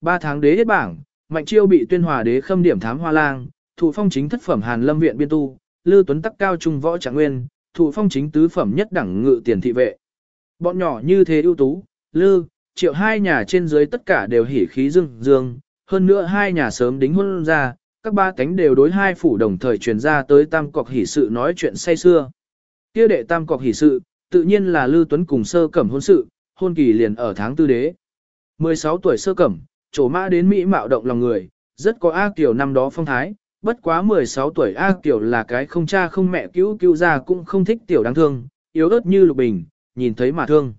ba tháng đế hết bảng, Mạnh Chiêu bị tuyên hòa đế khâm điểm thám hoa lang, thụ phong chính thất phẩm Hàn Lâm viện biên tu, Lư Tuấn tắc cao trung võ trạng nguyên, thụ phong chính tứ phẩm nhất đẳng ngự tiền thị vệ. Bọn nhỏ như thế ưu tú, Lư, Triệu hai nhà trên dưới tất cả đều hỉ khí dương dương, hơn nữa hai nhà sớm đính hôn ra, các ba cánh đều đối hai phủ đồng thời truyền ra tới tam cọc hỉ sự nói chuyện say xưa. Kia đệ tam cọc hỉ sự, tự nhiên là Lư Tuấn cùng sơ cẩm hôn sự, hôn kỳ liền ở tháng tư đế. 16 tuổi sơ cẩm, trổ mã đến Mỹ mạo động lòng người, rất có A Kiều năm đó phong thái, bất quá 16 tuổi A Kiều là cái không cha không mẹ cứu cứu ra cũng không thích tiểu đáng thương, yếu ớt như lục bình, nhìn thấy mà thương.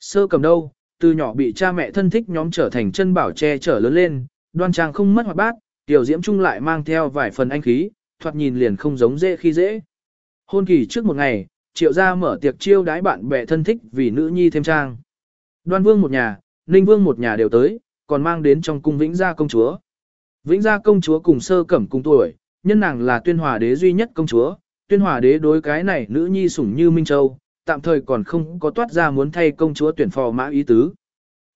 Sơ cầm đâu, từ nhỏ bị cha mẹ thân thích nhóm trở thành chân bảo che trở lớn lên, đoan trang không mất hoạt bát, tiểu diễm trung lại mang theo vài phần anh khí, thoạt nhìn liền không giống dễ khi dễ. Hôn kỳ trước một ngày, triệu gia mở tiệc chiêu đái bạn bè thân thích vì nữ nhi thêm trang. Đoan vương một nhà, ninh vương một nhà đều tới, còn mang đến trong cung vĩnh gia công chúa. Vĩnh gia công chúa cùng sơ cẩm cùng tuổi, nhân nàng là tuyên hòa đế duy nhất công chúa, tuyên hòa đế đối cái này nữ nhi sủng như Minh Châu, tạm thời còn không có toát ra muốn thay công chúa tuyển phò mã ý tứ.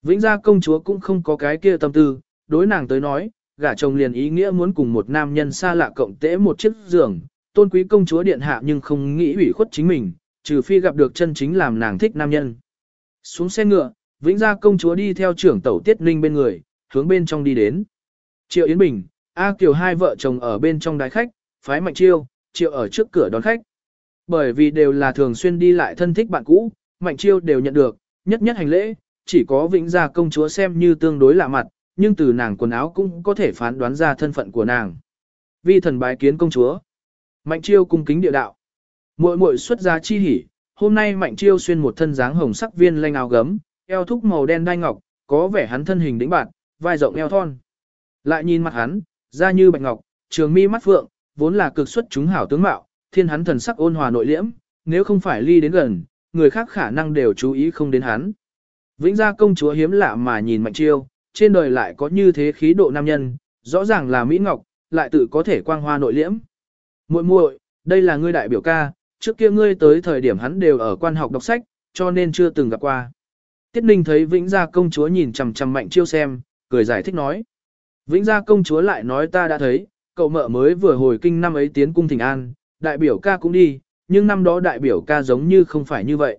Vĩnh gia công chúa cũng không có cái kia tâm tư, đối nàng tới nói, gả chồng liền ý nghĩa muốn cùng một nam nhân xa lạ cộng tễ một chiếc giường, tôn quý công chúa điện hạ nhưng không nghĩ ủy khuất chính mình, trừ phi gặp được chân chính làm nàng thích nam nhân. Xuống xe ngựa, Vĩnh gia công chúa đi theo trưởng tẩu Tiết Ninh bên người, hướng bên trong đi đến. Triệu Yến Bình, A Kiều hai vợ chồng ở bên trong đái khách, phái Mạnh Chiêu, Triệu ở trước cửa đón khách. Bởi vì đều là thường xuyên đi lại thân thích bạn cũ, Mạnh Chiêu đều nhận được, nhất nhất hành lễ, chỉ có Vĩnh gia công chúa xem như tương đối lạ mặt, nhưng từ nàng quần áo cũng có thể phán đoán ra thân phận của nàng. Vi thần bái kiến công chúa. Mạnh Chiêu cung kính địa đạo. Muội muội xuất gia chi hỉ, hôm nay Mạnh Chiêu xuyên một thân dáng hồng sắc viên lanh áo gấm, eo thúc màu đen đai ngọc, có vẻ hắn thân hình đĩnh bạn, vai rộng eo thon. Lại nhìn mặt hắn, da như bạch ngọc, trường mi mắt phượng, vốn là cực xuất chúng hảo tướng mạo, thiên hắn thần sắc ôn hòa nội liễm, nếu không phải ly đến gần, người khác khả năng đều chú ý không đến hắn. Vĩnh gia công chúa hiếm lạ mà nhìn Mạnh Chiêu, trên đời lại có như thế khí độ nam nhân, rõ ràng là Mỹ Ngọc, lại tự có thể quang hoa nội liễm. Muội muội, đây là ngươi đại biểu ca, trước kia ngươi tới thời điểm hắn đều ở quan học đọc sách, cho nên chưa từng gặp qua. Tiết Ninh thấy Vĩnh Gia công chúa nhìn chằm chằm Mạnh Chiêu xem, cười giải thích nói. Vĩnh Gia công chúa lại nói ta đã thấy, cậu mợ mới vừa hồi kinh năm ấy tiến cung thỉnh an, đại biểu ca cũng đi, nhưng năm đó đại biểu ca giống như không phải như vậy.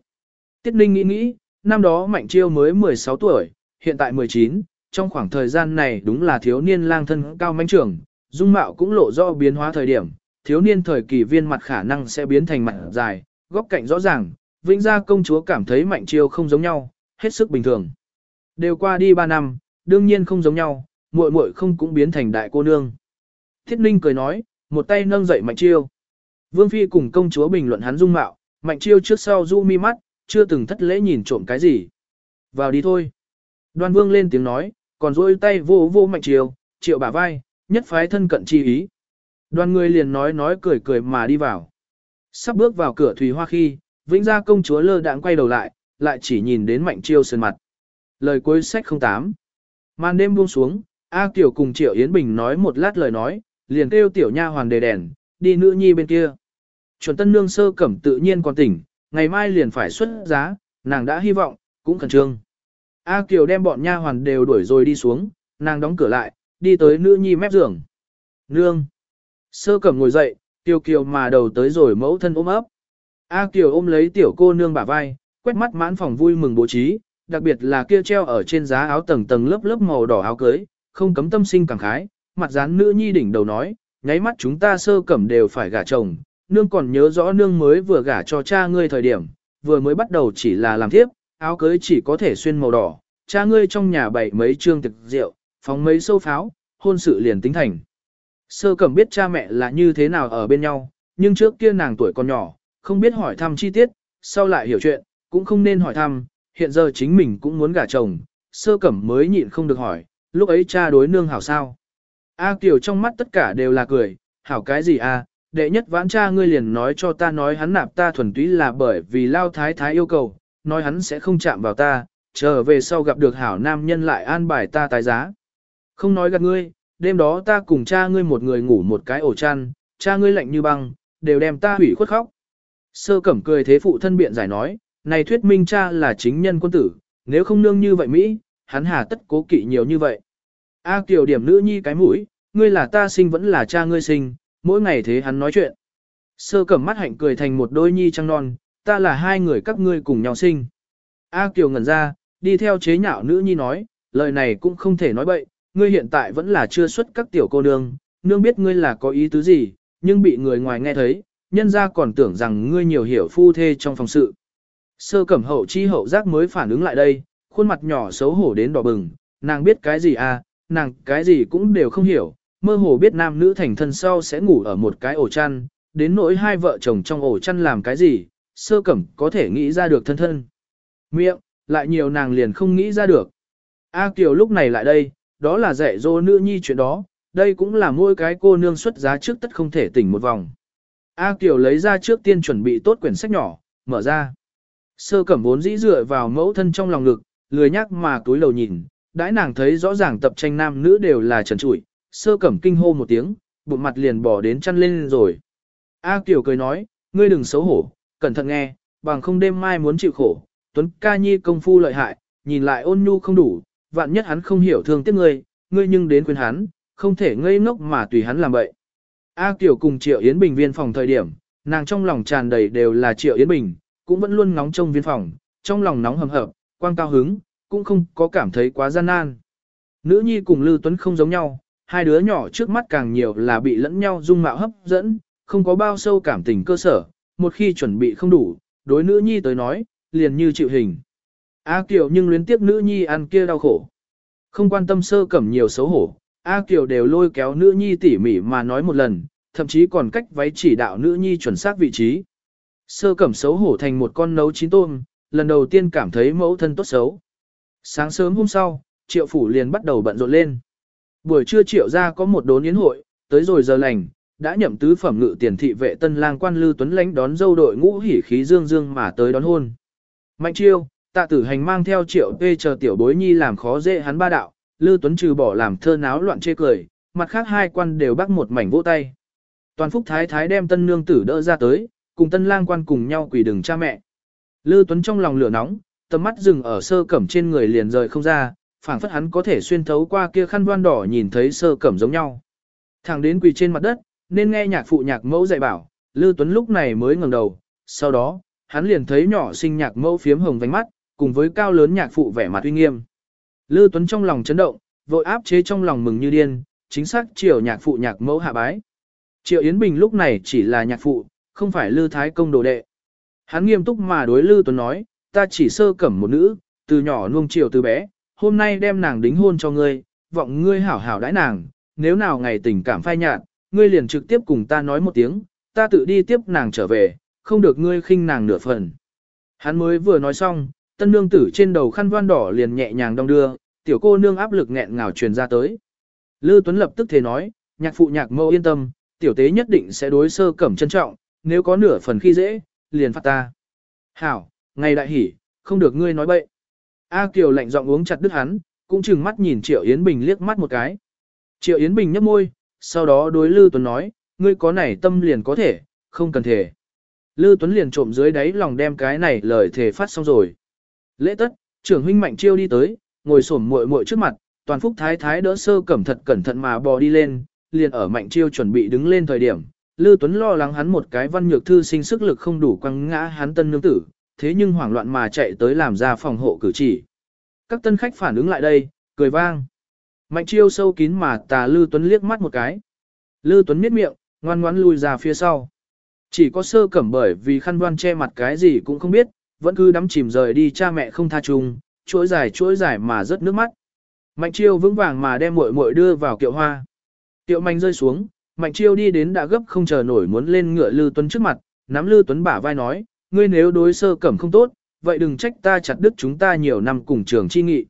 Tiết Ninh nghĩ nghĩ, năm đó Mạnh Chiêu mới 16 tuổi, hiện tại 19, trong khoảng thời gian này đúng là thiếu niên lang thân cao manh trưởng, dung mạo cũng lộ rõ biến hóa thời điểm, thiếu niên thời kỳ viên mặt khả năng sẽ biến thành mặt dài, góc cạnh rõ ràng, Vĩnh Gia công chúa cảm thấy Mạnh Chiêu không giống nhau, hết sức bình thường. Đều qua đi 3 năm, đương nhiên không giống nhau, muội muội không cũng biến thành đại cô nương. Thiết Ninh cười nói, một tay nâng dậy Mạnh Chiêu. Vương Phi cùng công chúa bình luận hắn dung mạo, Mạnh Chiêu trước sau du mi mắt, chưa từng thất lễ nhìn trộm cái gì. Vào đi thôi. Đoan Vương lên tiếng nói, còn dôi tay vô vô Mạnh Chiêu, triệu bả vai, nhất phái thân cận chi ý. Đoàn người liền nói nói cười cười mà đi vào. Sắp bước vào cửa thủy hoa khi, Vĩnh Gia công chúa lơ đãng quay đầu lại, lại chỉ nhìn đến Mạnh Chiêu sơn mặt. Lời cuối sách 08. Màn đêm buông xuống, A Kiều cùng Triệu Yến Bình nói một lát lời nói, liền kêu tiểu nha hoàng đề đèn, đi nữ nhi bên kia. Chuẩn tân nương sơ cẩm tự nhiên còn tỉnh, ngày mai liền phải xuất giá, nàng đã hy vọng, cũng khẩn trương. A Kiều đem bọn nha hoàn đều đuổi rồi đi xuống, nàng đóng cửa lại, đi tới nữ nhi mép giường. Nương. Sơ cẩm ngồi dậy, Kiều Kiều mà đầu tới rồi mẫu thân ôm ấp. A Kiều ôm lấy tiểu cô nương bả vai, quét mắt mãn phòng vui mừng bố trí, đặc biệt là kia treo ở trên giá áo tầng tầng lớp lớp màu đỏ áo cưới, không cấm tâm sinh cảm khái, mặt dán nữ nhi đỉnh đầu nói, nháy mắt chúng ta sơ cẩm đều phải gả chồng, nương còn nhớ rõ nương mới vừa gả cho cha ngươi thời điểm, vừa mới bắt đầu chỉ là làm thiếp, áo cưới chỉ có thể xuyên màu đỏ, cha ngươi trong nhà bày mấy trương thực rượu, phóng mấy sâu pháo, hôn sự liền tính thành. Sơ cẩm biết cha mẹ là như thế nào ở bên nhau, nhưng trước kia nàng tuổi còn nhỏ, không biết hỏi thăm chi tiết, sau lại hiểu chuyện, cũng không nên hỏi thăm, hiện giờ chính mình cũng muốn gả chồng, sơ cẩm mới nhịn không được hỏi, lúc ấy cha đối nương hảo sao. A Kiều trong mắt tất cả đều là cười, hảo cái gì a? đệ nhất vãn cha ngươi liền nói cho ta nói hắn nạp ta thuần túy là bởi vì lao thái thái yêu cầu, nói hắn sẽ không chạm vào ta, trở về sau gặp được hảo nam nhân lại an bài ta tái giá. Không nói gạt ngươi, đêm đó ta cùng cha ngươi một người ngủ một cái ổ chăn, cha ngươi lạnh như băng, đều đem ta hủy khuất khóc. Sơ cẩm cười thế phụ thân biện giải nói, này thuyết minh cha là chính nhân quân tử, nếu không nương như vậy Mỹ, hắn hà tất cố kỵ nhiều như vậy. A Kiều điểm nữ nhi cái mũi, ngươi là ta sinh vẫn là cha ngươi sinh, mỗi ngày thế hắn nói chuyện. Sơ cẩm mắt hạnh cười thành một đôi nhi trăng non, ta là hai người các ngươi cùng nhau sinh. A Kiều ngẩn ra, đi theo chế nhạo nữ nhi nói, lời này cũng không thể nói bậy, ngươi hiện tại vẫn là chưa xuất các tiểu cô nương, nương biết ngươi là có ý tứ gì, nhưng bị người ngoài nghe thấy, nhân ra còn tưởng rằng ngươi nhiều hiểu phu thê trong phòng sự. Sơ cẩm hậu chi hậu giác mới phản ứng lại đây, khuôn mặt nhỏ xấu hổ đến đỏ bừng, nàng biết cái gì à, nàng cái gì cũng đều không hiểu, mơ hồ biết nam nữ thành thân sau sẽ ngủ ở một cái ổ chăn, đến nỗi hai vợ chồng trong ổ chăn làm cái gì, sơ cẩm có thể nghĩ ra được thân thân. Miệng, lại nhiều nàng liền không nghĩ ra được. A Kiều lúc này lại đây, đó là dạy dỗ nữ nhi chuyện đó, đây cũng là mỗi cái cô nương xuất giá trước tất không thể tỉnh một vòng. A Kiều lấy ra trước tiên chuẩn bị tốt quyển sách nhỏ, mở ra. Sơ cẩm vốn dĩ dựa vào mẫu thân trong lòng ngực, lười nhắc mà túi lầu nhìn, đãi nàng thấy rõ ràng tập tranh nam nữ đều là trần trụi, sơ cẩm kinh hô một tiếng, bụng mặt liền bỏ đến chăn lên rồi. A Kiều cười nói, ngươi đừng xấu hổ, cẩn thận nghe, bằng không đêm mai muốn chịu khổ, Tuấn ca nhi công phu lợi hại, nhìn lại ôn nhu không đủ, vạn nhất hắn không hiểu thương tiếc ngươi, ngươi nhưng đến khuyên hắn, không thể ngây ngốc mà tùy hắn làm vậy. A Kiều cùng Triệu Yến Bình viên phòng thời điểm, nàng trong lòng tràn đầy đều là Triệu Yến Bình, cũng vẫn luôn ngóng trông viên phòng, trong lòng nóng hầm hập, quang cao hứng, cũng không có cảm thấy quá gian nan. Nữ nhi cùng Lưu Tuấn không giống nhau, hai đứa nhỏ trước mắt càng nhiều là bị lẫn nhau dung mạo hấp dẫn, không có bao sâu cảm tình cơ sở, một khi chuẩn bị không đủ, đối nữ nhi tới nói, liền như chịu hình. A Kiều nhưng luyến tiếc nữ nhi ăn kia đau khổ. Không quan tâm sơ cẩm nhiều xấu hổ, A Kiều đều lôi kéo nữ nhi tỉ mỉ mà nói một lần, thậm chí còn cách váy chỉ đạo nữ nhi chuẩn xác vị trí. Sơ cẩm xấu hổ thành một con nấu chín tôm, lần đầu tiên cảm thấy mẫu thân tốt xấu. Sáng sớm hôm sau, triệu phủ liền bắt đầu bận rộn lên. Buổi trưa triệu ra có một đốn yến hội, tới rồi giờ lành, đã nhậm tứ phẩm ngự tiền thị vệ tân lang quan lư tuấn lãnh đón dâu đội ngũ hỉ khí dương dương mà tới đón hôn. Mạnh chiêu, tạ tử hành mang theo triệu tê chờ tiểu bối nhi làm khó dễ hắn ba đạo, lư tuấn trừ bỏ làm thơ náo loạn chê cười, mặt khác hai quan đều bắt một mảnh vỗ tay. Toàn phúc thái thái đem tân nương tử đỡ ra tới, cùng tân lang quan cùng nhau quỳ đừng cha mẹ. Lư tuấn trong lòng lửa nóng, tầm mắt dừng ở sơ cẩm trên người liền rời không ra, phảng phất hắn có thể xuyên thấu qua kia khăn voan đỏ nhìn thấy sơ cẩm giống nhau. Thẳng đến quỳ trên mặt đất, nên nghe nhạc phụ nhạc mẫu dạy bảo, Lư Tuấn lúc này mới ngẩng đầu, sau đó, hắn liền thấy nhỏ sinh nhạc mẫu phiếm hồng vành mắt, cùng với cao lớn nhạc phụ vẻ mặt uy nghiêm. Lư Tuấn trong lòng chấn động, vội áp chế trong lòng mừng như điên, chính xác chiều nhạc phụ nhạc mẫu hạ bái. Triệu Yến Bình lúc này chỉ là nhạc phụ, không phải Lưu Thái Công đồ đệ. Hắn nghiêm túc mà đối Lưu Tuấn nói, ta chỉ sơ cẩm một nữ, từ nhỏ nuông chiều từ bé, hôm nay đem nàng đính hôn cho ngươi, vọng ngươi hảo hảo đãi nàng, nếu nào ngày tình cảm phai nhạt, ngươi liền trực tiếp cùng ta nói một tiếng, ta tự đi tiếp nàng trở về, không được ngươi khinh nàng nửa phần. Hắn mới vừa nói xong, tân nương tử trên đầu khăn voan đỏ liền nhẹ nhàng đong đưa, tiểu cô nương áp lực nghẹn ngào truyền ra tới. Lư Tuấn lập tức thế nói, nhạc phụ nhạc mẫu yên tâm, tiểu tế nhất định sẽ đối sơ cẩm trân trọng, nếu có nửa phần khi dễ, liền phạt ta. Hảo, ngày đại hỉ, không được ngươi nói bậy. A Kiều lạnh giọng uống chặt đứt hắn, cũng chừng mắt nhìn Triệu Yến Bình liếc mắt một cái. Triệu Yến Bình nhấp môi, sau đó đối Lư Tuấn nói, ngươi có này tâm liền có thể, không cần thể. Lư Tuấn liền trộm dưới đáy lòng đem cái này lời thể phát xong rồi. Lễ tất, trưởng huynh Mạnh Chiêu đi tới, ngồi xổm muội muội trước mặt, toàn phúc thái thái đỡ sơ cẩm thật cẩn thận mà bò đi lên, liền ở Mạnh Chiêu chuẩn bị đứng lên thời điểm. Lư Tuấn lo lắng hắn một cái văn nhược thư sinh sức lực không đủ quăng ngã hắn tân nương tử, thế nhưng hoảng loạn mà chạy tới làm ra phòng hộ cử chỉ. Các tân khách phản ứng lại đây, cười vang. Mạnh chiêu sâu kín mà tà Lư Tuấn liếc mắt một cái. Lư Tuấn miết miệng, ngoan ngoãn lui ra phía sau. Chỉ có sơ cẩm bởi vì khăn đoan che mặt cái gì cũng không biết, vẫn cứ đắm chìm rời đi cha mẹ không tha chung, chuỗi dài chuỗi dài mà rớt nước mắt. Mạnh chiêu vững vàng mà đem muội muội đưa vào kiệu hoa. Kiệu mạnh rơi xuống, Mạnh chiêu đi đến đã gấp không chờ nổi muốn lên ngựa Lư Tuấn trước mặt, nắm Lư Tuấn bả vai nói, ngươi nếu đối sơ cẩm không tốt, vậy đừng trách ta chặt đứt chúng ta nhiều năm cùng trường chi nghị.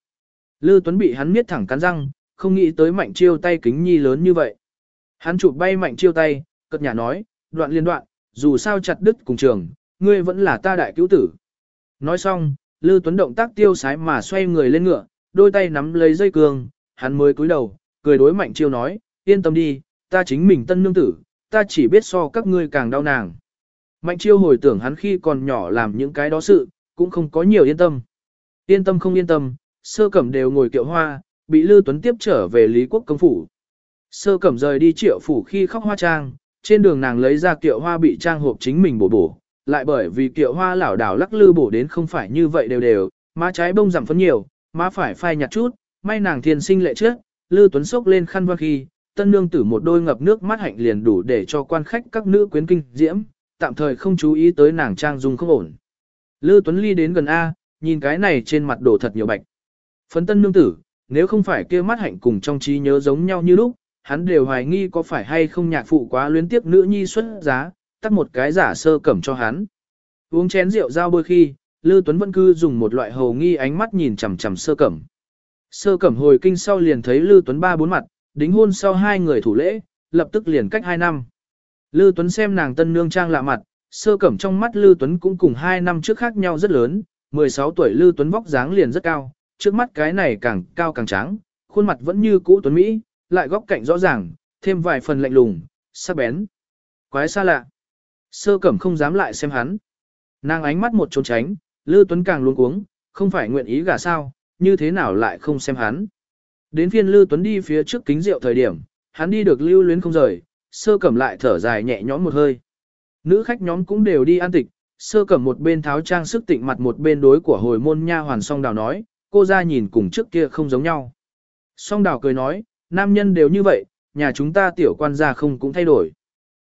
Lư Tuấn bị hắn miết thẳng cắn răng, không nghĩ tới mạnh chiêu tay kính nhi lớn như vậy. Hắn chụp bay mạnh chiêu tay, cất nhà nói, đoạn liên đoạn, dù sao chặt đứt cùng trường, ngươi vẫn là ta đại cứu tử. Nói xong, Lư Tuấn động tác tiêu sái mà xoay người lên ngựa, đôi tay nắm lấy dây cương, hắn mới cúi đầu, cười đối mạnh chiêu nói, yên tâm đi, ta chính mình tân nương tử, ta chỉ biết so các ngươi càng đau nàng. Mạnh chiêu hồi tưởng hắn khi còn nhỏ làm những cái đó sự, cũng không có nhiều yên tâm. Yên tâm không yên tâm, sơ cẩm đều ngồi kiệu hoa, bị Lư Tuấn tiếp trở về Lý Quốc công phủ. Sơ cẩm rời đi triệu phủ khi khóc hoa trang, trên đường nàng lấy ra kiệu hoa bị trang hộp chính mình bổ bổ, lại bởi vì kiệu hoa lảo đảo lắc lư bổ đến không phải như vậy đều đều, má trái bông giảm phấn nhiều, má phải phai nhạt chút, may nàng thiên sinh lệ trước, Lư Tuấn sốc lên khăn văng khi, tân nương tử một đôi ngập nước mắt hạnh liền đủ để cho quan khách các nữ quyến kinh diễm, tạm thời không chú ý tới nàng trang dung không ổn. Lư Tuấn Ly đến gần A, nhìn cái này trên mặt đổ thật nhiều bạch. Phấn tân nương tử, nếu không phải kia mắt hạnh cùng trong trí nhớ giống nhau như lúc, hắn đều hoài nghi có phải hay không nhạc phụ quá luyến tiếp nữ nhi xuất giá, tắt một cái giả sơ cẩm cho hắn. Uống chén rượu giao bôi khi, Lư Tuấn vẫn cứ dùng một loại hầu nghi ánh mắt nhìn chằm chằm sơ cẩm. Sơ cẩm hồi kinh sau liền thấy Lư Tuấn ba bốn mặt, đính hôn sau hai người thủ lễ, lập tức liền cách hai năm. Lư Tuấn xem nàng tân nương trang lạ mặt, sơ cẩm trong mắt Lư Tuấn cũng cùng hai năm trước khác nhau rất lớn, 16 tuổi Lư Tuấn vóc dáng liền rất cao, trước mắt cái này càng cao càng trắng, khuôn mặt vẫn như cũ Tuấn Mỹ, lại góc cạnh rõ ràng, thêm vài phần lạnh lùng, sắc bén. Quái xa lạ. Sơ cẩm không dám lại xem hắn. Nàng ánh mắt một trốn tránh, Lư Tuấn càng luống cuống, không phải nguyện ý gả sao, như thế nào lại không xem hắn. Đến phiên Lưu Tuấn đi phía trước kính rượu thời điểm, hắn đi được lưu luyến không rời, sơ cẩm lại thở dài nhẹ nhõm một hơi. Nữ khách nhóm cũng đều đi an tịch, sơ cẩm một bên tháo trang sức tịnh mặt một bên đối của hồi môn nha hoàn song đào nói, cô ra nhìn cùng trước kia không giống nhau. Song đào cười nói, nam nhân đều như vậy, nhà chúng ta tiểu quan gia không cũng thay đổi.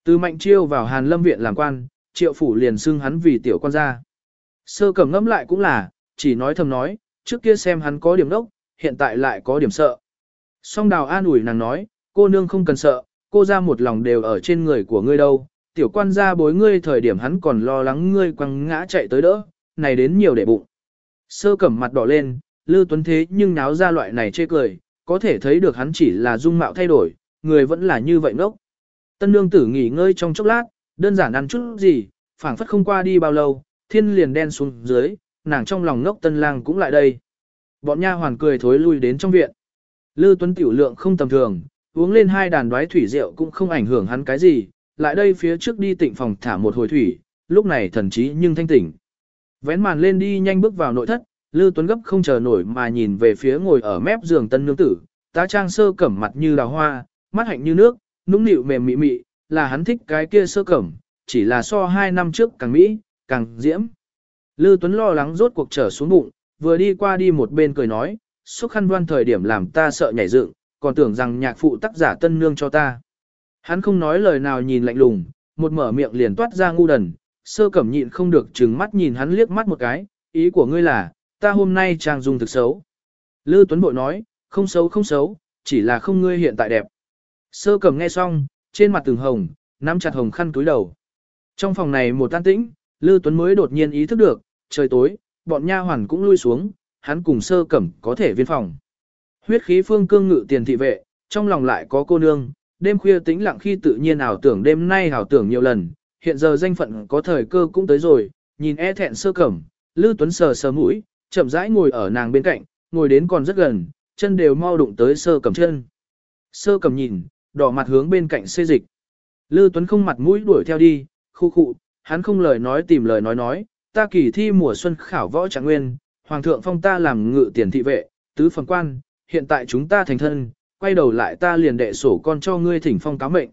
Từ mạnh chiêu vào hàn lâm viện làm quan, triệu phủ liền xưng hắn vì tiểu quan gia. Sơ cẩm ngẫm lại cũng là, chỉ nói thầm nói, trước kia xem hắn có điểm đốc, hiện tại lại có điểm sợ. Song đào an ủi nàng nói, cô nương không cần sợ, cô ra một lòng đều ở trên người của ngươi đâu, tiểu quan gia bối ngươi thời điểm hắn còn lo lắng ngươi quăng ngã chạy tới đỡ, này đến nhiều để bụng. Sơ cẩm mặt đỏ lên, Lư Tuấn thế nhưng náo ra loại này chê cười, có thể thấy được hắn chỉ là dung mạo thay đổi, người vẫn là như vậy ngốc. Tân nương tử nghỉ ngơi trong chốc lát, đơn giản ăn chút gì, phảng phất không qua đi bao lâu, thiên liền đen xuống dưới, nàng trong lòng ngốc tân lang cũng lại đây. Bọn nha hoàn cười thối lui đến trong viện. Lư Tuấn tiểu lượng không tầm thường, uống lên hai đàn đoái thủy rượu cũng không ảnh hưởng hắn cái gì, lại đây phía trước đi tịnh phòng thả một hồi thủy, lúc này thần trí nhưng thanh tỉnh. Vén màn lên đi nhanh bước vào nội thất, Lư Tuấn gấp không chờ nổi mà nhìn về phía ngồi ở mép giường tân nương tử, tá trang sơ cẩm mặt như đào hoa, mắt hạnh như nước, nũng nịu mềm mị mị, là hắn thích cái kia sơ cẩm, chỉ là so hai năm trước càng mỹ, càng diễm. Lư Tuấn lo lắng rốt cuộc trở xuống bụng, vừa đi qua đi một bên cười nói, xúc khăn đoan thời điểm làm ta sợ nhảy dựng, còn tưởng rằng nhạc phụ tác giả tân nương cho ta. Hắn không nói lời nào nhìn lạnh lùng, một mở miệng liền toát ra ngu đần, sơ cẩm nhịn không được trừng mắt nhìn hắn liếc mắt một cái, ý của ngươi là, ta hôm nay trang dung thực xấu. Lư Tuấn Bội nói, không xấu không xấu, chỉ là không ngươi hiện tại đẹp. Sơ cẩm nghe xong, trên mặt từng hồng, nắm chặt hồng khăn túi đầu. Trong phòng này một tan tĩnh, Lư Tuấn mới đột nhiên ý thức được, trời tối, bọn nha hoàn cũng lui xuống, hắn cùng sơ cẩm có thể viên phòng. Huyết khí phương cương ngự tiền thị vệ, trong lòng lại có cô nương, đêm khuya tĩnh lặng khi tự nhiên ảo tưởng đêm nay ảo tưởng nhiều lần, hiện giờ danh phận có thời cơ cũng tới rồi, nhìn e thẹn sơ cẩm, Lư Tuấn sờ sờ mũi, chậm rãi ngồi ở nàng bên cạnh, ngồi đến còn rất gần, chân đều mau đụng tới sơ cẩm chân. Sơ cẩm nhìn, đỏ mặt hướng bên cạnh xê dịch. Lư Tuấn không mặt mũi đuổi theo đi, khu khụ, hắn không lời nói tìm lời nói nói, ta kỳ thi mùa xuân khảo võ trạng nguyên, hoàng thượng phong ta làm ngự tiền thị vệ, tứ phần quan, hiện tại chúng ta thành thân, quay đầu lại ta liền đệ sổ con cho ngươi thỉnh phong cáo mệnh.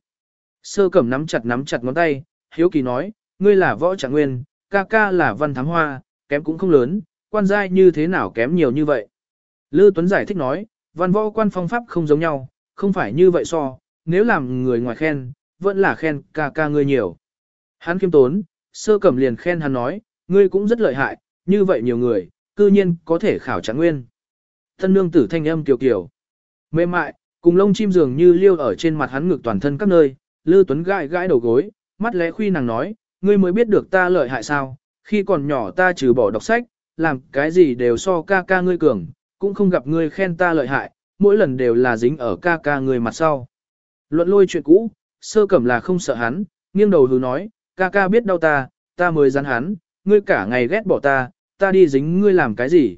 Sơ cẩm nắm chặt nắm chặt ngón tay, hiếu kỳ nói, ngươi là võ trạng nguyên, ca ca là văn thám hoa, kém cũng không lớn, quan giai như thế nào kém nhiều như vậy. Lư Tuấn giải thích nói, văn võ quan phong pháp không giống nhau, không phải như vậy so, nếu làm người ngoài khen, vẫn là khen ca ca ngươi nhiều. Hắn kiêm tốn, sơ cẩm liền khen hắn nói, ngươi cũng rất lợi hại, như vậy nhiều người, cư nhiên có thể khảo trạng nguyên. Thân nương tử thanh âm kiều kiều. Mềm mại, cùng lông chim dường như liêu ở trên mặt hắn ngực toàn thân các nơi, Lư Tuấn gãi gãi đầu gối, mắt lẽ khuy nàng nói, ngươi mới biết được ta lợi hại sao, khi còn nhỏ ta trừ bỏ đọc sách, làm cái gì đều so ca ca ngươi cường, cũng không gặp ngươi khen ta lợi hại, mỗi lần đều là dính ở ca ca ngươi mặt sau. Luận lôi chuyện cũ, sơ cẩm là không sợ hắn, nghiêng đầu hứ nói, ca ca biết đau ta, ta mới rắn hắn, ngươi cả ngày ghét bỏ ta, ta đi dính ngươi làm cái gì.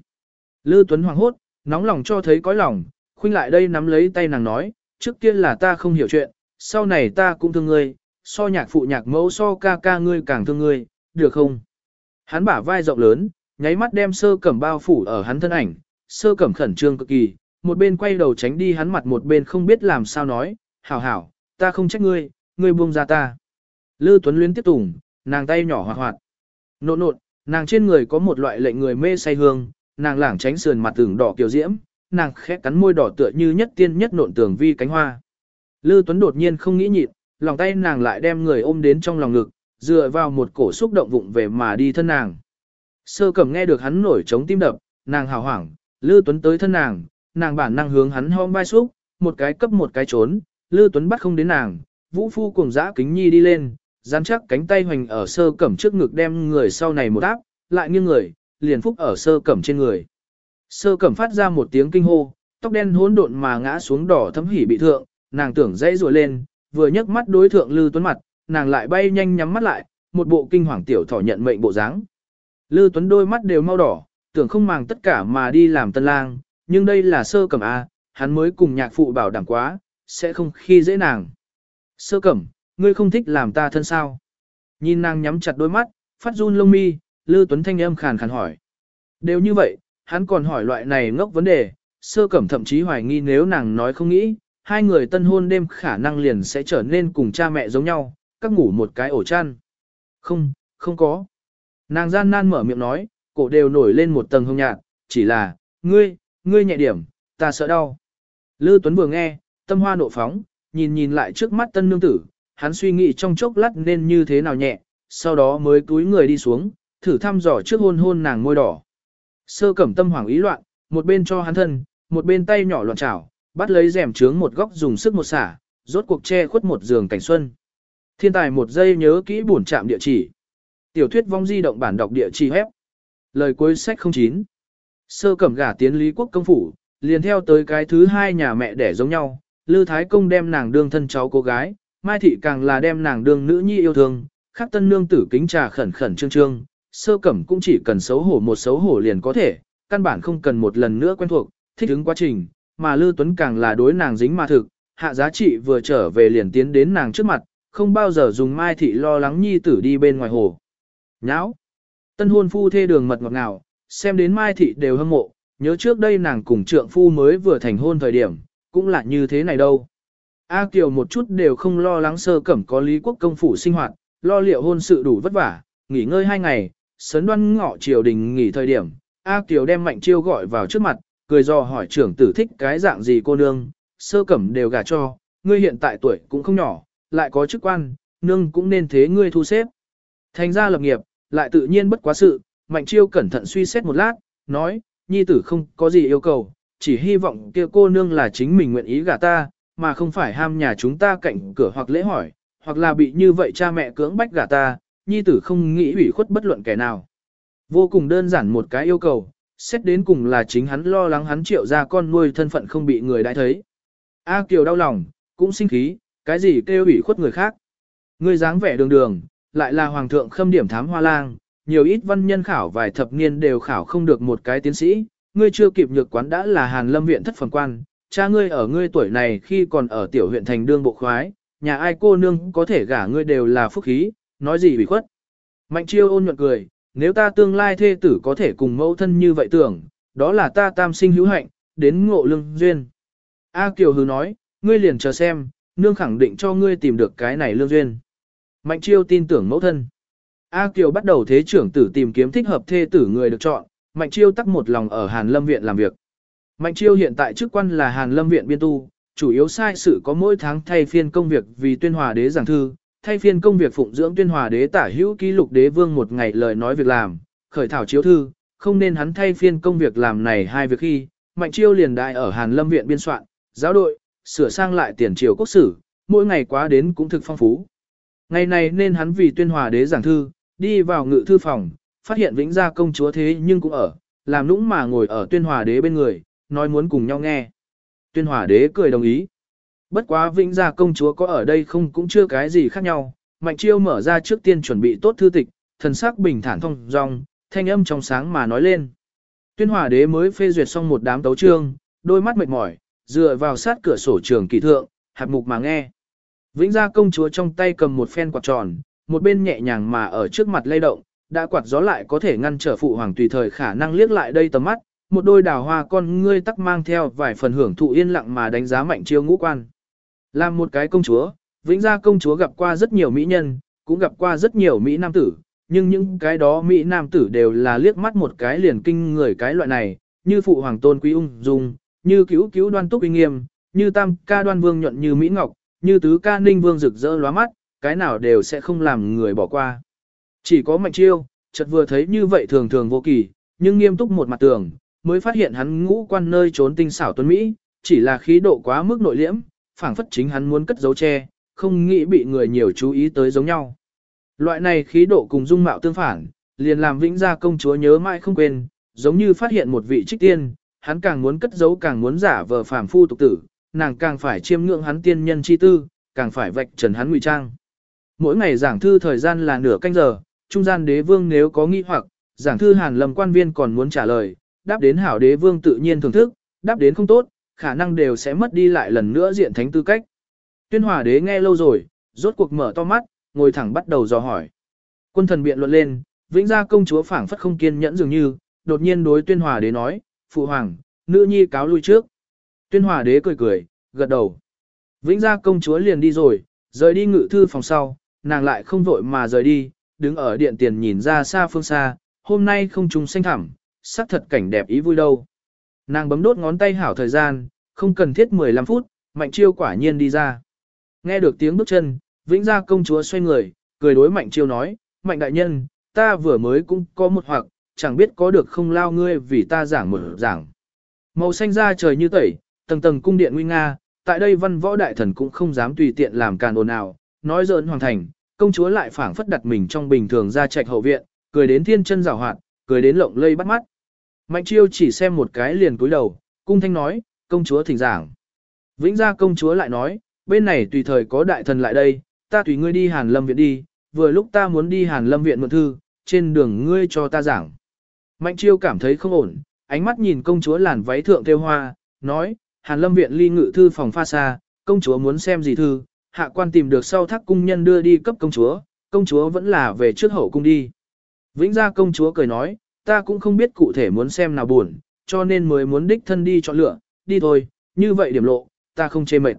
Lư Tuấn hoảng hốt, nóng lòng cho thấy cõi lòng, khuynh lại đây nắm lấy tay nàng nói, trước kia là ta không hiểu chuyện, sau này ta cũng thương ngươi, so nhạc phụ nhạc mẫu so ca ca ngươi càng thương ngươi, được không? Hắn bả vai rộng lớn, nháy mắt đem sơ cẩm bao phủ ở hắn thân ảnh, sơ cẩm khẩn trương cực kỳ, một bên quay đầu tránh đi hắn mặt một bên không biết làm sao nói, hảo hảo, ta không trách ngươi, ngươi buông ra ta. Lư Tuấn Luyến tiếp tùng, nàng tay nhỏ hoạt hoạt. Nộn nộn, nàng trên người có một loại lệnh người mê say hương, nàng lảng tránh sườn mặt tưởng đỏ kiều diễm, nàng khẽ cắn môi đỏ tựa như nhất tiên nhất nộn tường vi cánh hoa. Lư Tuấn đột nhiên không nghĩ nhịn, lòng tay nàng lại đem người ôm đến trong lòng ngực, dựa vào một cổ xúc động vụng về mà đi thân nàng. Sơ cẩm nghe được hắn nổi trống tim đập, nàng hào hoảng, Lư Tuấn tới thân nàng, nàng bản năng hướng hắn hom vai xúc, một cái cấp một cái trốn, Lư Tuấn bắt không đến nàng, Vũ Phu cùng dã kính nhi đi lên, dán chắc cánh tay hoành ở sơ cẩm trước ngực đem người sau này một áp, lại nghiêng người, liền phúc ở sơ cẩm trên người. Sơ cẩm phát ra một tiếng kinh hô, tóc đen hỗn độn mà ngã xuống đỏ thấm hỉ bị thượng, nàng tưởng dãy rùa lên, vừa nhấc mắt đối thượng Lư Tuấn mặt, nàng lại bay nhanh nhắm mắt lại, một bộ kinh hoàng tiểu thỏ nhận mệnh bộ dáng. Lư Tuấn đôi mắt đều mau đỏ, tưởng không màng tất cả mà đi làm tân lang, nhưng đây là sơ cẩm A, hắn mới cùng nhạc phụ bảo đảm quá, sẽ không khi dễ nàng. Sơ cẩm, ngươi không thích làm ta thân sao? Nhìn nàng nhắm chặt đôi mắt, phát run lông mi, Lư Tuấn thanh âm khàn khàn hỏi. Đều như vậy, hắn còn hỏi loại này ngốc vấn đề, sơ cẩm thậm chí hoài nghi nếu nàng nói không nghĩ, hai người tân hôn đêm khả năng liền sẽ trở nên cùng cha mẹ giống nhau, các ngủ một cái ổ chăn. Không, không có. Nàng gian nan mở miệng nói, cổ đều nổi lên một tầng hông nhạt, chỉ là, ngươi, ngươi nhẹ điểm, ta sợ đau. Lư Tuấn vừa nghe, tâm hoa nộ phóng, nhìn nhìn lại trước mắt tân nương tử, hắn suy nghĩ trong chốc lát nên như thế nào nhẹ, sau đó mới túi người đi xuống, thử thăm dò trước hôn hôn nàng môi đỏ. Sơ cẩm tâm hoảng ý loạn, một bên cho hắn thân, một bên tay nhỏ loạn chảo, bắt lấy rèm trướng một góc dùng sức một xả, rốt cuộc che khuất một giường cảnh xuân. Thiên tài một giây nhớ kỹ bổn trạm địa chỉ. Tiểu thuyết vong di động bản đọc địa chỉ hép. Lời cuối sách 09. Sơ cẩm gả tiến lý quốc công phủ, liền theo tới cái thứ hai nhà mẹ đẻ giống nhau, Lư Thái Công đem nàng đương thân cháu cô gái, Mai Thị càng là đem nàng đương nữ nhi yêu thương, khắc tân nương tử kính trà khẩn khẩn trương trương, sơ cẩm cũng chỉ cần xấu hổ một xấu hổ liền có thể, căn bản không cần một lần nữa quen thuộc, thích ứng quá trình, mà Lư Tuấn càng là đối nàng dính mà thực, hạ giá trị vừa trở về liền tiến đến nàng trước mặt, không bao giờ dùng Mai Thị lo lắng nhi tử đi bên ngoài hồ. Nháo! Tân hôn phu thê đường mật ngọt ngào, xem đến Mai Thị đều hâm mộ, nhớ trước đây nàng cùng trượng phu mới vừa thành hôn thời điểm, cũng là như thế này đâu. A Kiều một chút đều không lo lắng sơ cẩm có lý quốc công phủ sinh hoạt, lo liệu hôn sự đủ vất vả, nghỉ ngơi hai ngày, sấn đoan ngọ triều đình nghỉ thời điểm. A Kiều đem Mạnh Chiêu gọi vào trước mặt, cười do hỏi trưởng tử thích cái dạng gì cô nương, sơ cẩm đều gả cho, ngươi hiện tại tuổi cũng không nhỏ, lại có chức quan, nương cũng nên thế ngươi thu xếp. Thành ra lập nghiệp, lại tự nhiên bất quá sự, Mạnh Chiêu cẩn thận suy xét một lát, nói, nhi tử không có gì yêu cầu, chỉ hy vọng kia cô nương là chính mình nguyện ý gả ta, mà không phải ham nhà chúng ta cạnh cửa hoặc lễ hỏi, hoặc là bị như vậy cha mẹ cưỡng bách gả ta, nhi tử không nghĩ ủy khuất bất luận kẻ nào. Vô cùng đơn giản một cái yêu cầu, xét đến cùng là chính hắn lo lắng hắn triệu ra con nuôi thân phận không bị người đã thấy. A Kiều đau lòng, cũng sinh khí, cái gì kêu ủy khuất người khác. Người dáng vẻ đường đường, lại là hoàng thượng khâm điểm thám hoa lang, nhiều ít văn nhân khảo vài thập niên đều khảo không được một cái tiến sĩ, ngươi chưa kịp nhược quán đã là Hàn Lâm viện thất phần quan, cha ngươi ở ngươi tuổi này khi còn ở tiểu huyện thành đương bộ khoái, nhà ai cô nương có thể gả ngươi đều là phúc khí, nói gì bị khuất. Mạnh chiêu ôn nhuận cười, nếu ta tương lai thê tử có thể cùng mẫu thân như vậy tưởng, đó là ta tam sinh hữu hạnh, đến ngộ lương duyên. A Kiều hứ nói, ngươi liền chờ xem, nương khẳng định cho ngươi tìm được cái này lương duyên. Mạnh chiêu tin tưởng mẫu thân. A Kiều bắt đầu thế trưởng tử tìm kiếm thích hợp thê tử người được chọn, Mạnh chiêu tắc một lòng ở Hàn Lâm Viện làm việc. Mạnh chiêu hiện tại chức quan là Hàn Lâm Viện biên tu, chủ yếu sai sự có mỗi tháng thay phiên công việc vì tuyên hòa đế giảng thư, thay phiên công việc phụng dưỡng tuyên hòa đế tả hữu ký lục đế vương một ngày lời nói việc làm, khởi thảo chiếu thư, không nên hắn thay phiên công việc làm này hai việc khi, Mạnh chiêu liền đại ở Hàn Lâm Viện biên soạn, giáo đội, sửa sang lại tiền triều quốc sử, mỗi ngày quá đến cũng thực phong phú. Ngày này nên hắn vì tuyên hòa đế giảng thư, đi vào ngự thư phòng, phát hiện vĩnh gia công chúa thế nhưng cũng ở, làm nũng mà ngồi ở tuyên hòa đế bên người, nói muốn cùng nhau nghe. Tuyên hòa đế cười đồng ý. Bất quá vĩnh gia công chúa có ở đây không cũng chưa cái gì khác nhau, mạnh chiêu mở ra trước tiên chuẩn bị tốt thư tịch, thần sắc bình thản thông dong, thanh âm trong sáng mà nói lên. Tuyên hòa đế mới phê duyệt xong một đám tấu trương, đôi mắt mệt mỏi, dựa vào sát cửa sổ trường kỳ thượng, hạt mục mà nghe. Vĩnh gia công chúa trong tay cầm một phen quạt tròn, một bên nhẹ nhàng mà ở trước mặt lay động, đã quạt gió lại có thể ngăn trở phụ hoàng tùy thời khả năng liếc lại đây tầm mắt, một đôi đào hoa con ngươi tắc mang theo vài phần hưởng thụ yên lặng mà đánh giá mạnh chiêu ngũ quan. Làm một cái công chúa, vĩnh gia công chúa gặp qua rất nhiều mỹ nhân, cũng gặp qua rất nhiều mỹ nam tử, nhưng những cái đó mỹ nam tử đều là liếc mắt một cái liền kinh người cái loại này, như phụ hoàng tôn quý ung dung, như cứu cứu đoan túc uy nghiêm, như tam ca đoan vương nhuận như mỹ ngọc, như tứ ca ninh vương rực rỡ lóa mắt, cái nào đều sẽ không làm người bỏ qua. Chỉ có mạnh chiêu, chợt vừa thấy như vậy thường thường vô kỳ, nhưng nghiêm túc một mặt tường, mới phát hiện hắn ngũ quan nơi trốn tinh xảo tuấn Mỹ, chỉ là khí độ quá mức nội liễm, phảng phất chính hắn muốn cất giấu che, không nghĩ bị người nhiều chú ý tới giống nhau. Loại này khí độ cùng dung mạo tương phản, liền làm vĩnh gia công chúa nhớ mãi không quên, giống như phát hiện một vị trích tiên, hắn càng muốn cất giấu càng muốn giả vờ phàm phu tục tử, nàng càng phải chiêm ngưỡng hắn tiên nhân chi tư, càng phải vạch trần hắn ngụy trang. Mỗi ngày giảng thư thời gian là nửa canh giờ, trung gian đế vương nếu có nghi hoặc, giảng thư hàn lầm quan viên còn muốn trả lời, đáp đến hảo đế vương tự nhiên thưởng thức, đáp đến không tốt, khả năng đều sẽ mất đi lại lần nữa diện thánh tư cách. Tuyên hòa đế nghe lâu rồi, rốt cuộc mở to mắt, ngồi thẳng bắt đầu dò hỏi. Quân thần biện luận lên, vĩnh gia công chúa phảng phất không kiên nhẫn dường như, đột nhiên đối tuyên hòa đế nói, phụ hoàng, nữ nhi cáo lui trước. Tuyên hòa đế cười cười, gật đầu. Vĩnh gia công chúa liền đi rồi, rời đi ngự thư phòng sau, nàng lại không vội mà rời đi, đứng ở điện tiền nhìn ra xa phương xa, hôm nay không trùng xanh thẳm, sắc thật cảnh đẹp ý vui đâu. Nàng bấm đốt ngón tay hảo thời gian, không cần thiết 15 phút, mạnh chiêu quả nhiên đi ra. Nghe được tiếng bước chân, vĩnh gia công chúa xoay người, cười đối mạnh chiêu nói, mạnh đại nhân, ta vừa mới cũng có một hoặc, chẳng biết có được không lao ngươi vì ta giảng một giảng. Màu xanh da trời như tẩy, tầng tầng cung điện nguy nga, tại đây văn võ đại thần cũng không dám tùy tiện làm càn ồn nào, nói giỡn hoàng thành, công chúa lại phảng phất đặt mình trong bình thường ra trạch hậu viện, cười đến thiên chân rào hoạt, cười đến lộng lây bắt mắt. Mạnh chiêu chỉ xem một cái liền cúi đầu, cung thanh nói, công chúa thỉnh giảng. Vĩnh gia công chúa lại nói, bên này tùy thời có đại thần lại đây, ta tùy ngươi đi hàn lâm viện đi, vừa lúc ta muốn đi hàn lâm viện mượn thư, trên đường ngươi cho ta giảng. Mạnh chiêu cảm thấy không ổn, ánh mắt nhìn công chúa làn váy thượng theo hoa, nói, hàn lâm viện ly ngự thư phòng pha xa, công chúa muốn xem gì thư, hạ quan tìm được sau thác cung nhân đưa đi cấp công chúa, công chúa vẫn là về trước hậu cung đi. Vĩnh gia công chúa cười nói, ta cũng không biết cụ thể muốn xem nào buồn, cho nên mới muốn đích thân đi chọn lựa, đi thôi, như vậy điểm lộ, ta không chê mệt.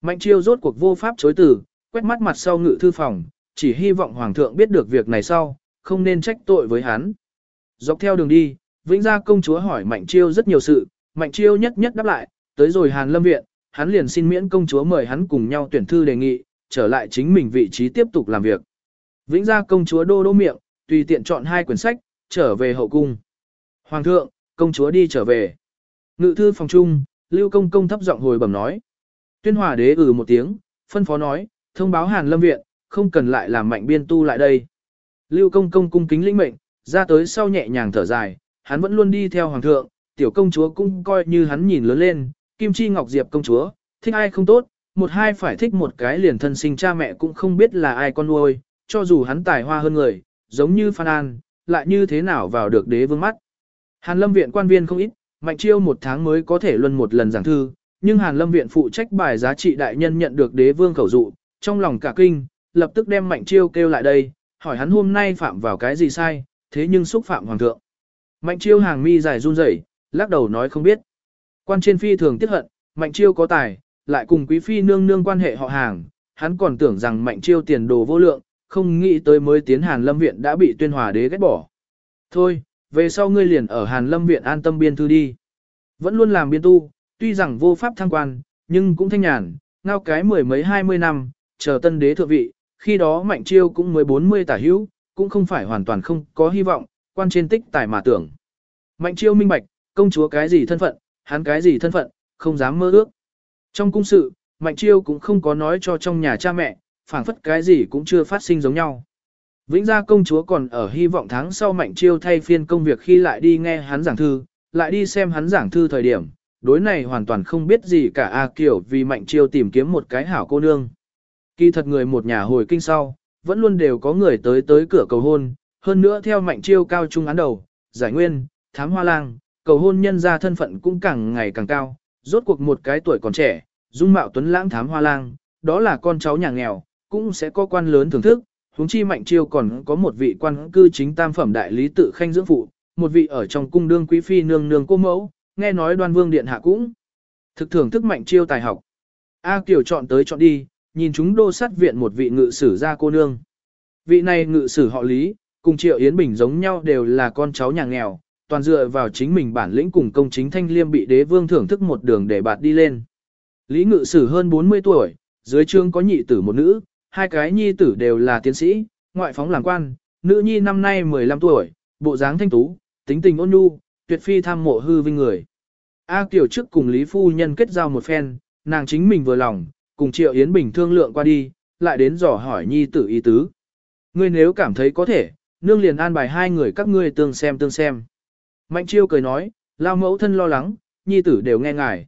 Mạnh chiêu rốt cuộc vô pháp chối từ, quét mắt mặt sau ngự thư phòng, chỉ hy vọng hoàng thượng biết được việc này sau, không nên trách tội với hắn. Dọc theo đường đi, Vĩnh Gia công chúa hỏi Mạnh chiêu rất nhiều sự, Mạnh chiêu nhất nhất đáp lại, tới rồi Hàn Lâm Viện, hắn liền xin miễn công chúa mời hắn cùng nhau tuyển thư đề nghị, trở lại chính mình vị trí tiếp tục làm việc. Vĩnh Gia công chúa đô đô miệng, tùy tiện chọn hai quyển sách, trở về hậu cung. Hoàng thượng, công chúa đi trở về. Ngự thư phòng trung, Lưu Công Công thấp giọng hồi bẩm nói. Tuyên Hòa đế ừ một tiếng, phân phó nói, thông báo Hàn Lâm viện, không cần lại làm mạnh biên tu lại đây. Lưu Công Công cung kính lĩnh mệnh, ra tới sau nhẹ nhàng thở dài, hắn vẫn luôn đi theo hoàng thượng, tiểu công chúa cũng coi như hắn nhìn lớn lên, Kim Chi Ngọc Diệp công chúa, thích ai không tốt, một hai phải thích một cái liền thân sinh cha mẹ cũng không biết là ai con nuôi, cho dù hắn tài hoa hơn người, giống như Phan An, lại như thế nào vào được đế vương mắt. Hàn lâm viện quan viên không ít, mạnh chiêu một tháng mới có thể luân một lần giảng thư, nhưng Hàn lâm viện phụ trách bài giá trị đại nhân nhận được đế vương khẩu dụ, trong lòng cả kinh, lập tức đem mạnh chiêu kêu lại đây, hỏi hắn hôm nay phạm vào cái gì sai, thế nhưng xúc phạm hoàng thượng. Mạnh chiêu hàng mi dài run rẩy, lắc đầu nói không biết. Quan trên phi thường tiếc hận, mạnh chiêu có tài, lại cùng quý phi nương nương quan hệ họ hàng, hắn còn tưởng rằng mạnh chiêu tiền đồ vô lượng, không nghĩ tới mới tiến Hàn Lâm Viện đã bị tuyên hòa đế ghét bỏ. Thôi, về sau ngươi liền ở Hàn Lâm Viện an tâm biên thư đi. Vẫn luôn làm biên tu, tuy rằng vô pháp thăng quan, nhưng cũng thanh nhàn, ngao cái mười mấy hai mươi năm, chờ tân đế thượng vị, khi đó mạnh chiêu cũng mới bốn mươi tả hữu, cũng không phải hoàn toàn không có hy vọng, quan trên tích tài mà tưởng. Mạnh chiêu minh bạch, công chúa cái gì thân phận, hắn cái gì thân phận, không dám mơ ước. Trong cung sự, mạnh chiêu cũng không có nói cho trong nhà cha mẹ, phảng phất cái gì cũng chưa phát sinh giống nhau. Vĩnh gia công chúa còn ở hy vọng tháng sau mạnh chiêu thay phiên công việc khi lại đi nghe hắn giảng thư, lại đi xem hắn giảng thư thời điểm, đối này hoàn toàn không biết gì cả A Kiều vì mạnh chiêu tìm kiếm một cái hảo cô nương. Kỳ thật người một nhà hồi kinh sau, vẫn luôn đều có người tới tới cửa cầu hôn, hơn nữa theo mạnh chiêu cao trung án đầu, giải nguyên, thám hoa lang, cầu hôn nhân ra thân phận cũng càng ngày càng cao, rốt cuộc một cái tuổi còn trẻ, dung mạo tuấn lãng thám hoa lang, đó là con cháu nhà nghèo, cũng sẽ có quan lớn thưởng thức, huống chi mạnh chiêu còn có một vị quan cư chính tam phẩm đại lý tự khanh dưỡng phụ, một vị ở trong cung đương quý phi nương nương cô mẫu, nghe nói đoan vương điện hạ cũng. Thực thưởng thức mạnh chiêu tài học. A Kiều chọn tới chọn đi, nhìn chúng đô sát viện một vị ngự sử ra cô nương. Vị này ngự sử họ Lý, cùng Triệu Yến Bình giống nhau đều là con cháu nhà nghèo, toàn dựa vào chính mình bản lĩnh cùng công chính thanh liêm bị đế vương thưởng thức một đường để bạt đi lên. Lý ngự sử hơn 40 tuổi, dưới trương có nhị tử một nữ, hai cái nhi tử đều là tiến sĩ, ngoại phóng làm quan, nữ nhi năm nay 15 tuổi, bộ dáng thanh tú, tính tình ôn nhu, tuyệt phi tham mộ hư vinh người. A Kiều trước cùng Lý Phu Nhân kết giao một phen, nàng chính mình vừa lòng, cùng Triệu Yến Bình thương lượng qua đi, lại đến dò hỏi nhi tử ý tứ. Ngươi nếu cảm thấy có thể, nương liền an bài hai người các ngươi tương xem tương xem. Mạnh chiêu cười nói, lao mẫu thân lo lắng, nhi tử đều nghe ngài.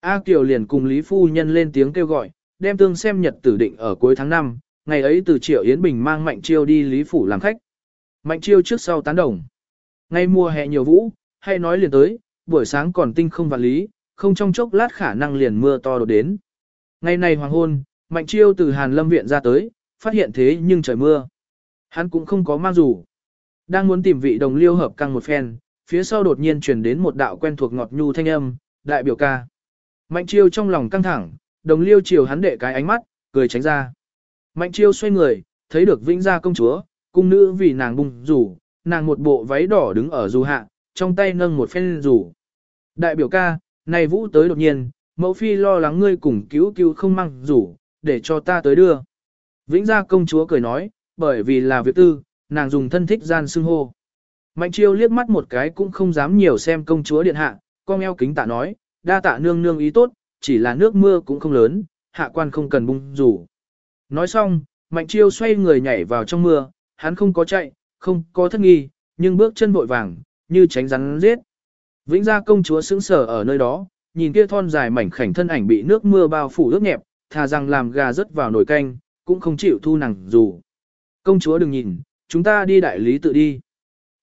A Kiều liền cùng Lý Phu Nhân lên tiếng kêu gọi, đem tương xem nhật tử định ở cuối tháng 5, ngày ấy từ Triệu Yến Bình mang Mạnh chiêu đi Lý Phủ làm khách. Mạnh chiêu trước sau tán đồng. Ngay mùa hè nhiều vũ, hay nói liền tới, buổi sáng còn tinh không vạn lý, không trong chốc lát khả năng liền mưa to đột đến. Ngày này hoàng hôn, Mạnh chiêu từ Hàn Lâm Viện ra tới, phát hiện thế nhưng trời mưa. Hắn cũng không có mang dù. Đang muốn tìm vị đồng liêu hợp căng một phen, phía sau đột nhiên truyền đến một đạo quen thuộc ngọt nhu thanh âm, đại biểu ca. Mạnh chiêu trong lòng căng thẳng, đồng liêu chiều hắn đệ cái ánh mắt, cười tránh ra. Mạnh chiêu xoay người, thấy được vĩnh gia công chúa, cung nữ vì nàng bung rủ, nàng một bộ váy đỏ đứng ở dù hạ, trong tay nâng một phen rủ. Đại biểu ca, này vũ tới đột nhiên, mẫu phi lo lắng ngươi cùng cứu cứu không mang rủ, để cho ta tới đưa. Vĩnh gia công chúa cười nói, bởi vì là việc tư, nàng dùng thân thích gian xưng hô. Mạnh chiêu liếc mắt một cái cũng không dám nhiều xem công chúa điện hạ, con eo kính tạ nói, đa tạ nương nương ý tốt, chỉ là nước mưa cũng không lớn, hạ quan không cần bung rủ. Nói xong, mạnh chiêu xoay người nhảy vào trong mưa, hắn không có chạy, không có thất nghi, nhưng bước chân vội vàng, như tránh rắn giết. Vĩnh gia công chúa sững sờ ở nơi đó, nhìn kia thon dài mảnh khảnh thân ảnh bị nước mưa bao phủ ướt nhẹp, thà rằng làm gà rớt vào nồi canh, cũng không chịu thu nàng dù. Công chúa đừng nhìn, chúng ta đi đại lý tự đi.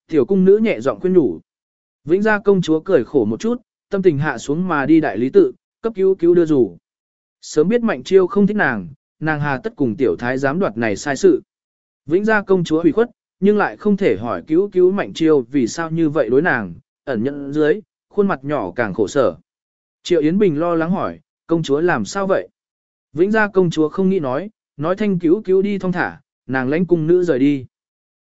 Tiểu cung nữ nhẹ giọng khuyên nhủ. Vĩnh gia công chúa cười khổ một chút, tâm tình hạ xuống mà đi đại lý tự, cấp cứu cứu đưa rủ. Sớm biết mạnh chiêu không thích nàng, nàng hà tất cùng tiểu thái giám đoạt này sai sự. Vĩnh gia công chúa hủy khuất, nhưng lại không thể hỏi cứu cứu mạnh chiêu vì sao như vậy đối nàng, ẩn nhận dưới, khuôn mặt nhỏ càng khổ sở. Triệu Yến Bình lo lắng hỏi, công chúa làm sao vậy? Vĩnh gia công chúa không nghĩ nói, nói thanh cứu cứu đi thong thả, nàng lãnh cung nữ rời đi.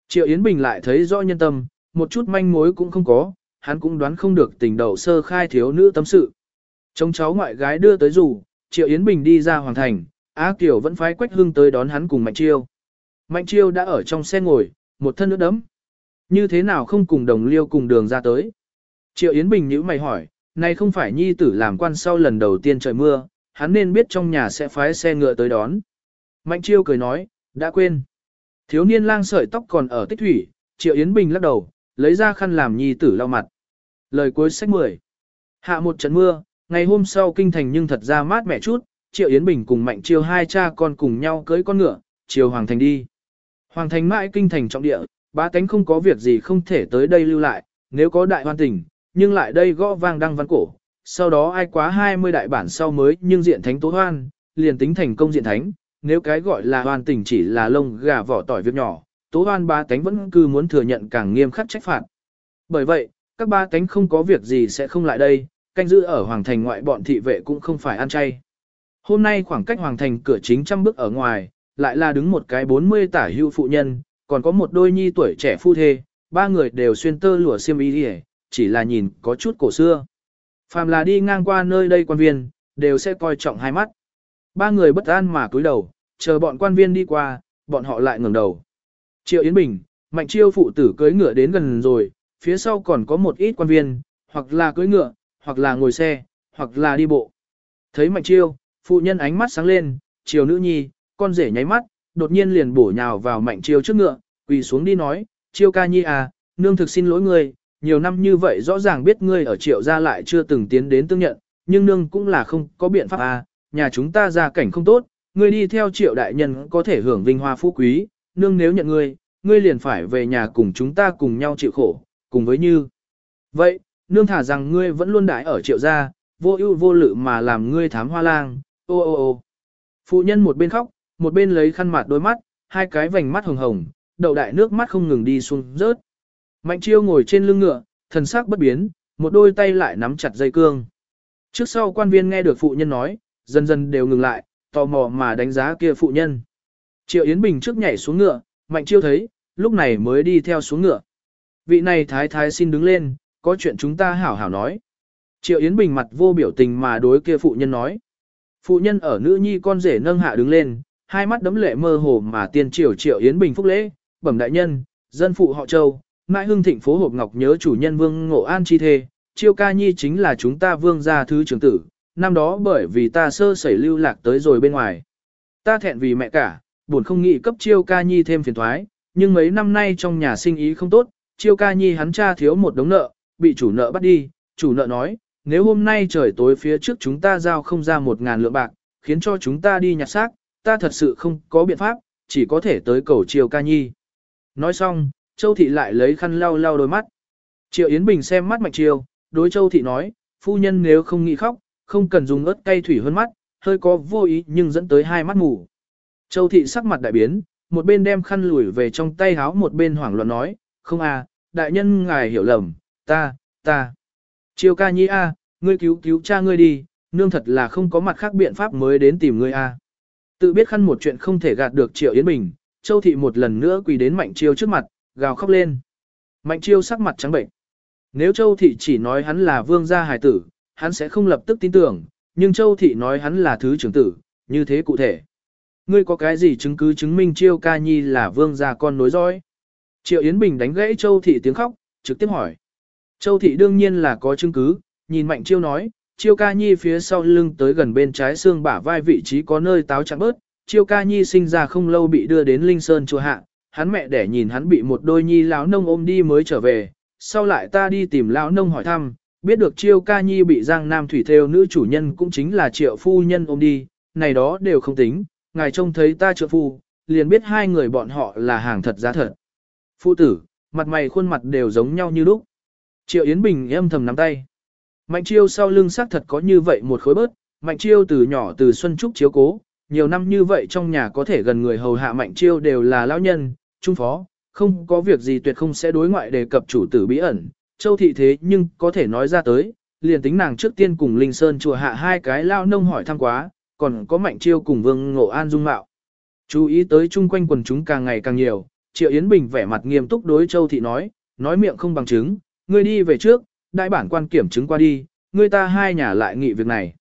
Triệu Yến Bình lại thấy rõ nhân tâm, một chút manh mối cũng không có, hắn cũng đoán không được tình đầu sơ khai thiếu nữ tâm sự. Trong cháu ngoại gái đưa tới rủ, Triệu Yến Bình đi ra hoàng thành, Á Kiều vẫn phái Quách Hưng tới đón hắn cùng Mạnh Chiêu. Mạnh Chiêu đã ở trong xe ngồi, một thân nước đấm. Như thế nào không cùng đồng liêu cùng đường ra tới? Triệu Yến Bình nhíu mày hỏi, nay không phải nhi tử làm quan sau lần đầu tiên trời mưa, hắn nên biết trong nhà sẽ phái xe ngựa tới đón. Mạnh Chiêu cười nói, đã quên. Thiếu niên lang sợi tóc còn ở tích thủy, Triệu Yến Bình lắc đầu, lấy ra khăn làm nhi tử lau mặt. Lời cuối sách 10. Hạ một trận mưa, ngày hôm sau kinh thành nhưng thật ra mát mẻ chút, Triệu Yến Bình cùng Mạnh Chiêu hai cha con cùng nhau cưới con ngựa, chiều Hoàng Thành đi. Hoàng Thành mãi kinh thành trọng địa, ba tánh không có việc gì không thể tới đây lưu lại, nếu có đại hoan tình, nhưng lại đây gõ vang đăng văn cổ. Sau đó ai quá 20 đại bản sau mới nhưng diện thánh tố hoan, liền tính thành công diện thánh, nếu cái gọi là hoan tình chỉ là lông gà vỏ tỏi việc nhỏ, tố hoan ba tánh vẫn cứ muốn thừa nhận càng nghiêm khắc trách phạt. Bởi vậy, các ba tánh không có việc gì sẽ không lại đây, canh giữ ở Hoàng Thành ngoại bọn thị vệ cũng không phải ăn chay. Hôm nay khoảng cách Hoàng Thành cửa chính trăm bước ở ngoài, lại là đứng một cái 40 tả hưu phụ nhân, còn có một đôi nhi tuổi trẻ phu thê, ba người đều xuyên tơ lụa xiêm y đi chỉ là nhìn có chút cổ xưa. Phàm là đi ngang qua nơi đây quan viên, đều sẽ coi trọng hai mắt. Ba người bất an mà cúi đầu, chờ bọn quan viên đi qua, bọn họ lại ngẩng đầu. Triệu Yến Bình, Mạnh Chiêu phụ tử cưỡi ngựa đến gần rồi, phía sau còn có một ít quan viên, hoặc là cưỡi ngựa, hoặc là ngồi xe, hoặc là đi bộ. Thấy Mạnh Chiêu, phụ nhân ánh mắt sáng lên, chiều nữ nhi, con rể nháy mắt, đột nhiên liền bổ nhào vào Mạnh Chiêu trước ngựa, quỳ xuống đi nói, Chiêu ca nhi à, nương thực xin lỗi ngươi, nhiều năm như vậy rõ ràng biết ngươi ở triệu gia lại chưa từng tiến đến tương nhận, nhưng nương cũng là không có biện pháp à, nhà chúng ta gia cảnh không tốt, ngươi đi theo triệu đại nhân có thể hưởng vinh hoa phú quý, nương nếu nhận ngươi, ngươi liền phải về nhà cùng chúng ta cùng nhau chịu khổ, cùng với như. Vậy, nương thả rằng ngươi vẫn luôn đãi ở triệu gia, vô ưu vô lự mà làm ngươi thám hoa lang, ô ô ô. Phụ nhân một bên khóc, một bên lấy khăn mặt đôi mắt, hai cái vành mắt hồng hồng, đầu đại nước mắt không ngừng đi xuống rớt. Mạnh chiêu ngồi trên lưng ngựa, thần sắc bất biến, một đôi tay lại nắm chặt dây cương. Trước sau quan viên nghe được phụ nhân nói, dần dần đều ngừng lại, tò mò mà đánh giá kia phụ nhân. Triệu Yến Bình trước nhảy xuống ngựa, Mạnh Chiêu thấy, lúc này mới đi theo xuống ngựa. Vị này thái thái xin đứng lên, có chuyện chúng ta hảo hảo nói. Triệu Yến Bình mặt vô biểu tình mà đối kia phụ nhân nói. Phụ nhân ở nữ nhi con rể nâng hạ đứng lên, hai mắt đấm lệ mơ hồ mà tiên triều Triệu Yến Bình phúc lễ, bẩm đại nhân, dân phụ họ Châu, mãi hưng thịnh phố hộp ngọc nhớ chủ nhân vương ngộ an chi thê, Chiêu ca nhi chính là chúng ta vương gia thứ trưởng tử, năm đó bởi vì ta sơ sẩy lưu lạc tới rồi bên ngoài. Ta thẹn vì mẹ cả, buồn không nghĩ cấp chiêu ca nhi thêm phiền thoái, nhưng mấy năm nay trong nhà sinh ý không tốt, chiêu ca nhi hắn cha thiếu một đống nợ, bị chủ nợ bắt đi, chủ nợ nói, nếu hôm nay trời tối phía trước chúng ta giao không ra một ngàn lượng bạc, khiến cho chúng ta đi nhặt xác, ta thật sự không có biện pháp, chỉ có thể tới cầu triều ca nhi. Nói xong, Châu Thị lại lấy khăn lau lau đôi mắt. Triệu Yến Bình xem mắt Mạnh triều, đối Châu Thị nói, phu nhân nếu không nghĩ khóc, không cần dùng ớt cay thủy hơn mắt, hơi có vô ý nhưng dẫn tới hai mắt mù. Châu Thị sắc mặt đại biến, một bên đem khăn lùi về trong tay háo một bên hoảng loạn nói, không à, đại nhân ngài hiểu lầm, ta, ta. Chiêu ca nhi a, ngươi cứu cứu cha ngươi đi, nương thật là không có mặt khác biện pháp mới đến tìm ngươi a. Tự biết khăn một chuyện không thể gạt được Triệu Yến Bình, Châu Thị một lần nữa quỳ đến Mạnh Chiêu trước mặt, gào khóc lên. Mạnh Chiêu sắc mặt trắng bệnh. Nếu Châu Thị chỉ nói hắn là vương gia hài tử, hắn sẽ không lập tức tin tưởng, nhưng Châu Thị nói hắn là thứ trưởng tử, như thế cụ thể. Ngươi có cái gì chứng cứ chứng minh Chiêu Ca Nhi là vương gia con nối dõi? Triệu Yến Bình đánh gãy Châu Thị tiếng khóc, trực tiếp hỏi. Châu Thị đương nhiên là có chứng cứ, nhìn Mạnh Chiêu nói, Chiêu Ca Nhi phía sau lưng tới gần bên trái xương bả vai vị trí có nơi táo chạm bớt, Chiêu Ca Nhi sinh ra không lâu bị đưa đến Linh Sơn chùa hạ, hắn mẹ để nhìn hắn bị một đôi nhi lão nông ôm đi mới trở về, sau lại ta đi tìm lão nông hỏi thăm, biết được chiêu ca nhi bị giang nam thủy theo nữ chủ nhân cũng chính là triệu phu nhân ôm đi, này đó đều không tính, ngài trông thấy ta trợ phu, liền biết hai người bọn họ là hàng thật giá thật. Phụ tử, mặt mày khuôn mặt đều giống nhau như lúc. Triệu Yến Bình âm thầm nắm tay. Mạnh chiêu sau lưng xác thật có như vậy một khối bớt, mạnh chiêu từ nhỏ từ Xuân Trúc chiếu cố, nhiều năm như vậy trong nhà có thể gần người hầu hạ mạnh chiêu đều là lão nhân, trung phó, không có việc gì tuyệt không sẽ đối ngoại đề cập chủ tử bí ẩn, châu thị thế nhưng có thể nói ra tới, liền tính nàng trước tiên cùng Linh Sơn chùa hạ hai cái lao nông hỏi thăm quá, còn có mạnh chiêu cùng vương ngộ an dung mạo. Chú ý tới chung quanh quần chúng càng ngày càng nhiều, Triệu Yến Bình vẻ mặt nghiêm túc đối châu thị nói, nói miệng không bằng chứng, ngươi đi về trước, đại bản quan kiểm chứng qua đi, ngươi ta hai nhà lại nghị việc này.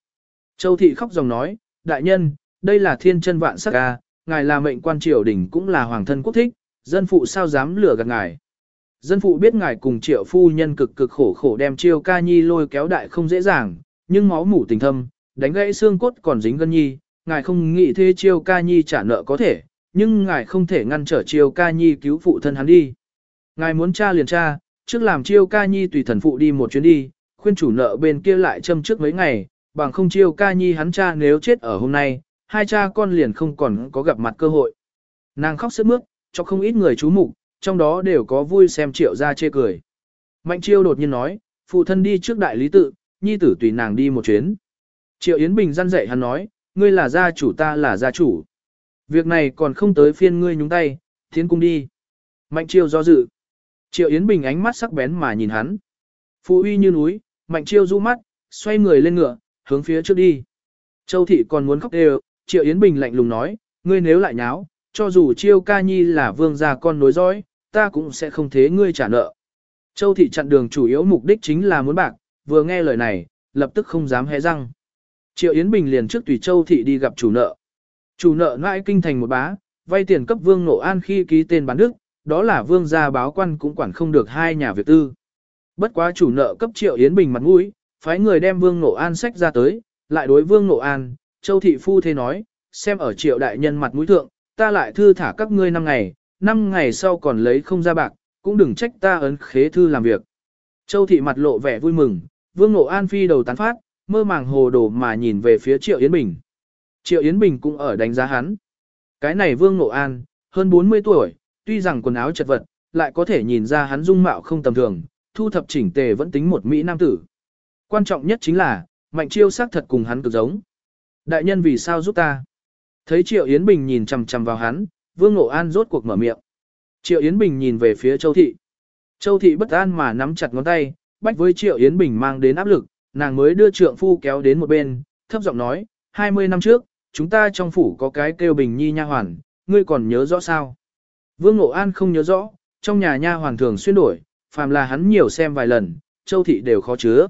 Châu thị khóc dòng nói, đại nhân, đây là thiên chân vạn sắc ca, ngài là mệnh quan triều đình cũng là hoàng thân quốc thích, dân phụ sao dám lừa gạt ngài. Dân phụ biết ngài cùng triệu phu nhân cực cực khổ khổ đem chiêu ca nhi lôi kéo đại không dễ dàng, nhưng máu mủ tình thâm, đánh gãy xương cốt còn dính gân nhi, ngài không nghĩ thế chiêu ca nhi trả nợ có thể, nhưng ngài không thể ngăn trở chiêu ca nhi cứu phụ thân hắn đi. Ngài muốn cha liền cha, trước làm chiêu ca nhi tùy thần phụ đi một chuyến đi, khuyên chủ nợ bên kia lại châm trước mấy ngày, bằng không chiêu ca nhi hắn cha nếu chết ở hôm nay, hai cha con liền không còn có gặp mặt cơ hội. Nàng khóc sướt mướt, cho không ít người chú mục, trong đó đều có vui xem triệu ra chê cười. Mạnh chiêu đột nhiên nói, phụ thân đi trước đại lý tự, nhi tử tùy nàng đi một chuyến. Triệu Yến Bình răn dạy hắn nói, ngươi là gia chủ ta là gia chủ. Việc này còn không tới phiên ngươi nhúng tay, thiến cung đi. Mạnh chiêu do dự. Triệu Yến Bình ánh mắt sắc bén mà nhìn hắn. Phụ uy như núi, mạnh chiêu du mắt, xoay người lên ngựa, hướng phía trước đi. Châu thị còn muốn khóc đều, Triệu Yến Bình lạnh lùng nói, ngươi nếu lại nháo, cho dù chiêu ca nhi là vương gia con nối dõi, ta cũng sẽ không thế ngươi trả nợ. Châu thị chặn đường chủ yếu mục đích chính là muốn bạc, vừa nghe lời này, lập tức không dám hé răng. Triệu Yến Bình liền trước tùy Châu thị đi gặp chủ nợ. Chủ nợ ngãi kinh thành một bá, vay tiền cấp vương nộ an khi ký tên bán đức, đó là vương gia báo quan cũng quản không được hai nhà việc tư. Bất quá chủ nợ cấp Triệu Yến Bình mặt mũi, phái người đem vương nộ an sách ra tới, lại đối vương nộ an, Châu thị phu thế nói, xem ở Triệu đại nhân mặt mũi thượng, ta lại thư thả các ngươi năm ngày, năm ngày sau còn lấy không ra bạc, cũng đừng trách ta ấn khế thư làm việc. Châu thị mặt lộ vẻ vui mừng, vương nộ an phi đầu tán phát, mơ màng hồ đồ mà nhìn về phía Triệu Yến Bình. Triệu Yến Bình cũng ở đánh giá hắn. Cái này vương nộ an, hơn 40 tuổi, tuy rằng quần áo chật vật, lại có thể nhìn ra hắn dung mạo không tầm thường, thu thập chỉnh tề vẫn tính một Mỹ nam tử. Quan trọng nhất chính là, mạnh chiêu sắc thật cùng hắn cực giống. Đại nhân vì sao giúp ta? Thấy Triệu Yến Bình nhìn chằm chằm vào hắn, Vương Ngộ An rốt cuộc mở miệng. Triệu Yến Bình nhìn về phía Châu Thị. Châu thị bất an mà nắm chặt ngón tay, bách với Triệu Yến Bình mang đến áp lực, nàng mới đưa trượng phu kéo đến một bên, thấp giọng nói, 20 năm trước, chúng ta trong phủ có cái kêu Bình Nhi nha hoàn, ngươi còn nhớ rõ sao? Vương Ngộ An không nhớ rõ, trong nhà nha hoàn thường xuyên đổi, phàm là hắn nhiều xem vài lần, Châu thị đều khó chứa.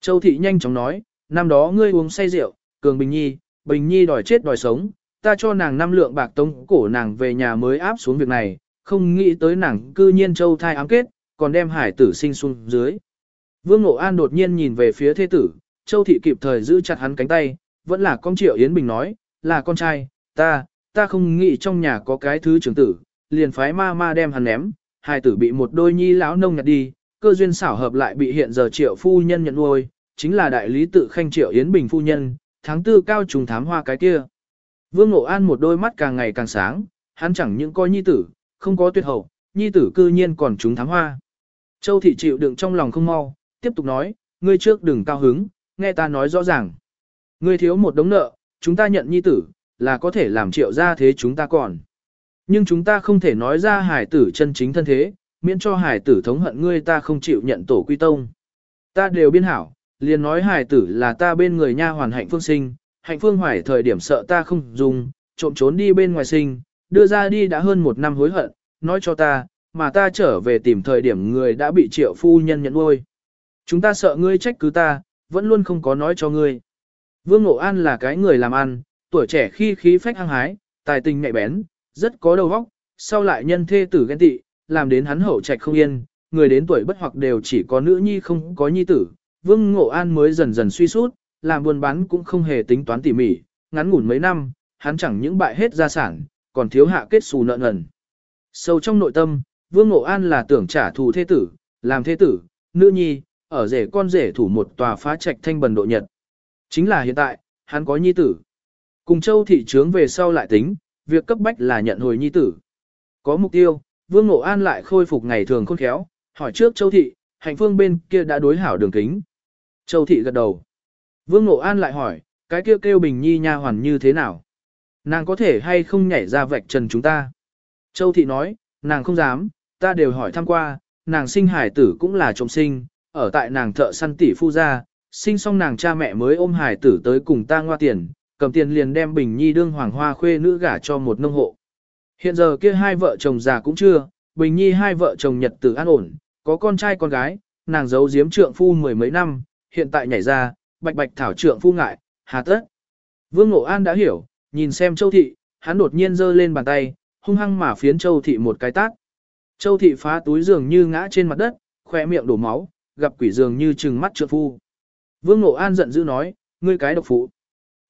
Châu thị nhanh chóng nói, năm đó ngươi uống say rượu, Cường Bình Nhi, Bình Nhi đòi chết đòi sống, ta cho nàng năm lượng bạc tống cổ nàng về nhà mới áp xuống việc này, không nghĩ tới nàng cư nhiên Châu thai ám kết, còn đem hải tử sinh xuống dưới. Vương Ngộ An đột nhiên nhìn về phía thế tử, Châu thị kịp thời giữ chặt hắn cánh tay, vẫn là con Triệu Yến Bình nói, là con trai, ta, ta không nghĩ trong nhà có cái thứ trưởng tử, liền phái ma ma đem hắn ném, hai tử bị một đôi nhi lão nông nhặt đi, cơ duyên xảo hợp lại bị hiện giờ Triệu phu nhân nhận nuôi, chính là đại lý tự khanh Triệu Yến Bình phu nhân, tháng tư cao trùng thám hoa cái kia. Vương Ngộ An một đôi mắt càng ngày càng sáng, hắn chẳng những coi nhi tử, không có tuyệt hậu, nhi tử cư nhiên còn trúng thám hoa. Châu thị chịu đựng trong lòng không mau, tiếp tục nói, ngươi trước đừng cao hứng, nghe ta nói rõ ràng. Ngươi thiếu một đống nợ, chúng ta nhận nhi tử, là có thể làm triệu ra thế chúng ta còn. Nhưng chúng ta không thể nói ra hải tử chân chính thân thế, miễn cho hải tử thống hận ngươi ta không chịu nhận tổ quy tông. Ta đều biên hảo, liền nói hải tử là ta bên người nha hoàn hạnh phương sinh, hạnh phương hoài thời điểm sợ ta không dùng, trộm trốn đi bên ngoài sinh, đưa ra đi đã hơn một năm hối hận, nói cho ta, mà ta trở về tìm thời điểm người đã bị triệu phu nhân nhận nuôi. Chúng ta sợ ngươi trách cứ ta, vẫn luôn không có nói cho ngươi. Vương Ngộ An là cái người làm ăn, tuổi trẻ khi khí phách hăng hái, tài tình nhạy bén, rất có đầu óc, sau lại nhân thê tử ghen tị, làm đến hắn hậu trạch không yên, người đến tuổi bất hoặc đều chỉ có nữ nhi không có nhi tử. Vương Ngộ An mới dần dần suy sút, làm buôn bán cũng không hề tính toán tỉ mỉ, ngắn ngủn mấy năm, hắn chẳng những bại hết gia sản, còn thiếu hạ kết xù nợ nần. Sâu trong nội tâm, Vương Ngộ An là tưởng trả thù thế tử, làm thế tử, nữ nhi, ở rể con rể thủ một tòa phá trạch thanh bần độ nhật. Chính là hiện tại, hắn có nhi tử. Cùng châu thị trướng về sau lại tính, việc cấp bách là nhận hồi nhi tử. Có mục tiêu, Vương Ngộ An lại khôi phục ngày thường khôn khéo, hỏi trước châu thị, hạnh phương bên kia đã đối hảo đường kính. Châu thị gật đầu. Vương Ngộ An lại hỏi, cái kia kêu, kêu bình nhi nha hoàn như thế nào? Nàng có thể hay không nhảy ra vạch trần chúng ta? Châu thị nói, nàng không dám, ta đều hỏi thăm qua, nàng sinh hải tử cũng là trộm sinh, ở tại nàng thợ săn tỷ phu gia, sinh xong nàng cha mẹ mới ôm hải tử tới cùng ta ngoa tiền, cầm tiền liền đem Bình Nhi đương hoàng hoa khuê nữ gả cho một nông hộ. Hiện giờ kia hai vợ chồng già cũng chưa, Bình Nhi hai vợ chồng nhật tử an ổn, có con trai con gái, nàng giấu giếm trượng phu mười mấy năm, hiện tại nhảy ra, bạch bạch thảo trượng phu ngại, hà tất. Vương Ngộ An đã hiểu, nhìn xem Châu Thị, hắn đột nhiên giơ lên bàn tay, hung hăng mà phiến Châu Thị một cái tát. Châu Thị phá túi giường như ngã trên mặt đất, khỏe miệng đổ máu, gặp quỷ giường như trừng mắt trượng phu. Vương Ngộ An giận dữ nói, ngươi cái độc phụ.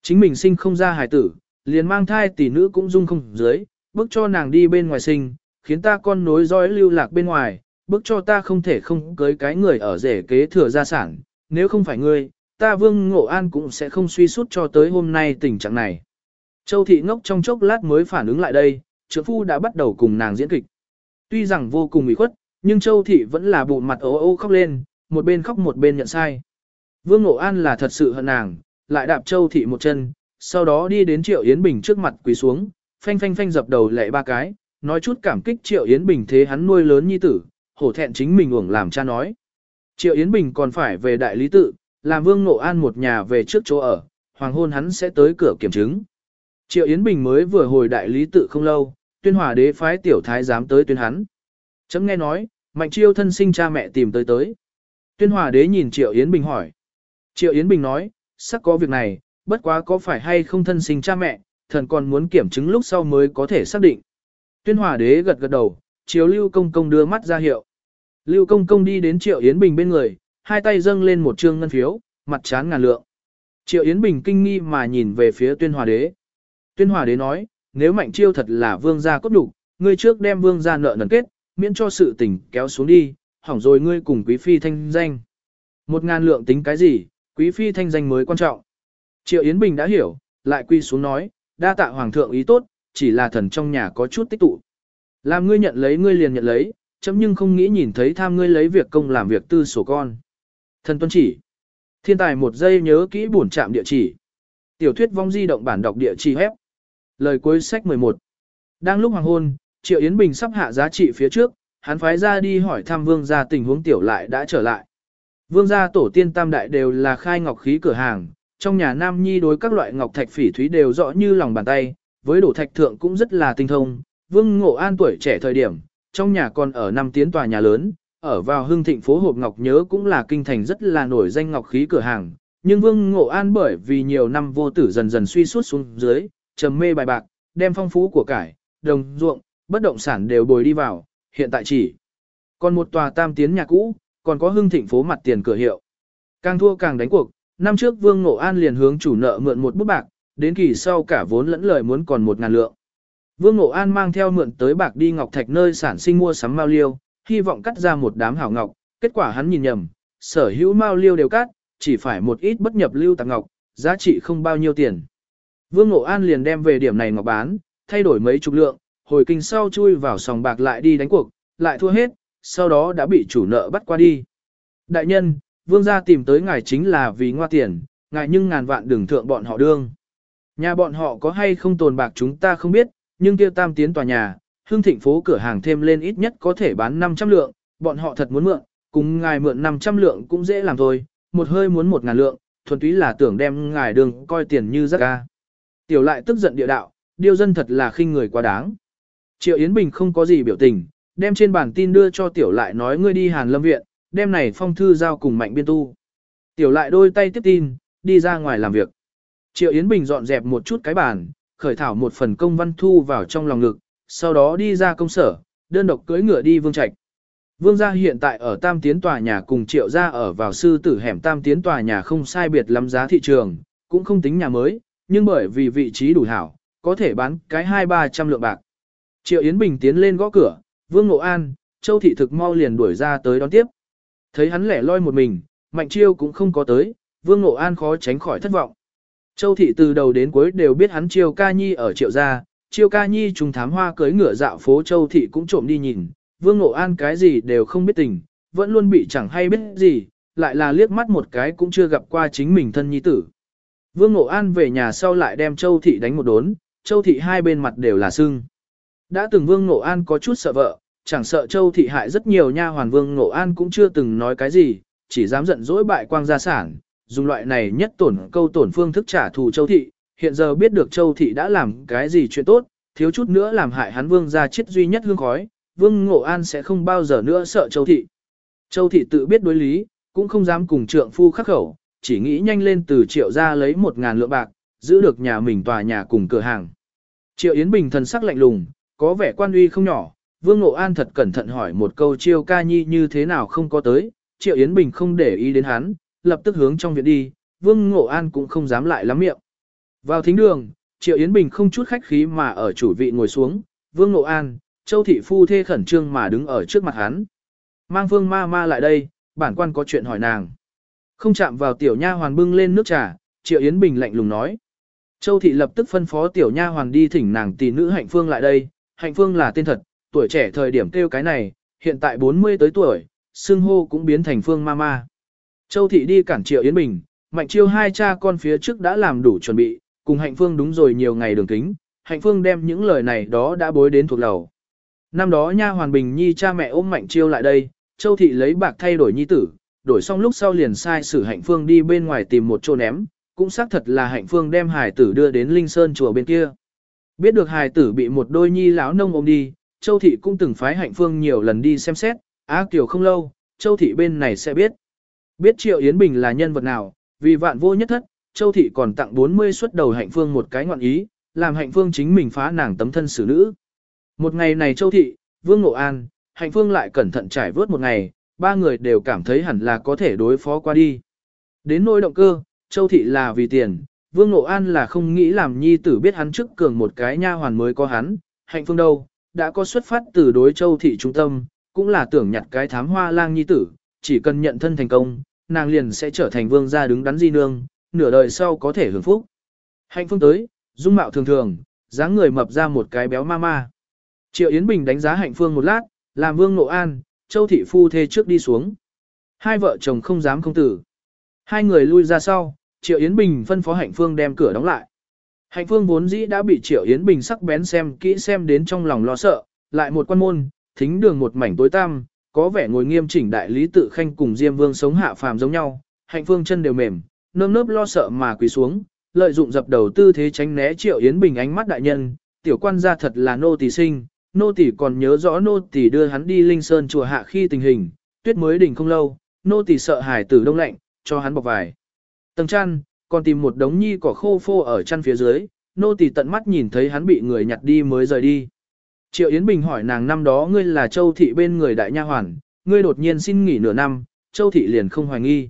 Chính mình sinh không ra hài tử, liền mang thai tỷ nữ cũng dung không dưới, bước cho nàng đi bên ngoài sinh, khiến ta con nối dõi lưu lạc bên ngoài, bước cho ta không thể không cưới cái người ở rể kế thừa gia sản, nếu không phải ngươi, ta Vương Ngộ An cũng sẽ không suy sút cho tới hôm nay tình trạng này. Châu Thị ngốc trong chốc lát mới phản ứng lại đây, trưởng phu đã bắt đầu cùng nàng diễn kịch. Tuy rằng vô cùng ủy khuất, nhưng Châu Thị vẫn là bụng mặt ố ô khóc lên, một bên khóc một bên nhận sai. Vương Ngộ An là thật sự hận nàng, lại đạp Châu Thị một chân, sau đó đi đến Triệu Yến Bình trước mặt quỳ xuống, phanh phanh phanh dập đầu lệ ba cái, nói chút cảm kích Triệu Yến Bình thế hắn nuôi lớn nhi tử, hổ thẹn chính mình uổng làm cha nói. Triệu Yến Bình còn phải về đại lý tự, làm Vương Ngộ An một nhà về trước chỗ ở, hoàng hôn hắn sẽ tới cửa kiểm chứng. Triệu Yến Bình mới vừa hồi đại lý tự không lâu, tuyên hòa đế phái tiểu thái dám tới tuyên hắn. Chấm nghe nói, mạnh chiêu thân sinh cha mẹ tìm tới tới. Tuyên hòa đế nhìn Triệu Yến Bình hỏi. Triệu Yến Bình nói, sắc có việc này, bất quá có phải hay không thân sinh cha mẹ, thần còn muốn kiểm chứng lúc sau mới có thể xác định. Tuyên hòa đế gật gật đầu, chiếu Lưu Công Công đưa mắt ra hiệu. Lưu Công Công đi đến Triệu Yến Bình bên người, hai tay dâng lên một trương ngân phiếu, mặt chán ngàn lượng. Triệu Yến Bình kinh nghi mà nhìn về phía tuyên hòa đế. Tuyên hòa đế nói, nếu mạnh chiêu thật là vương gia cốt đủ, ngươi trước đem vương gia nợ nần kết, miễn cho sự tình kéo xuống đi, hỏng rồi ngươi cùng quý phi thanh danh. Một ngàn lượng tính cái gì, quý phi thanh danh mới quan trọng. Triệu Yến Bình đã hiểu, lại quy xuống nói, đa tạ hoàng thượng ý tốt, chỉ là thần trong nhà có chút tích tụ. Làm ngươi nhận lấy ngươi liền nhận lấy, chấm nhưng không nghĩ nhìn thấy tham ngươi lấy việc công làm việc tư sổ con. Thần tuân chỉ. Thiên tài một giây nhớ kỹ bổn trạm địa chỉ. Tiểu thuyết vong di động bản đọc địa chỉ hép. Lời cuối sách 11. Đang lúc hoàng hôn, Triệu Yến Bình sắp hạ giá trị phía trước, hắn phái ra đi hỏi thăm vương gia tình huống tiểu lại đã trở lại. Vương gia tổ tiên tam đại đều là khai ngọc khí cửa hàng, trong nhà nam nhi đối các loại ngọc thạch phỉ thúy đều rõ như lòng bàn tay, với đổ thạch thượng cũng rất là tinh thông. Vương Ngộ An tuổi trẻ thời điểm, trong nhà còn ở năm tiến tòa nhà lớn, ở vào hương thịnh phố hộp ngọc nhớ cũng là kinh thành rất là nổi danh ngọc khí cửa hàng. Nhưng Vương Ngộ An bởi vì nhiều năm vô tử dần dần suy suốt xuống dưới, trầm mê bài bạc, đem phong phú của cải, đồng ruộng, bất động sản đều bồi đi vào, hiện tại chỉ còn một tòa tam tiến nhà cũ, còn có hưng thịnh phố mặt tiền cửa hiệu. Càng thua càng đánh cuộc, năm trước Vương Ngộ An liền hướng chủ nợ mượn một bút bạc, đến kỳ sau cả vốn lẫn lời muốn còn một ngàn lượng. Vương Ngộ An mang theo mượn tới bạc đi Ngọc Thạch nơi sản sinh mua sắm mao liêu, hy vọng cắt ra một đám hảo ngọc, kết quả hắn nhìn nhầm, sở hữu mao liêu đều cắt, chỉ phải một ít bất nhập lưu tạc ngọc, giá trị không bao nhiêu tiền. Vương Ngộ An liền đem về điểm này ngọc bán, thay đổi mấy chục lượng, hồi kinh sau chui vào sòng bạc lại đi đánh cuộc, lại thua hết, sau đó đã bị chủ nợ bắt qua đi. Đại nhân, vương gia tìm tới ngài chính là vì ngoa tiền, ngài nhưng ngàn vạn đừng thượng bọn họ đương. Nhà bọn họ có hay không tồn bạc chúng ta không biết, nhưng kia tam tiến tòa nhà, hương thịnh phố cửa hàng thêm lên ít nhất có thể bán 500 lượng, bọn họ thật muốn mượn, cùng ngài mượn 500 lượng cũng dễ làm thôi, một hơi muốn một ngàn lượng, thuần túy là tưởng đem ngài đường coi tiền như rác ca. Tiểu lại tức giận địa đạo, điêu dân thật là khinh người quá đáng. Triệu Yến Bình không có gì biểu tình, đem trên bản tin đưa cho tiểu lại nói ngươi đi Hàn Lâm Viện, đem này phong thư giao cùng mạnh biên tu. Tiểu lại đôi tay tiếp tin, đi ra ngoài làm việc. Triệu Yến Bình dọn dẹp một chút cái bàn, khởi thảo một phần công văn thu vào trong lòng ngực, sau đó đi ra công sở, đơn độc cưỡi ngựa đi vương trạch. Vương gia hiện tại ở tam tiến tòa nhà cùng triệu gia ở vào sư tử hẻm tam tiến tòa nhà không sai biệt lắm giá thị trường, cũng không tính nhà mới, nhưng bởi vì vị trí đủ hảo, có thể bán cái hai ba trăm lượng bạc. Triệu Yến Bình tiến lên gõ cửa, Vương Ngộ An, Châu Thị thực mau liền đuổi ra tới đón tiếp. Thấy hắn lẻ loi một mình, Mạnh Chiêu cũng không có tới, Vương Ngộ An khó tránh khỏi thất vọng. Châu Thị từ đầu đến cuối đều biết hắn Chiêu Ca Nhi ở Triệu Gia, Chiêu Ca Nhi trùng thám hoa cưới ngựa dạo phố Châu Thị cũng trộm đi nhìn, Vương Ngộ An cái gì đều không biết tình, vẫn luôn bị chẳng hay biết gì, lại là liếc mắt một cái cũng chưa gặp qua chính mình thân nhi tử. Vương Ngộ An về nhà sau lại đem Châu Thị đánh một đốn, Châu Thị hai bên mặt đều là sưng. Đã từng Vương Ngộ An có chút sợ vợ, chẳng sợ Châu Thị hại rất nhiều nha hoàn Vương Ngộ An cũng chưa từng nói cái gì, chỉ dám giận dỗi bại quang gia sản, dùng loại này nhất tổn câu tổn phương thức trả thù Châu Thị, hiện giờ biết được Châu Thị đã làm cái gì chuyện tốt, thiếu chút nữa làm hại hắn Vương gia chết duy nhất hương khói, Vương Ngộ An sẽ không bao giờ nữa sợ Châu Thị. Châu Thị tự biết đối lý, cũng không dám cùng trượng phu khắc khẩu, chỉ nghĩ nhanh lên từ triệu ra lấy một ngàn lượng bạc, giữ được nhà mình tòa nhà cùng cửa hàng. Triệu Yến Bình thần sắc lạnh lùng, có vẻ quan uy không nhỏ, Vương Ngộ An thật cẩn thận hỏi một câu chiêu ca nhi như thế nào không có tới, Triệu Yến Bình không để ý đến hắn, lập tức hướng trong viện đi, Vương Ngộ An cũng không dám lại lắm miệng. Vào thính đường, Triệu Yến Bình không chút khách khí mà ở chủ vị ngồi xuống, Vương Ngộ An, Châu Thị Phu thê khẩn trương mà đứng ở trước mặt hắn. Mang Vương ma ma lại đây, bản quan có chuyện hỏi nàng. Không chạm vào tiểu nha hoàn bưng lên nước trà, Triệu Yến Bình lạnh lùng nói. Châu Thị lập tức phân phó tiểu nha hoàn đi thỉnh nàng tỷ nữ hạnh phương lại đây, hạnh phương là tên thật, tuổi trẻ thời điểm kêu cái này, hiện tại 40 tới tuổi, xương hô cũng biến thành phương mama. Châu Thị đi cản Triệu Yến Bình, Mạnh Chiêu hai cha con phía trước đã làm đủ chuẩn bị, cùng Hạnh Phương đúng rồi nhiều ngày đường kính, Hạnh Phương đem những lời này đó đã bối đến thuộc lầu. Năm đó nha hoàn Bình Nhi cha mẹ ôm Mạnh Chiêu lại đây, Châu Thị lấy bạc thay đổi nhi tử, đổi xong lúc sau liền sai sử Hạnh Phương đi bên ngoài tìm một chỗ ném, cũng xác thật là Hạnh Phương đem hải tử đưa đến Linh Sơn chùa bên kia. Biết được hài tử bị một đôi nhi lão nông ôm đi, Châu Thị cũng từng phái hạnh phương nhiều lần đi xem xét, á kiểu không lâu, Châu Thị bên này sẽ biết. Biết Triệu Yến Bình là nhân vật nào, vì vạn vô nhất thất, Châu Thị còn tặng 40 suất đầu hạnh phương một cái ngọn ý, làm hạnh phương chính mình phá nàng tấm thân xử nữ. Một ngày này Châu Thị, Vương Ngộ An, hạnh phương lại cẩn thận trải vớt một ngày, ba người đều cảm thấy hẳn là có thể đối phó qua đi. Đến nỗi động cơ, Châu Thị là vì tiền, Vương Ngộ An là không nghĩ làm nhi tử biết hắn trước cường một cái nha hoàn mới có hắn, hạnh phương đâu, đã có xuất phát từ đối châu thị trung tâm, cũng là tưởng nhặt cái thám hoa lang nhi tử, chỉ cần nhận thân thành công, nàng liền sẽ trở thành vương gia đứng đắn di nương, nửa đời sau có thể hưởng phúc. Hạnh phương tới, dung mạo thường thường, dáng người mập ra một cái béo ma ma. Triệu Yến Bình đánh giá hạnh phương một lát, làm vương nộ an, châu thị phu thê trước đi xuống. Hai vợ chồng không dám không tử. Hai người lui ra sau, Triệu Yến Bình phân phó Hạnh Phương đem cửa đóng lại. Hạnh Phương vốn dĩ đã bị Triệu Yến Bình sắc bén xem kỹ xem đến trong lòng lo sợ, lại một quan môn, thính đường một mảnh tối tăm, có vẻ ngồi nghiêm chỉnh đại lý tự khanh cùng Diêm Vương sống hạ phàm giống nhau, hạnh phương chân đều mềm, nơm nớp lo sợ mà quỳ xuống, lợi dụng dập đầu tư thế tránh né Triệu Yến Bình ánh mắt đại nhân, tiểu quan gia thật là nô tỳ sinh, nô tỳ còn nhớ rõ nô tỳ đưa hắn đi Linh Sơn chùa hạ khi tình hình, tuyết mới đỉnh không lâu, nô tỳ sợ hải tử đông lạnh, cho hắn bọc vải. Tầng chăn, còn tìm một đống nhi cỏ khô phô ở chăn phía dưới, nô tỳ tận mắt nhìn thấy hắn bị người nhặt đi mới rời đi. Triệu Yến Bình hỏi nàng năm đó ngươi là Châu Thị bên người đại nha hoàn, ngươi đột nhiên xin nghỉ nửa năm, Châu Thị liền không hoài nghi.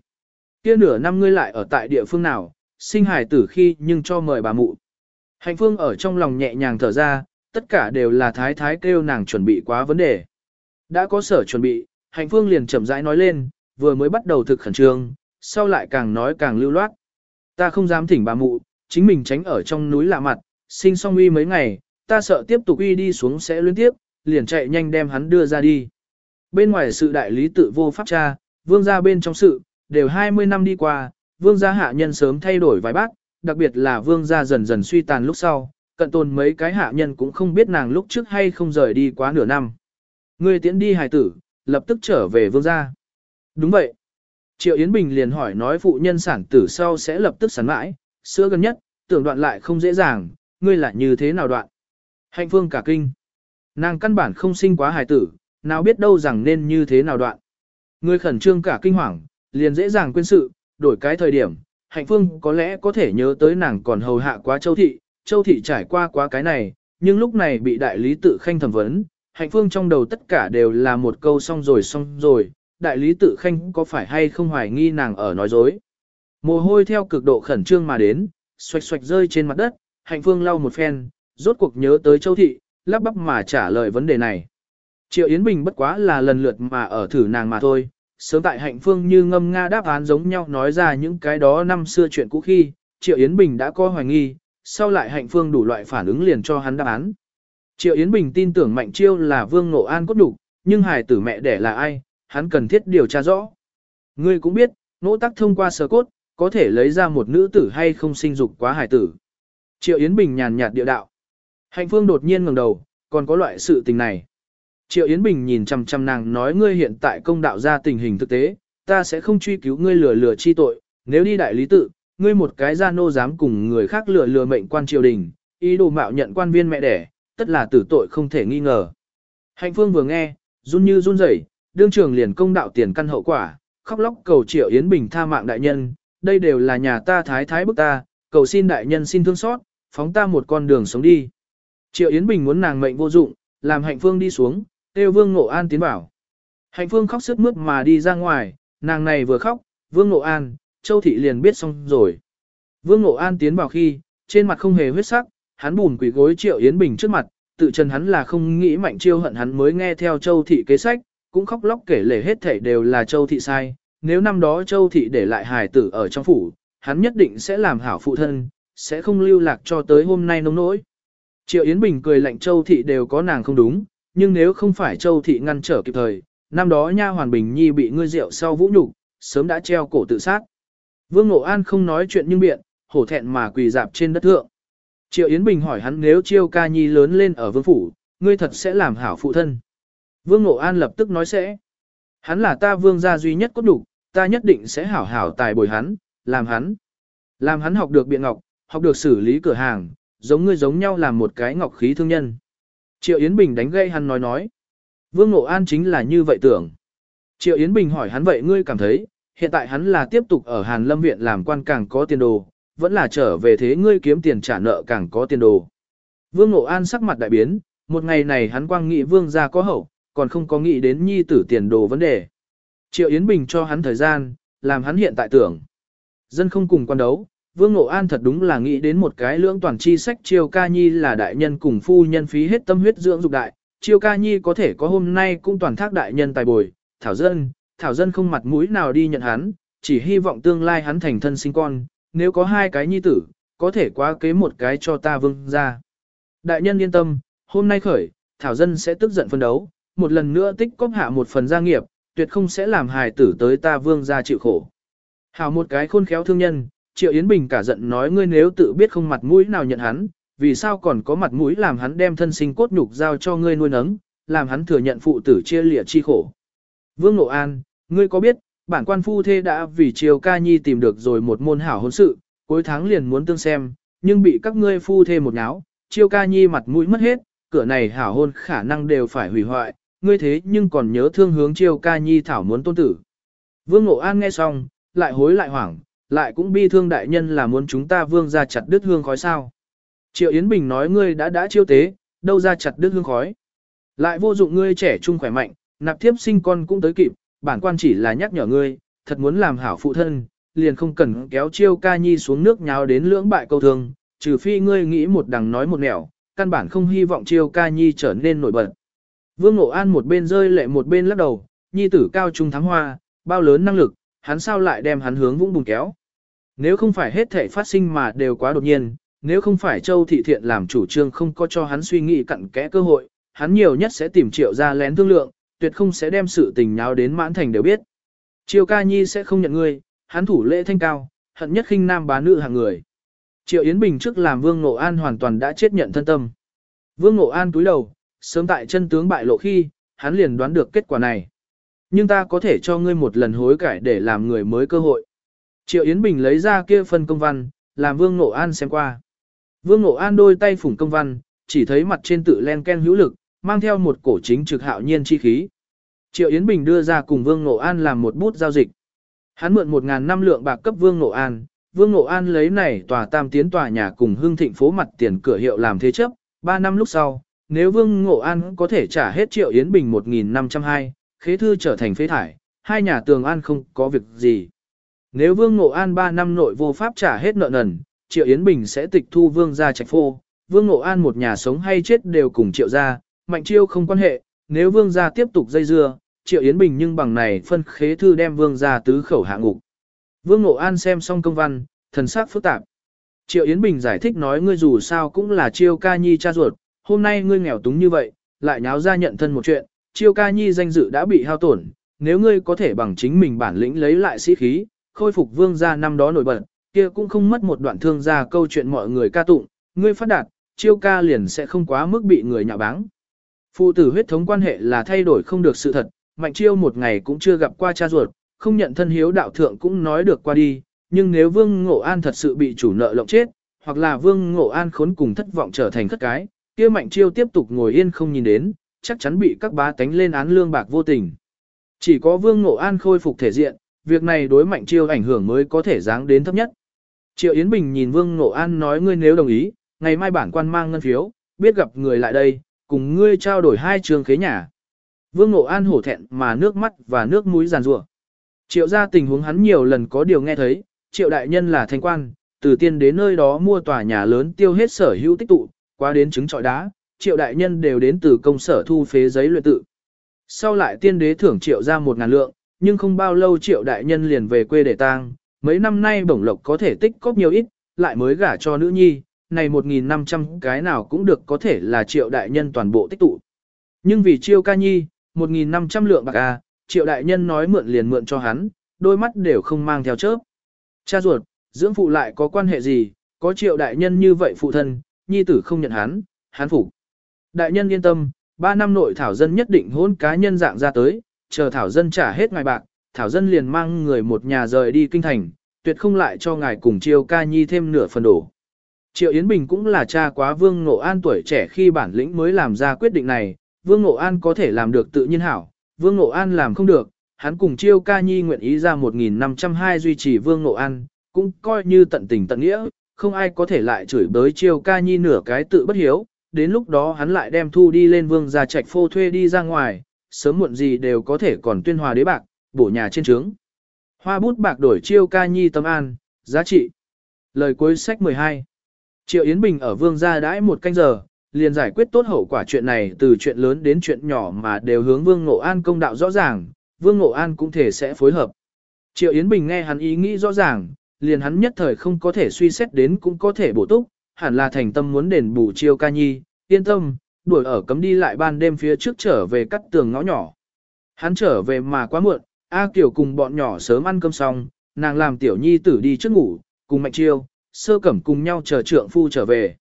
Kia nửa năm ngươi lại ở tại địa phương nào, sinh hài tử khi nhưng cho mời bà mụ. Hạnh phương ở trong lòng nhẹ nhàng thở ra, tất cả đều là thái thái kêu nàng chuẩn bị quá vấn đề. Đã có sở chuẩn bị, hạnh phương liền chậm rãi nói lên, vừa mới bắt đầu thực khẩn trương, sau lại càng nói càng lưu loát. Ta không dám thỉnh bà mụ, chính mình tránh ở trong núi lạ mặt, sinh xong uy mấy ngày, ta sợ tiếp tục uy đi xuống sẽ liên tiếp, liền chạy nhanh đem hắn đưa ra đi. Bên ngoài sự đại lý tự vô pháp cha, vương gia bên trong sự, đều 20 năm đi qua, vương gia hạ nhân sớm thay đổi vài bác, đặc biệt là vương gia dần dần suy tàn lúc sau, cận tồn mấy cái hạ nhân cũng không biết nàng lúc trước hay không rời đi quá nửa năm. Người tiễn đi hài tử, lập tức trở về vương gia. Đúng vậy. Triệu Yến Bình liền hỏi nói phụ nhân sản tử sau sẽ lập tức sản mãi, sữa gần nhất, tưởng đoạn lại không dễ dàng, ngươi lại như thế nào đoạn. Hạnh phương cả kinh. Nàng căn bản không sinh quá hài tử, nào biết đâu rằng nên như thế nào đoạn. Ngươi khẩn trương cả kinh hoàng, liền dễ dàng quên sự, đổi cái thời điểm, hạnh phương có lẽ có thể nhớ tới nàng còn hầu hạ quá châu thị, châu thị trải qua quá cái này, nhưng lúc này bị đại lý tự khanh thẩm vấn, hạnh phương trong đầu tất cả đều là một câu xong rồi xong rồi, đại lý tự khanh có phải hay không hoài nghi nàng ở nói dối. Mồ hôi theo cực độ khẩn trương mà đến, xoạch xoạch rơi trên mặt đất, hạnh phương lau một phen, rốt cuộc nhớ tới châu thị, lắp bắp mà trả lời vấn đề này. Triệu Yến Bình bất quá là lần lượt mà ở thử nàng mà thôi, sớm tại hạnh phương như ngâm nga đáp án giống nhau nói ra những cái đó năm xưa chuyện cũ khi, Triệu Yến Bình đã có hoài nghi, sau lại hạnh phương đủ loại phản ứng liền cho hắn đáp án. Triệu Yến Bình tin tưởng Mạnh Chiêu là Vương Ngộ An cốt đủ, nhưng hài tử mẹ đẻ là ai, hắn cần thiết điều tra rõ. Ngươi cũng biết, nỗ tắc thông qua sơ cốt, có thể lấy ra một nữ tử hay không sinh dục quá hài tử. Triệu Yến Bình nhàn nhạt địa đạo. Hạnh Phương đột nhiên ngẩng đầu, còn có loại sự tình này. Triệu Yến Bình nhìn chằm chằm nàng nói ngươi hiện tại công đạo ra tình hình thực tế, ta sẽ không truy cứu ngươi lừa lừa chi tội, nếu đi đại lý tự, ngươi một cái gia nô dám cùng người khác lừa lừa mệnh quan triều đình, ý đồ mạo nhận quan viên mẹ đẻ, tất là tử tội không thể nghi ngờ. Hạnh Phương vừa nghe, run như run rẩy, đương trường liền công đạo tiền căn hậu quả, khóc lóc cầu Triệu Yến Bình tha mạng đại nhân, đây đều là nhà ta thái thái bức ta, cầu xin đại nhân xin thương xót, phóng ta một con đường sống đi. Triệu Yến Bình muốn nàng mệnh vô dụng, làm hạnh phương đi xuống, tiêu Vương Ngộ An tiến bảo. Hạnh phương khóc sức mướt mà đi ra ngoài, nàng này vừa khóc, Vương Ngộ An, Châu Thị liền biết xong rồi. Vương Ngộ An tiến vào khi, trên mặt không hề huyết sắc, hắn bùn quỷ gối Triệu Yến Bình trước mặt, tự chân hắn là không nghĩ mạnh chiêu hận hắn mới nghe theo Châu Thị kế sách, cũng khóc lóc kể lể hết thảy đều là Châu Thị sai. Nếu năm đó Châu Thị để lại hài tử ở trong phủ, hắn nhất định sẽ làm hảo phụ thân, sẽ không lưu lạc cho tới hôm nay nông nỗi. Triệu Yến Bình cười lạnh Châu Thị đều có nàng không đúng, nhưng nếu không phải Châu Thị ngăn trở kịp thời, năm đó nha hoàn Bình Nhi bị ngươi rượu sau vũ nhục, sớm đã treo cổ tự sát. Vương Ngộ An không nói chuyện nhưng biện, hổ thẹn mà quỳ dạp trên đất thượng. Triệu Yến Bình hỏi hắn nếu chiêu ca nhi lớn lên ở vương phủ, ngươi thật sẽ làm hảo phụ thân. Vương Ngộ An lập tức nói sẽ. Hắn là ta vương gia duy nhất có đủ, ta nhất định sẽ hảo hảo tài bồi hắn, làm hắn. Làm hắn học được biện ngọc, học được xử lý cửa hàng, giống ngươi giống nhau làm một cái ngọc khí thương nhân. Triệu Yến Bình đánh gây hắn nói nói. Vương Ngộ An chính là như vậy tưởng. Triệu Yến Bình hỏi hắn vậy ngươi cảm thấy, hiện tại hắn là tiếp tục ở Hàn Lâm Viện làm quan càng có tiền đồ, vẫn là trở về thế ngươi kiếm tiền trả nợ càng có tiền đồ. Vương Ngộ An sắc mặt đại biến, một ngày này hắn quang nghị vương gia có hậu, còn không có nghĩ đến nhi tử tiền đồ vấn đề. Triệu Yến Bình cho hắn thời gian, làm hắn hiện tại tưởng. Dân không cùng quan đấu, Vương Ngộ An thật đúng là nghĩ đến một cái lưỡng toàn chi sách triều Ca Nhi là đại nhân cùng phu nhân phí hết tâm huyết dưỡng dục đại, triều Ca Nhi có thể có hôm nay cũng toàn thác đại nhân tài bồi, Thảo Dân, Thảo Dân không mặt mũi nào đi nhận hắn, chỉ hy vọng tương lai hắn thành thân sinh con, nếu có hai cái nhi tử, có thể quá kế một cái cho ta vương ra. Đại nhân yên tâm, hôm nay khởi, Thảo Dân sẽ tức giận phân đấu, một lần nữa tích cóp hạ một phần gia nghiệp, tuyệt không sẽ làm hài tử tới ta vương gia chịu khổ. Hảo một cái khôn khéo thương nhân, Triệu Yến Bình cả giận nói ngươi nếu tự biết không mặt mũi nào nhận hắn, vì sao còn có mặt mũi làm hắn đem thân sinh cốt nhục giao cho ngươi nuôi nấng, làm hắn thừa nhận phụ tử chia lìa chi khổ. Vương Ngộ An, ngươi có biết, bản quan phu thê đã vì Triều Ca Nhi tìm được rồi một môn hảo hôn sự, cuối tháng liền muốn tương xem, nhưng bị các ngươi phu thê một náo, Triều Ca Nhi mặt mũi mất hết, cửa này hảo hôn khả năng đều phải hủy hoại, ngươi thế nhưng còn nhớ thương hướng Chiêu Ca Nhi thảo muốn tôn tử. Vương Ngộ An nghe xong, lại hối lại hoảng, lại cũng bi thương đại nhân là muốn chúng ta vương ra chặt đứt hương khói sao. Triệu Yến Bình nói ngươi đã đã chiêu tế, đâu ra chặt đứt hương khói. Lại vô dụng ngươi trẻ trung khỏe mạnh, nạp thiếp sinh con cũng tới kịp, bản quan chỉ là nhắc nhở ngươi, thật muốn làm hảo phụ thân, liền không cần kéo chiêu ca nhi xuống nước nháo đến lưỡng bại câu thương, trừ phi ngươi nghĩ một đằng nói một nẻo, căn bản không hy vọng chiêu ca nhi trở nên nổi bật. Vương Ngộ An một bên rơi lệ một bên lắc đầu, nhi tử cao trung thắng hoa, bao lớn năng lực, hắn sao lại đem hắn hướng vũng bùn kéo. Nếu không phải hết thể phát sinh mà đều quá đột nhiên, nếu không phải Châu Thị Thiện làm chủ trương không có cho hắn suy nghĩ cặn kẽ cơ hội, hắn nhiều nhất sẽ tìm triệu ra lén thương lượng, tuyệt không sẽ đem sự tình nháo đến mãn thành đều biết. Triệu ca nhi sẽ không nhận ngươi, hắn thủ lễ thanh cao, hận nhất khinh nam bá nữ hàng người. Triệu Yến Bình trước làm Vương Ngộ An hoàn toàn đã chết nhận thân tâm. Vương Ngộ An túi đầu, sớm tại chân tướng bại lộ khi, hắn liền đoán được kết quả này. Nhưng ta có thể cho ngươi một lần hối cải để làm người mới cơ hội. Triệu Yến Bình lấy ra kia phân công văn, làm Vương Ngộ An xem qua. Vương Ngộ An đôi tay phủng công văn, chỉ thấy mặt trên tự len ken hữu lực, mang theo một cổ chính trực hạo nhiên chi khí. Triệu Yến Bình đưa ra cùng Vương Ngộ An làm một bút giao dịch. Hắn mượn 1.000 năm lượng bạc cấp Vương Ngộ An, Vương Ngộ An lấy này tòa tam tiến tòa nhà cùng hương thịnh phố mặt tiền cửa hiệu làm thế chấp, 3 năm lúc sau, nếu Vương Ngộ An có thể trả hết Triệu Yến Bình 1.502, khế thư trở thành phế thải, hai nhà tường an không có việc gì. Nếu Vương Ngộ An 3 năm nội vô pháp trả hết nợ nần, Triệu Yến Bình sẽ tịch thu Vương ra trạch phô, Vương Ngộ An một nhà sống hay chết đều cùng Triệu gia, Mạnh Chiêu không quan hệ, nếu Vương gia tiếp tục dây dưa, Triệu Yến Bình nhưng bằng này phân khế thư đem Vương gia tứ khẩu hạ ngục. Vương Ngộ An xem xong công văn, thần sắc phức tạp. Triệu Yến Bình giải thích nói ngươi dù sao cũng là Chiêu ca nhi cha ruột, hôm nay ngươi nghèo túng như vậy, lại nháo ra nhận thân một chuyện, Chiêu ca nhi danh dự đã bị hao tổn, nếu ngươi có thể bằng chính mình bản lĩnh lấy lại sĩ khí, khôi phục vương gia năm đó nổi bật, kia cũng không mất một đoạn thương gia câu chuyện mọi người ca tụng, ngươi phát đạt, chiêu ca liền sẽ không quá mức bị người nhạo báng. Phụ tử huyết thống quan hệ là thay đổi không được sự thật, mạnh chiêu một ngày cũng chưa gặp qua cha ruột, không nhận thân hiếu đạo thượng cũng nói được qua đi, nhưng nếu vương ngộ an thật sự bị chủ nợ lộng chết, hoặc là vương ngộ an khốn cùng thất vọng trở thành khất cái, kia mạnh chiêu tiếp tục ngồi yên không nhìn đến, chắc chắn bị các bá tánh lên án lương bạc vô tình. Chỉ có vương ngộ an khôi phục thể diện, việc này đối mạnh chiêu ảnh hưởng mới có thể giáng đến thấp nhất. Triệu Yến Bình nhìn Vương Ngộ An nói ngươi nếu đồng ý, ngày mai bản quan mang ngân phiếu, biết gặp người lại đây, cùng ngươi trao đổi hai trường khế nhà. Vương Ngộ An hổ thẹn mà nước mắt và nước mũi giàn rủa. Triệu ra tình huống hắn nhiều lần có điều nghe thấy, triệu đại nhân là thanh quan, từ tiên đến nơi đó mua tòa nhà lớn tiêu hết sở hữu tích tụ, qua đến trứng trọi đá, triệu đại nhân đều đến từ công sở thu phế giấy luyện tự. Sau lại tiên đế thưởng triệu ra một ngàn lượng, nhưng không bao lâu triệu đại nhân liền về quê để tang, mấy năm nay bổng lộc có thể tích cóp nhiều ít, lại mới gả cho nữ nhi, này 1.500 cái nào cũng được có thể là triệu đại nhân toàn bộ tích tụ. Nhưng vì chiêu ca nhi, 1.500 lượng bạc à, triệu đại nhân nói mượn liền mượn cho hắn, đôi mắt đều không mang theo chớp. Cha ruột, dưỡng phụ lại có quan hệ gì, có triệu đại nhân như vậy phụ thân, nhi tử không nhận hắn, hắn phục. Đại nhân yên tâm, 3 năm nội thảo dân nhất định hôn cá nhân dạng ra tới, chờ thảo dân trả hết ngài bạc, thảo dân liền mang người một nhà rời đi kinh thành, tuyệt không lại cho ngài cùng chiêu ca nhi thêm nửa phần đổ. Triệu Yến Bình cũng là cha quá Vương Ngộ An tuổi trẻ khi bản lĩnh mới làm ra quyết định này, Vương Ngộ An có thể làm được tự nhiên hảo, Vương Ngộ An làm không được, hắn cùng chiêu ca nhi nguyện ý ra 1.502 duy trì Vương Ngộ An, cũng coi như tận tình tận nghĩa, không ai có thể lại chửi bới chiêu ca nhi nửa cái tự bất hiếu, đến lúc đó hắn lại đem thu đi lên Vương gia trạch phô thuê đi ra ngoài, sớm muộn gì đều có thể còn tuyên hòa đế bạc, bổ nhà trên trướng. Hoa bút bạc đổi chiêu ca nhi tâm an, giá trị. Lời cuối sách 12. Triệu Yến Bình ở vương gia đãi một canh giờ, liền giải quyết tốt hậu quả chuyện này từ chuyện lớn đến chuyện nhỏ mà đều hướng Vương Ngộ An công đạo rõ ràng, Vương Ngộ An cũng thể sẽ phối hợp. Triệu Yến Bình nghe hắn ý nghĩ rõ ràng, liền hắn nhất thời không có thể suy xét đến cũng có thể bổ túc, hẳn là thành tâm muốn đền bù chiêu ca nhi, yên tâm, đuổi ở cấm đi lại ban đêm phía trước trở về cắt tường ngõ nhỏ. Hắn trở về mà quá muộn, A Kiều cùng bọn nhỏ sớm ăn cơm xong, nàng làm tiểu nhi tử đi trước ngủ, cùng Mạnh Chiêu, sơ cẩm cùng nhau chờ trượng phu trở về.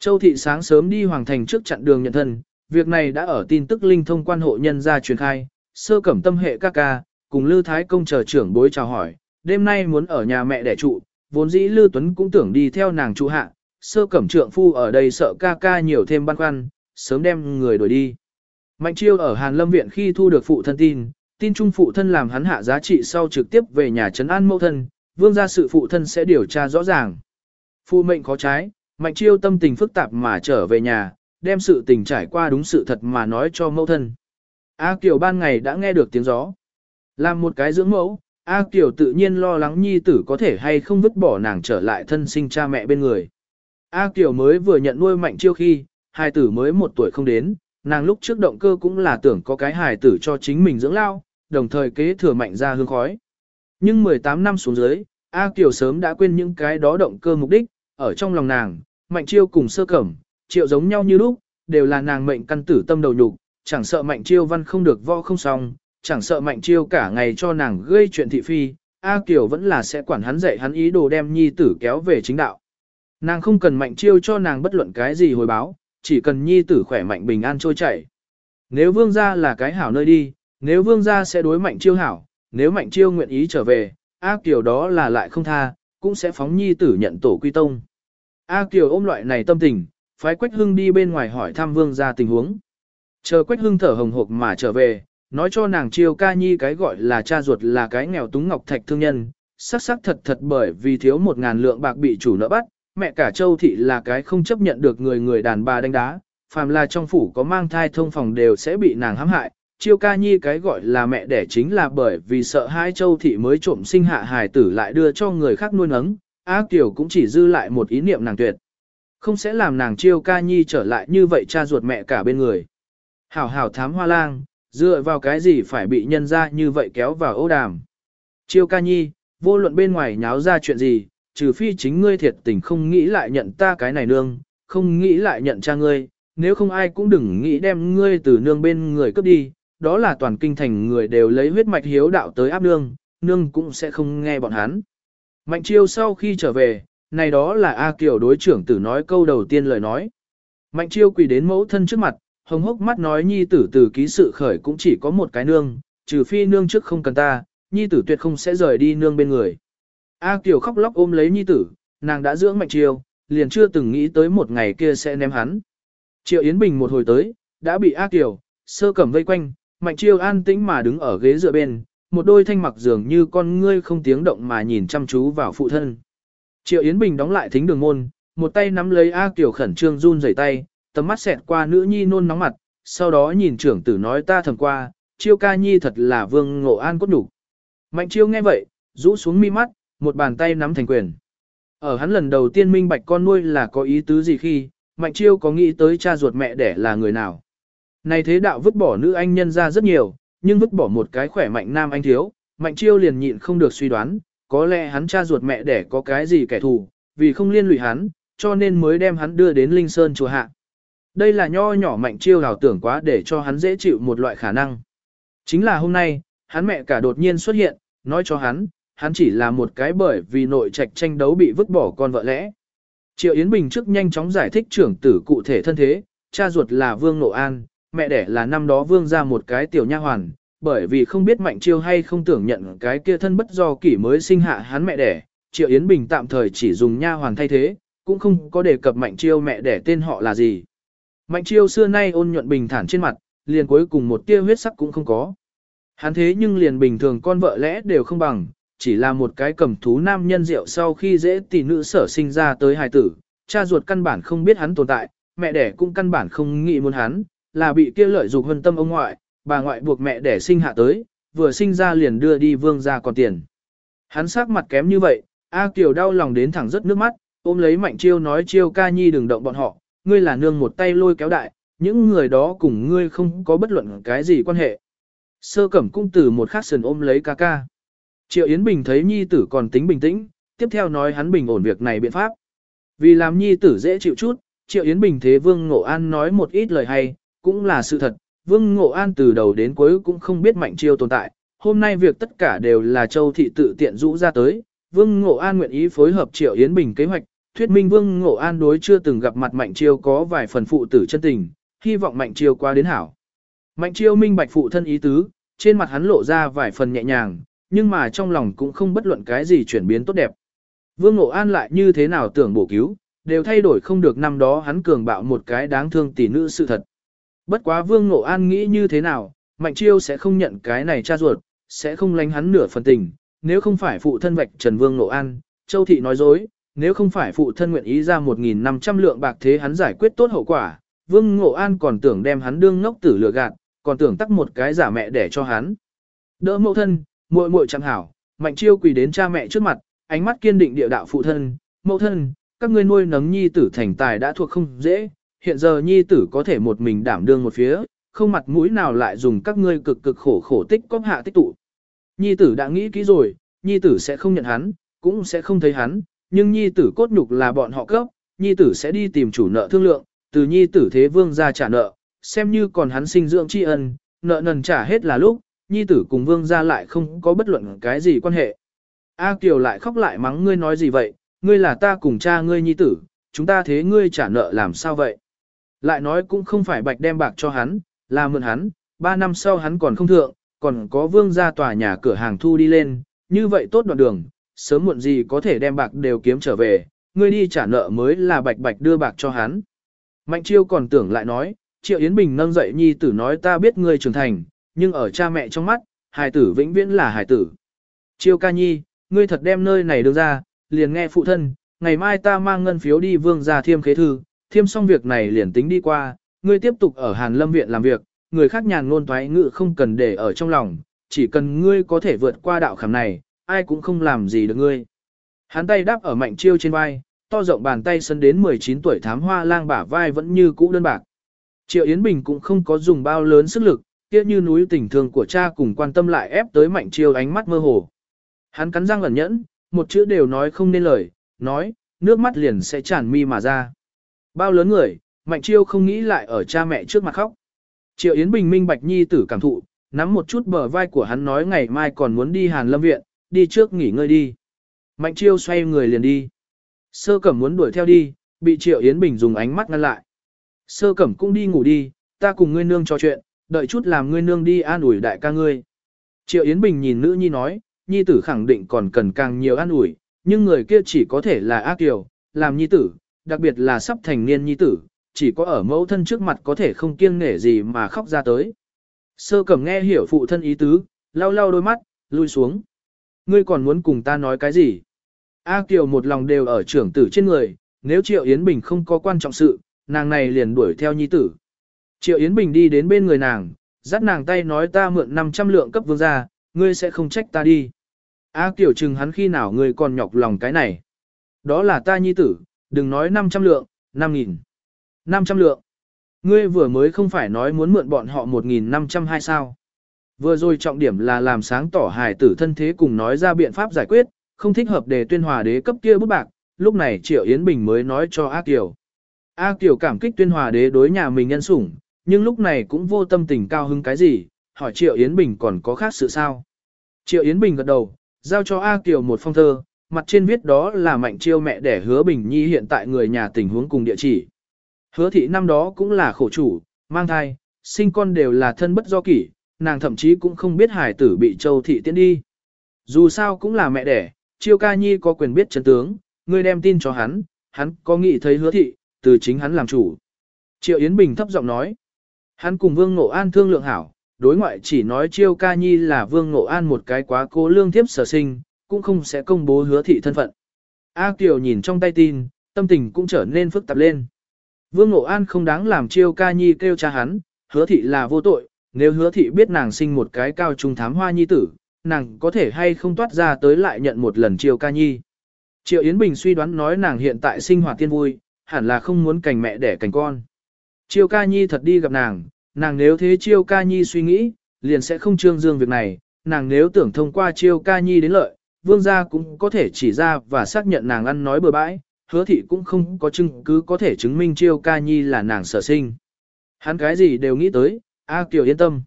Châu thị sáng sớm đi hoàng thành trước chặn đường nhận thân, việc này đã ở tin tức linh thông quan hộ nhân ra truyền khai, sơ cẩm tâm hệ ca ca, cùng Lư Thái Công chờ trưởng bối chào hỏi, đêm nay muốn ở nhà mẹ đẻ trụ, vốn dĩ Lư Tuấn cũng tưởng đi theo nàng trụ hạ, sơ cẩm trượng phu ở đây sợ ca ca nhiều thêm băn khoăn, sớm đem người đuổi đi. Mạnh chiêu ở Hàn Lâm Viện khi thu được phụ thân tin, tin trung phụ thân làm hắn hạ giá trị sau trực tiếp về nhà trấn an mẫu thân, vương gia sự phụ thân sẽ điều tra rõ ràng. Phụ mệnh có trái, Mạnh chiêu tâm tình phức tạp mà trở về nhà, đem sự tình trải qua đúng sự thật mà nói cho mẫu thân. A Kiều ban ngày đã nghe được tiếng gió. Làm một cái dưỡng mẫu, A Kiều tự nhiên lo lắng nhi tử có thể hay không vứt bỏ nàng trở lại thân sinh cha mẹ bên người. A Kiều mới vừa nhận nuôi mạnh chiêu khi, hài tử mới một tuổi không đến, nàng lúc trước động cơ cũng là tưởng có cái hài tử cho chính mình dưỡng lao, đồng thời kế thừa mạnh ra hương khói. Nhưng 18 năm xuống dưới, A Kiều sớm đã quên những cái đó động cơ mục đích, ở trong lòng nàng, mạnh chiêu cùng sơ cẩm, triệu giống nhau như lúc, đều là nàng mệnh căn tử tâm đầu nhục, chẳng sợ mạnh chiêu văn không được vo không xong, chẳng sợ mạnh chiêu cả ngày cho nàng gây chuyện thị phi, A Kiều vẫn là sẽ quản hắn dạy hắn ý đồ đem nhi tử kéo về chính đạo. Nàng không cần mạnh chiêu cho nàng bất luận cái gì hồi báo, chỉ cần nhi tử khỏe mạnh bình an trôi chảy. Nếu vương gia là cái hảo nơi đi, nếu vương gia sẽ đối mạnh chiêu hảo, nếu mạnh chiêu nguyện ý trở về, A Kiều đó là lại không tha, cũng sẽ phóng nhi tử nhận tổ quy tông. A Kiều ôm loại này tâm tình, phái Quách Hưng đi bên ngoài hỏi thăm vương gia tình huống. Chờ Quách Hưng thở hồng hộc mà trở về, nói cho nàng chiêu ca nhi cái gọi là cha ruột là cái nghèo túng ngọc thạch thương nhân, sắc sắc thật thật bởi vì thiếu một ngàn lượng bạc bị chủ nợ bắt, mẹ cả châu thị là cái không chấp nhận được người người đàn bà đánh đá, phàm là trong phủ có mang thai thông phòng đều sẽ bị nàng hãm hại. Chiêu ca nhi cái gọi là mẹ đẻ chính là bởi vì sợ hai châu thị mới trộm sinh hạ hài tử lại đưa cho người khác nuôi nấng, ác tiểu cũng chỉ dư lại một ý niệm nàng tuyệt. Không sẽ làm nàng chiêu ca nhi trở lại như vậy cha ruột mẹ cả bên người. Hảo hảo thám hoa lang, dựa vào cái gì phải bị nhân ra như vậy kéo vào ô đàm. Chiêu ca nhi, vô luận bên ngoài nháo ra chuyện gì, trừ phi chính ngươi thiệt tình không nghĩ lại nhận ta cái này nương, không nghĩ lại nhận cha ngươi, nếu không ai cũng đừng nghĩ đem ngươi từ nương bên người cướp đi, đó là toàn kinh thành người đều lấy huyết mạch hiếu đạo tới áp nương, nương cũng sẽ không nghe bọn hắn. Mạnh chiêu sau khi trở về, này đó là A Kiều đối trưởng tử nói câu đầu tiên lời nói. Mạnh chiêu quỳ đến mẫu thân trước mặt, hồng hốc mắt nói nhi tử từ ký sự khởi cũng chỉ có một cái nương, trừ phi nương trước không cần ta, nhi tử tuyệt không sẽ rời đi nương bên người. A Kiều khóc lóc ôm lấy nhi tử, nàng đã dưỡng mạnh chiều, liền chưa từng nghĩ tới một ngày kia sẽ ném hắn. Triệu Yến Bình một hồi tới, đã bị A Kiều, sơ cẩm vây quanh, mạnh chiều an tĩnh mà đứng ở ghế dựa bên, một đôi thanh mặc dường như con ngươi không tiếng động mà nhìn chăm chú vào phụ thân. Triệu Yến Bình đóng lại thính đường môn, một tay nắm lấy A Kiều khẩn trương run rẩy tay, tầm mắt xẹt qua nữ nhi nôn nóng mặt, sau đó nhìn trưởng tử nói ta thầm qua, chiêu ca nhi thật là vương ngộ an cốt đủ. Mạnh chiêu nghe vậy, rũ xuống mi mắt, một bàn tay nắm thành quyền. Ở hắn lần đầu tiên minh bạch con nuôi là có ý tứ gì khi, Mạnh chiêu có nghĩ tới cha ruột mẹ đẻ là người nào. Này thế đạo vứt bỏ nữ anh nhân ra rất nhiều, nhưng vứt bỏ một cái khỏe mạnh nam anh thiếu, mạnh chiêu liền nhịn không được suy đoán, có lẽ hắn cha ruột mẹ đẻ có cái gì kẻ thù, vì không liên lụy hắn, cho nên mới đem hắn đưa đến Linh Sơn chùa hạ. Đây là nho nhỏ mạnh chiêu hào tưởng quá để cho hắn dễ chịu một loại khả năng. Chính là hôm nay, hắn mẹ cả đột nhiên xuất hiện, nói cho hắn, hắn chỉ là một cái bởi vì nội trạch tranh đấu bị vứt bỏ con vợ lẽ. Triệu Yến Bình trước nhanh chóng giải thích trưởng tử cụ thể thân thế, cha ruột là Vương Nộ An, mẹ đẻ là năm đó vương ra một cái tiểu nha hoàn, bởi vì không biết mạnh chiêu hay không tưởng nhận cái kia thân bất do kỷ mới sinh hạ hắn mẹ đẻ, Triệu Yến Bình tạm thời chỉ dùng nha hoàn thay thế, cũng không có đề cập mạnh chiêu mẹ đẻ tên họ là gì. Mạnh chiêu xưa nay ôn nhuận bình thản trên mặt, liền cuối cùng một tia huyết sắc cũng không có. Hắn thế nhưng liền bình thường con vợ lẽ đều không bằng, chỉ là một cái cầm thú nam nhân rượu sau khi dễ tỷ nữ sở sinh ra tới hài tử, cha ruột căn bản không biết hắn tồn tại, mẹ đẻ cũng căn bản không nghĩ muốn hắn, là bị kia lợi dục hân tâm ông ngoại, bà ngoại buộc mẹ đẻ sinh hạ tới, vừa sinh ra liền đưa đi vương ra còn tiền. Hắn sắc mặt kém như vậy, A Kiều đau lòng đến thẳng rất nước mắt, ôm lấy mạnh chiêu nói chiêu ca nhi đừng động bọn họ, ngươi là nương một tay lôi kéo đại, những người đó cùng ngươi không có bất luận cái gì quan hệ. Sơ cẩm cung tử một khắc sườn ôm lấy ca ca. Triệu Yến Bình thấy nhi tử còn tính bình tĩnh, tiếp theo nói hắn bình ổn việc này biện pháp. Vì làm nhi tử dễ chịu chút, Triệu Yến Bình thế Vương Ngộ An nói một ít lời hay, cũng là sự thật, Vương Ngộ An từ đầu đến cuối cũng không biết Mạnh Chiêu tồn tại, hôm nay việc tất cả đều là Châu Thị tự tiện rũ ra tới, Vương Ngộ An nguyện ý phối hợp Triệu Yến Bình kế hoạch, thuyết minh Vương Ngộ An đối chưa từng gặp mặt Mạnh Chiêu có vài phần phụ tử chân tình, hy vọng Mạnh Chiêu qua đến hảo. Mạnh Chiêu minh bạch phụ thân ý tứ, trên mặt hắn lộ ra vài phần nhẹ nhàng, nhưng mà trong lòng cũng không bất luận cái gì chuyển biến tốt đẹp. Vương Ngộ An lại như thế nào tưởng bổ cứu, đều thay đổi không được năm đó hắn cường bạo một cái đáng thương tỷ nữ sự thật. Bất quá Vương Ngộ An nghĩ như thế nào, Mạnh Chiêu sẽ không nhận cái này cha ruột, sẽ không lánh hắn nửa phần tình, nếu không phải phụ thân vạch Trần Vương Ngộ An, Châu Thị nói dối, nếu không phải phụ thân nguyện ý ra 1.500 lượng bạc thế hắn giải quyết tốt hậu quả, Vương Ngộ An còn tưởng đem hắn đương ngốc tử lừa gạt, còn tưởng tắc một cái giả mẹ để cho hắn. Đỡ mẫu thân, muội muội chẳng hảo, Mạnh Chiêu quỳ đến cha mẹ trước mặt, ánh mắt kiên định địa đạo phụ thân, mẫu thân, các ngươi nuôi nấng nhi tử thành tài đã thuộc không dễ, hiện giờ nhi tử có thể một mình đảm đương một phía, không mặt mũi nào lại dùng các ngươi cực cực khổ khổ tích cóp hạ tích tụ. Nhi tử đã nghĩ kỹ rồi, nhi tử sẽ không nhận hắn, cũng sẽ không thấy hắn, nhưng nhi tử cốt nhục là bọn họ cấp, nhi tử sẽ đi tìm chủ nợ thương lượng, từ nhi tử thế vương ra trả nợ, xem như còn hắn sinh dưỡng tri ân, nợ nần trả hết là lúc, nhi tử cùng vương ra lại không có bất luận cái gì quan hệ. A Kiều lại khóc lại mắng ngươi nói gì vậy, ngươi là ta cùng cha ngươi nhi tử, chúng ta thế ngươi trả nợ làm sao vậy? Lại nói cũng không phải bạch đem bạc cho hắn, là mượn hắn, ba năm sau hắn còn không thượng, còn có vương ra tòa nhà cửa hàng thu đi lên, như vậy tốt đoạn đường, sớm muộn gì có thể đem bạc đều kiếm trở về, ngươi đi trả nợ mới là bạch bạch đưa bạc cho hắn. Mạnh chiêu còn tưởng lại nói, triệu Yến Bình nâng dậy nhi tử nói ta biết ngươi trưởng thành, nhưng ở cha mẹ trong mắt, hài tử vĩnh viễn là hài tử. Chiêu ca nhi, ngươi thật đem nơi này đưa ra, liền nghe phụ thân, ngày mai ta mang ngân phiếu đi vương ra thiêm khế thư, thiêm xong việc này liền tính đi qua, ngươi tiếp tục ở Hàn Lâm Viện làm việc, người khác nhàn ngôn thoái ngự không cần để ở trong lòng, chỉ cần ngươi có thể vượt qua đạo khảm này, ai cũng không làm gì được ngươi. Hắn tay đáp ở mạnh chiêu trên vai, to rộng bàn tay sân đến 19 tuổi thám hoa lang bả vai vẫn như cũ đơn bạc. Triệu Yến Bình cũng không có dùng bao lớn sức lực, kia như núi tình thương của cha cùng quan tâm lại ép tới mạnh chiêu ánh mắt mơ hồ. Hắn cắn răng ẩn nhẫn, một chữ đều nói không nên lời, nói, nước mắt liền sẽ tràn mi mà ra. Bao lớn người, mạnh chiêu không nghĩ lại ở cha mẹ trước mặt khóc. Triệu Yến Bình minh bạch nhi tử cảm thụ, nắm một chút bờ vai của hắn nói ngày mai còn muốn đi Hàn Lâm Viện, đi trước nghỉ ngơi đi. Mạnh chiêu xoay người liền đi. Sơ cẩm muốn đuổi theo đi, bị Triệu Yến Bình dùng ánh mắt ngăn lại. Sơ cẩm cũng đi ngủ đi, ta cùng ngươi nương trò chuyện, đợi chút làm ngươi nương đi an ủi đại ca ngươi. Triệu Yến Bình nhìn nữ nhi nói, nhi tử khẳng định còn cần càng nhiều an ủi, nhưng người kia chỉ có thể là ác kiều, làm nhi tử, đặc biệt là sắp thành niên nhi tử, chỉ có ở mẫu thân trước mặt có thể không kiêng nể gì mà khóc ra tới. Sơ cẩm nghe hiểu phụ thân ý tứ, lau lau đôi mắt, lui xuống. Ngươi còn muốn cùng ta nói cái gì? A Kiều một lòng đều ở trưởng tử trên người, nếu Triệu Yến Bình không có quan trọng sự, nàng này liền đuổi theo nhi tử. Triệu Yến Bình đi đến bên người nàng, dắt nàng tay nói ta mượn 500 lượng cấp vương ra, ngươi sẽ không trách ta đi. A Kiều chừng hắn khi nào ngươi còn nhọc lòng cái này. Đó là ta nhi tử, đừng nói 500 lượng, 5.000. 500 lượng. Ngươi vừa mới không phải nói muốn mượn bọn họ 1.500 hay sao? Vừa rồi trọng điểm là làm sáng tỏ hài tử thân thế cùng nói ra biện pháp giải quyết, không thích hợp để tuyên hòa đế cấp kia bút bạc, lúc này Triệu Yến Bình mới nói cho A Kiều. A Kiều cảm kích tuyên hòa đế đối nhà mình nhân sủng, nhưng lúc này cũng vô tâm tình cao hứng cái gì, hỏi Triệu Yến Bình còn có khác sự sao. Triệu Yến Bình gật đầu, giao cho A Kiều một phong thơ, mặt trên viết đó là mạnh chiêu mẹ để hứa Bình Nhi hiện tại người nhà tình huống cùng địa chỉ. Hứa thị năm đó cũng là khổ chủ, mang thai, sinh con đều là thân bất do kỷ, nàng thậm chí cũng không biết hải tử bị châu thị tiễn đi. Dù sao cũng là mẹ đẻ, chiêu ca nhi có quyền biết chân tướng, ngươi đem tin cho hắn, hắn có nghĩ thấy hứa thị, từ chính hắn làm chủ. Triệu Yến Bình thấp giọng nói, hắn cùng Vương Ngộ An thương lượng hảo, đối ngoại chỉ nói chiêu ca nhi là Vương Ngộ An một cái quá cố lương thiếp sở sinh, cũng không sẽ công bố hứa thị thân phận. A Kiều nhìn trong tay tin, tâm tình cũng trở nên phức tạp lên. Vương Ngộ An không đáng làm chiêu ca nhi kêu cha hắn, hứa thị là vô tội, nếu hứa thị biết nàng sinh một cái cao trung thám hoa nhi tử, nàng có thể hay không toát ra tới lại nhận một lần chiều ca nhi. Triệu Yến Bình suy đoán nói nàng hiện tại sinh hoạt tiên vui, hẳn là không muốn cành mẹ đẻ cành con. Chiêu ca nhi thật đi gặp nàng, nàng nếu thế chiêu ca nhi suy nghĩ, liền sẽ không trương dương việc này, nàng nếu tưởng thông qua chiêu ca nhi đến lợi, vương gia cũng có thể chỉ ra và xác nhận nàng ăn nói bừa bãi, hứa thị cũng không có chứng cứ có thể chứng minh chiêu ca nhi là nàng sở sinh. Hắn cái gì đều nghĩ tới, A Kiều yên tâm.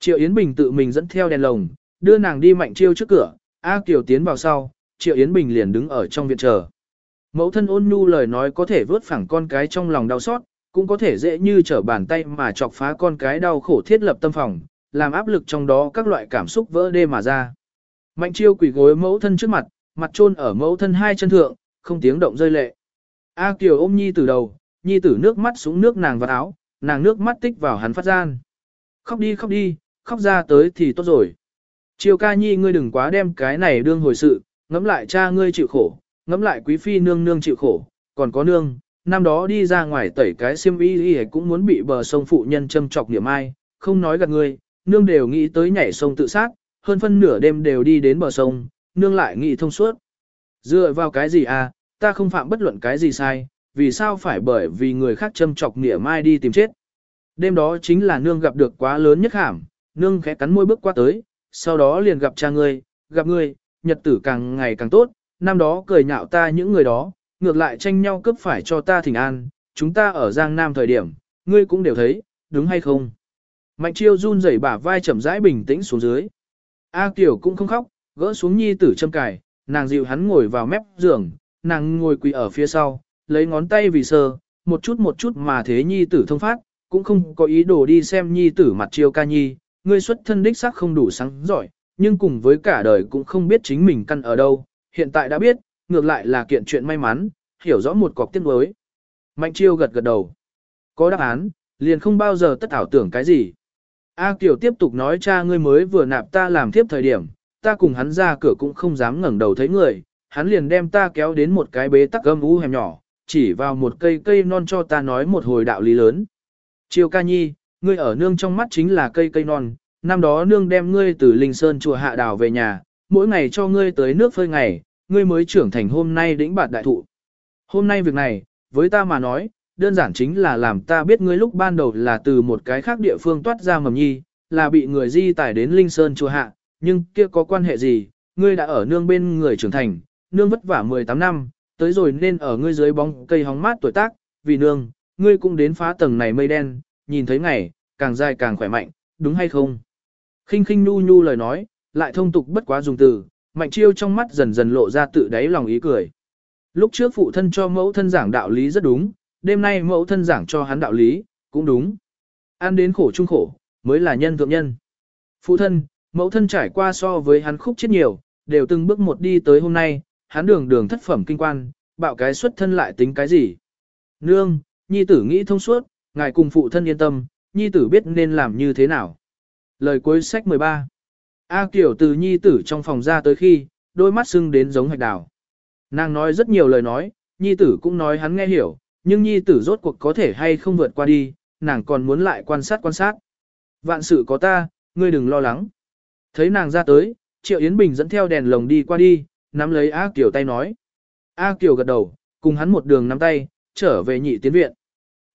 Triệu Yến Bình tự mình dẫn theo đèn lồng, đưa nàng đi mạnh chiêu trước cửa, A Kiều tiến vào sau, Triệu Yến Bình liền đứng ở trong viện chờ. Mẫu thân ôn nhu lời nói có thể vớt phẳng con cái trong lòng đau xót, cũng có thể dễ như trở bàn tay mà chọc phá con cái đau khổ thiết lập tâm phòng, làm áp lực trong đó các loại cảm xúc vỡ đê mà ra. Mạnh chiêu quỷ gối mẫu thân trước mặt, mặt chôn ở mẫu thân hai chân thượng, không tiếng động rơi lệ. A Kiều ôm nhi tử đầu, nhi tử nước mắt xuống nước nàng vào áo, nàng nước mắt tích vào hắn phát gian. Khóc đi khóc đi, khóc ra tới thì tốt rồi. Triều ca nhi ngươi đừng quá đem cái này đương hồi sự, ngẫm lại cha ngươi chịu khổ, ngẫm lại quý phi nương nương chịu khổ, còn có nương, năm đó đi ra ngoài tẩy cái xiêm y y cũng muốn bị bờ sông phụ nhân châm chọc niệm ai, không nói gạt ngươi, nương đều nghĩ tới nhảy sông tự sát, hơn phân nửa đêm đều đi đến bờ sông, nương lại nghĩ thông suốt. Dựa vào cái gì à, ta không phạm bất luận cái gì sai, vì sao phải bởi vì người khác châm chọc niệm ai đi tìm chết. Đêm đó chính là nương gặp được quá lớn nhất hàm, nương khẽ cắn môi bước qua tới, sau đó liền gặp cha ngươi, gặp ngươi, nhật tử càng ngày càng tốt, năm đó cười nhạo ta những người đó, ngược lại tranh nhau cướp phải cho ta thỉnh an, chúng ta ở Giang Nam thời điểm, ngươi cũng đều thấy, đúng hay không? Mạnh chiêu run rẩy bả vai chậm rãi bình tĩnh xuống dưới. A Kiều cũng không khóc, gỡ xuống nhi tử châm cài, nàng dịu hắn ngồi vào mép giường, nàng ngồi quỳ ở phía sau, lấy ngón tay vì sơ, một chút một chút mà thế nhi tử thông phát, cũng không có ý đồ đi xem nhi tử mặt chiêu ca nhi, ngươi xuất thân đích xác không đủ sáng giỏi, nhưng cùng với cả đời cũng không biết chính mình căn ở đâu, hiện tại đã biết, ngược lại là kiện chuyện may mắn, hiểu rõ một cọc tiếc đối. Mạnh chiêu gật gật đầu. Có đáp án, liền không bao giờ tất ảo tưởng cái gì. A Kiều tiếp tục nói cha ngươi mới vừa nạp ta làm tiếp thời điểm, ta cùng hắn ra cửa cũng không dám ngẩng đầu thấy người, hắn liền đem ta kéo đến một cái bế tắc âm u hẻm nhỏ, chỉ vào một cây cây non cho ta nói một hồi đạo lý lớn. Triều ca nhi, ngươi ở nương trong mắt chính là cây cây non, năm đó nương đem ngươi từ Linh Sơn chùa hạ đào về nhà, mỗi ngày cho ngươi tới nước phơi ngày, ngươi mới trưởng thành hôm nay đĩnh bạt đại thụ. Hôm nay việc này, với ta mà nói, đơn giản chính là làm ta biết ngươi lúc ban đầu là từ một cái khác địa phương toát ra mầm nhi, là bị người di tải đến Linh Sơn chùa hạ, nhưng kia có quan hệ gì, ngươi đã ở nương bên người trưởng thành, nương vất vả 18 năm, tới rồi nên ở ngươi dưới bóng cây hóng mát tuổi tác, vì nương, ngươi cũng đến phá tầng này mây đen, nhìn thấy ngày, càng dài càng khỏe mạnh, đúng hay không? khinh khinh nu nhu lời nói, lại thông tục bất quá dùng từ, mạnh chiêu trong mắt dần dần lộ ra tự đáy lòng ý cười. Lúc trước phụ thân cho mẫu thân giảng đạo lý rất đúng, đêm nay mẫu thân giảng cho hắn đạo lý, cũng đúng. Ăn đến khổ chung khổ, mới là nhân thượng nhân. Phụ thân, mẫu thân trải qua so với hắn khúc chết nhiều, đều từng bước một đi tới hôm nay, hắn đường đường thất phẩm kinh quan, bạo cái xuất thân lại tính cái gì. Nương, nhi tử nghĩ thông suốt, ngài cùng phụ thân yên tâm, nhi tử biết nên làm như thế nào. Lời cuối sách 13 A Kiều từ nhi tử trong phòng ra tới khi, đôi mắt sưng đến giống hạch đào. Nàng nói rất nhiều lời nói, nhi tử cũng nói hắn nghe hiểu, nhưng nhi tử rốt cuộc có thể hay không vượt qua đi, nàng còn muốn lại quan sát quan sát. Vạn sự có ta, ngươi đừng lo lắng. Thấy nàng ra tới, Triệu Yến Bình dẫn theo đèn lồng đi qua đi, nắm lấy A Kiều tay nói. A Kiều gật đầu, cùng hắn một đường nắm tay, trở về nhị tiến viện.